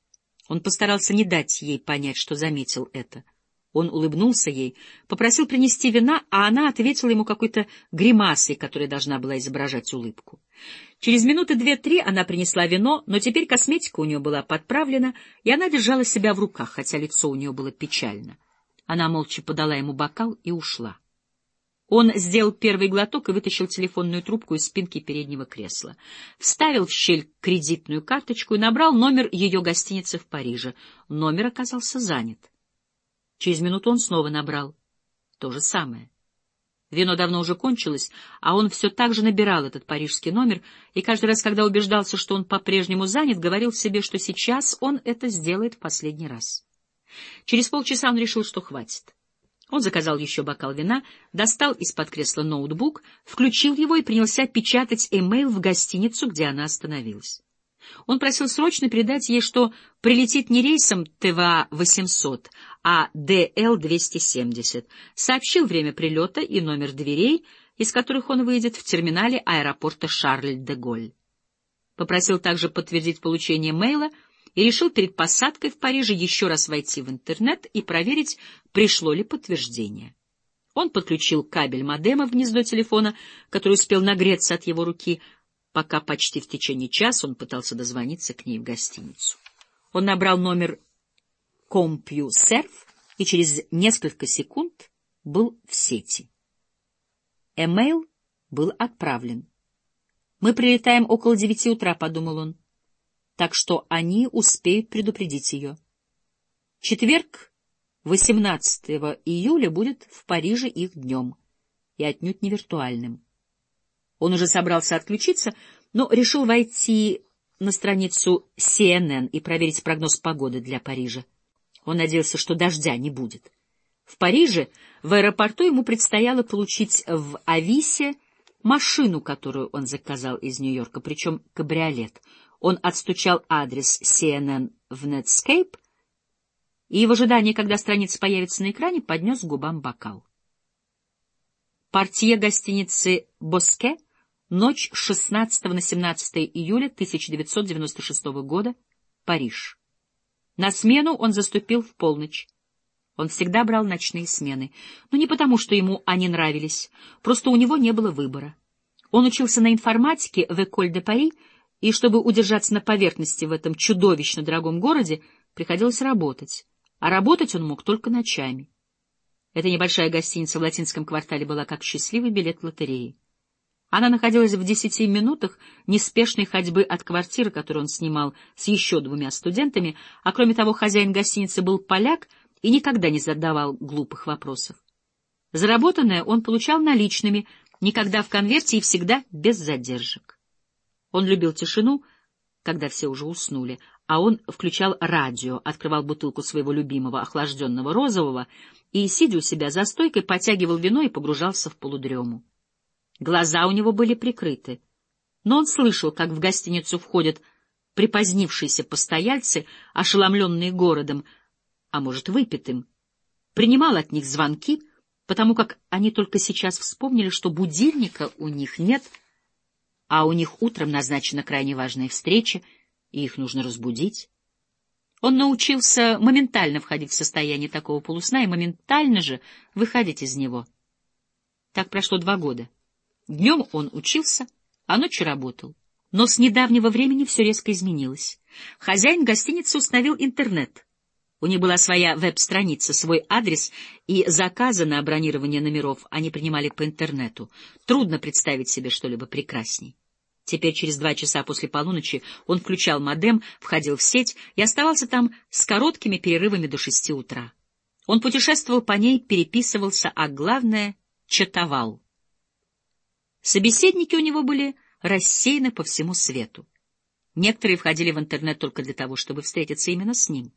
Он постарался не дать ей понять, что заметил это — он улыбнулся ей, попросил принести вина, а она ответила ему какой-то гримасой, которая должна была изображать улыбку. Через минуты две-три она принесла вино, но теперь косметика у нее была подправлена, и она держала себя в руках, хотя лицо у нее было печально. Она молча подала ему бокал и ушла. Он сделал первый глоток и вытащил телефонную трубку из спинки переднего кресла. Вставил в щель кредитную карточку и набрал номер ее гостиницы в Париже. Номер оказался занят. Через минуту он снова набрал. То же самое. Вино давно уже кончилось, а он все так же набирал этот парижский номер, и каждый раз, когда убеждался, что он по-прежнему занят, говорил себе, что сейчас он это сделает в последний раз. Через полчаса он решил, что хватит. Он заказал еще бокал вина, достал из-под кресла ноутбук, включил его и принялся печатать эмейл в гостиницу, где она остановилась. Он просил срочно передать ей, что прилетит не рейсом ТВА-800, а ДЛ-270. Сообщил время прилета и номер дверей, из которых он выйдет в терминале аэропорта Шарль-де-Голь. Попросил также подтвердить получение мейла и решил перед посадкой в Париже еще раз войти в интернет и проверить, пришло ли подтверждение. Он подключил кабель модема в гнездо телефона, который успел нагреться от его руки, пока почти в течение часа он пытался дозвониться к ней в гостиницу. Он набрал номер CompuServe и через несколько секунд был в сети. Эмейл был отправлен. «Мы прилетаем около девяти утра», — подумал он, — «так что они успеют предупредить ее». Четверг, 18 июля, будет в Париже их днем, и отнюдь не виртуальным. Он уже собрался отключиться, но решил войти на страницу CNN и проверить прогноз погоды для Парижа. Он надеялся, что дождя не будет. В Париже, в аэропорту, ему предстояло получить в Ависе машину, которую он заказал из Нью-Йорка, причем кабриолет. Он отстучал адрес CNN в Netscape и в ожидании, когда страница появится на экране, поднес губам бокал. Портье гостиницы «Боске» ночь с 16 на 17 июля 1996 года, Париж. На смену он заступил в полночь. Он всегда брал ночные смены, но не потому, что ему они нравились, просто у него не было выбора. Он учился на информатике в Эколь де Пари, и чтобы удержаться на поверхности в этом чудовищно дорогом городе, приходилось работать, а работать он мог только ночами. Эта небольшая гостиница в латинском квартале была как счастливый билет лотереи. Она находилась в десяти минутах неспешной ходьбы от квартиры, которую он снимал с еще двумя студентами, а кроме того хозяин гостиницы был поляк и никогда не задавал глупых вопросов. Заработанное он получал наличными, никогда в конверте и всегда без задержек. Он любил тишину, когда все уже уснули, а он включал радио, открывал бутылку своего любимого охлажденного розового и, сидя у себя за стойкой, потягивал вино и погружался в полудрему. Глаза у него были прикрыты, но он слышал, как в гостиницу входят припозднившиеся постояльцы, ошеломленные городом, а может, выпитым, принимал от них звонки, потому как они только сейчас вспомнили, что будильника у них нет, а у них утром назначена крайне важная встреча, и их нужно разбудить. Он научился моментально входить в состояние такого полусна и моментально же выходить из него. Так прошло два года. Днем он учился, а ночью работал. Но с недавнего времени все резко изменилось. Хозяин гостиницы установил интернет. У них была своя веб-страница, свой адрес, и заказы на бронирование номеров они принимали по интернету. Трудно представить себе что-либо прекрасней. Теперь через два часа после полуночи он включал модем, входил в сеть и оставался там с короткими перерывами до шести утра. Он путешествовал по ней, переписывался, а главное — чатовал. Собеседники у него были рассеяны по всему свету. Некоторые входили в интернет только для того, чтобы встретиться именно с ним.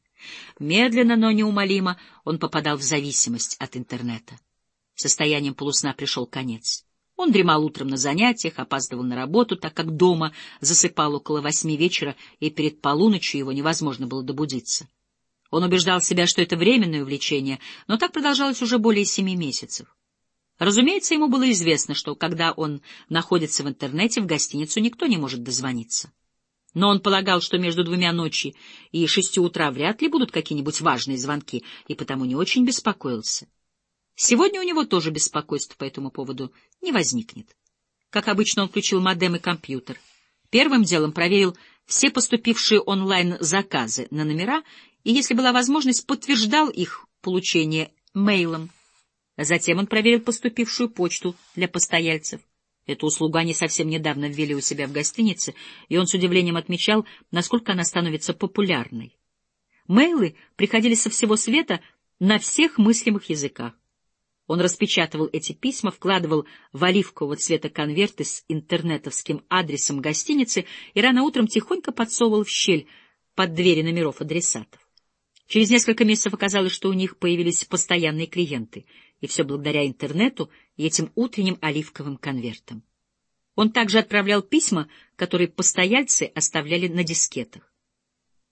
Медленно, но неумолимо он попадал в зависимость от интернета. Состоянием полусна пришел конец. Он дремал утром на занятиях, опаздывал на работу, так как дома засыпал около восьми вечера, и перед полуночью его невозможно было добудиться. Он убеждал себя, что это временное увлечение, но так продолжалось уже более семи месяцев. Разумеется, ему было известно, что когда он находится в интернете, в гостиницу никто не может дозвониться. Но он полагал, что между двумя ночи и шестью утра вряд ли будут какие-нибудь важные звонки, и потому не очень беспокоился. Сегодня у него тоже беспокойство по этому поводу не возникнет. Как обычно, он включил модем и компьютер. Первым делом проверил все поступившие онлайн-заказы на номера и, если была возможность, подтверждал их получение мейлом. Затем он проверил поступившую почту для постояльцев. Эту услугу они совсем недавно ввели у себя в гостинице, и он с удивлением отмечал, насколько она становится популярной. Мейлы приходили со всего света на всех мыслимых языках. Он распечатывал эти письма, вкладывал в оливкового цвета конверты с интернетовским адресом гостиницы и рано утром тихонько подсовывал в щель под двери номеров адресатов. Через несколько месяцев оказалось, что у них появились постоянные клиенты — и все благодаря интернету и этим утренним оливковым конвертам. Он также отправлял письма, которые постояльцы оставляли на дискетах.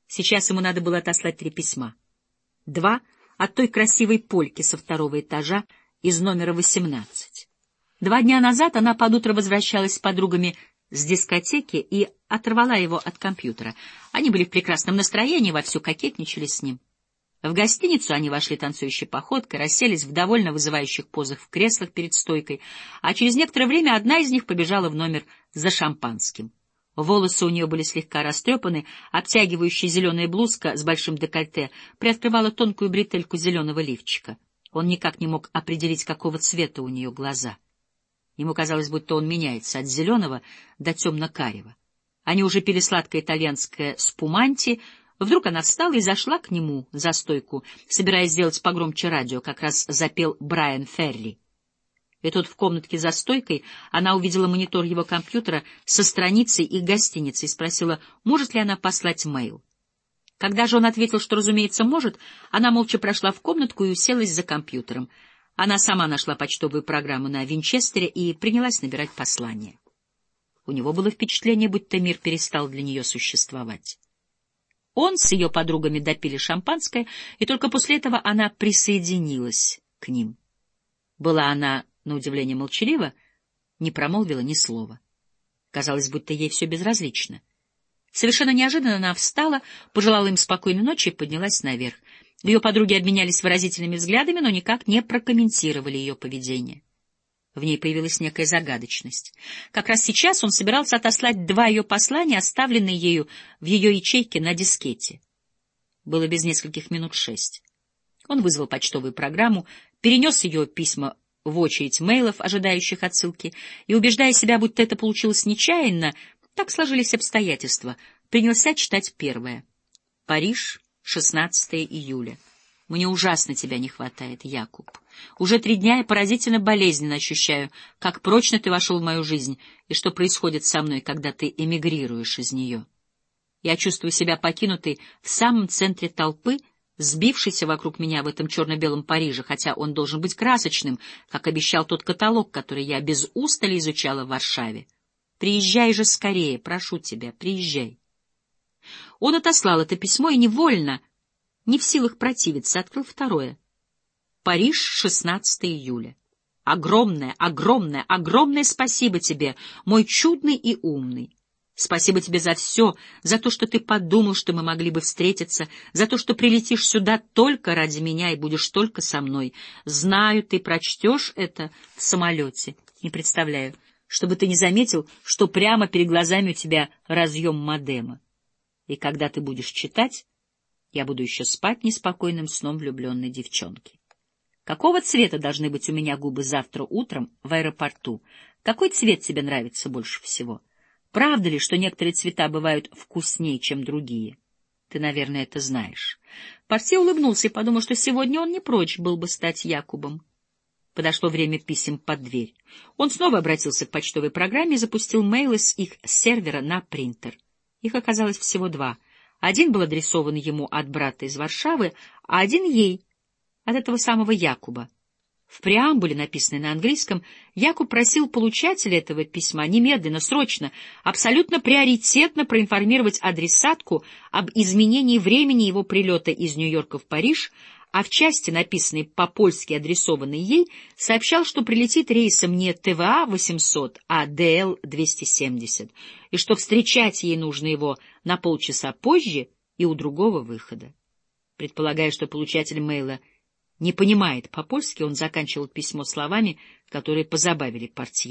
Сейчас ему надо было отослать три письма. Два от той красивой польки со второго этажа из номера 18. Два дня назад она под утро возвращалась с подругами с дискотеки и оторвала его от компьютера. Они были в прекрасном настроении, вовсю кокетничали с ним. В гостиницу они вошли танцующей походкой, расселись в довольно вызывающих позах в креслах перед стойкой, а через некоторое время одна из них побежала в номер за шампанским. Волосы у нее были слегка растрепаны, обтягивающая зеленая блузка с большим декольте приоткрывала тонкую бретельку зеленого лифчика. Он никак не мог определить, какого цвета у нее глаза. Ему казалось, будто он меняется от зеленого до темно-карего. Они уже пили сладкое итальянское спуманти. Вдруг она встала и зашла к нему за стойку, собираясь сделать погромче радио, как раз запел Брайан Ферри. И тут в комнатке за стойкой она увидела монитор его компьютера со страницей и гостиницей и спросила, может ли она послать мейл. Когда же он ответил, что, разумеется, может, она молча прошла в комнатку и уселась за компьютером. Она сама нашла почтовую программу на Винчестере и принялась набирать послание. У него было впечатление, будто мир перестал для нее существовать. Он с ее подругами допили шампанское, и только после этого она присоединилась к ним. Была она на удивление молчалива, не промолвила ни слова. Казалось, будто ей все безразлично. Совершенно неожиданно она встала, пожелала им спокойной ночи и поднялась наверх. Ее подруги обменялись выразительными взглядами, но никак не прокомментировали ее поведение. В ней появилась некая загадочность. Как раз сейчас он собирался отослать два ее послания, оставленные ею в ее ячейке на дискете. Было без нескольких минут шесть. Он вызвал почтовую программу, перенес ее письма в очередь мейлов, ожидающих отсылки, и, убеждая себя, будто это получилось нечаянно, так сложились обстоятельства, принялся читать первое. Париж, 16 июля. Мне ужасно тебя не хватает, Якуб. Уже три дня я поразительно болезненно ощущаю, как прочно ты вошел в мою жизнь и что происходит со мной, когда ты эмигрируешь из нее. Я чувствую себя покинутой в самом центре толпы, сбившийся вокруг меня в этом черно-белом Париже, хотя он должен быть красочным, как обещал тот каталог, который я без устали изучала в Варшаве. Приезжай же скорее, прошу тебя, приезжай. Он отослал это письмо и невольно, не в силах противиться, открыл второе. Париж, 16 июля. Огромное, огромное, огромное спасибо тебе, мой чудный и умный. Спасибо тебе за все, за то, что ты подумал, что мы могли бы встретиться, за то, что прилетишь сюда только ради меня и будешь только со мной. Знаю, ты прочтешь это в самолете. Не представляю, чтобы ты не заметил, что прямо перед глазами у тебя разъем модема. И когда ты будешь читать, я буду еще спать неспокойным сном влюбленной девчонки. Какого цвета должны быть у меня губы завтра утром в аэропорту? Какой цвет тебе нравится больше всего? — Правда ли, что некоторые цвета бывают вкуснее, чем другие? Ты, наверное, это знаешь. Парси улыбнулся и подумал, что сегодня он не прочь был бы стать Якубом. Подошло время писем под дверь. Он снова обратился к почтовой программе и запустил мейлы с их сервера на принтер. Их оказалось всего два. Один был адресован ему от брата из Варшавы, а один ей, от этого самого Якуба. В преамбуле, написанной на английском, Якуб просил получателя этого письма немедленно, срочно, абсолютно приоритетно проинформировать адресатку об изменении времени его прилета из Нью-Йорка в Париж, а в части, написанной по-польски адресованной ей, сообщал, что прилетит рейсом не ТВА-800, а ДЛ-270, и что встречать ей нужно его на полчаса позже и у другого выхода. Предполагая, что получатель мейла — не понимает по-польски, он заканчивал письмо словами, которые позабавили портье.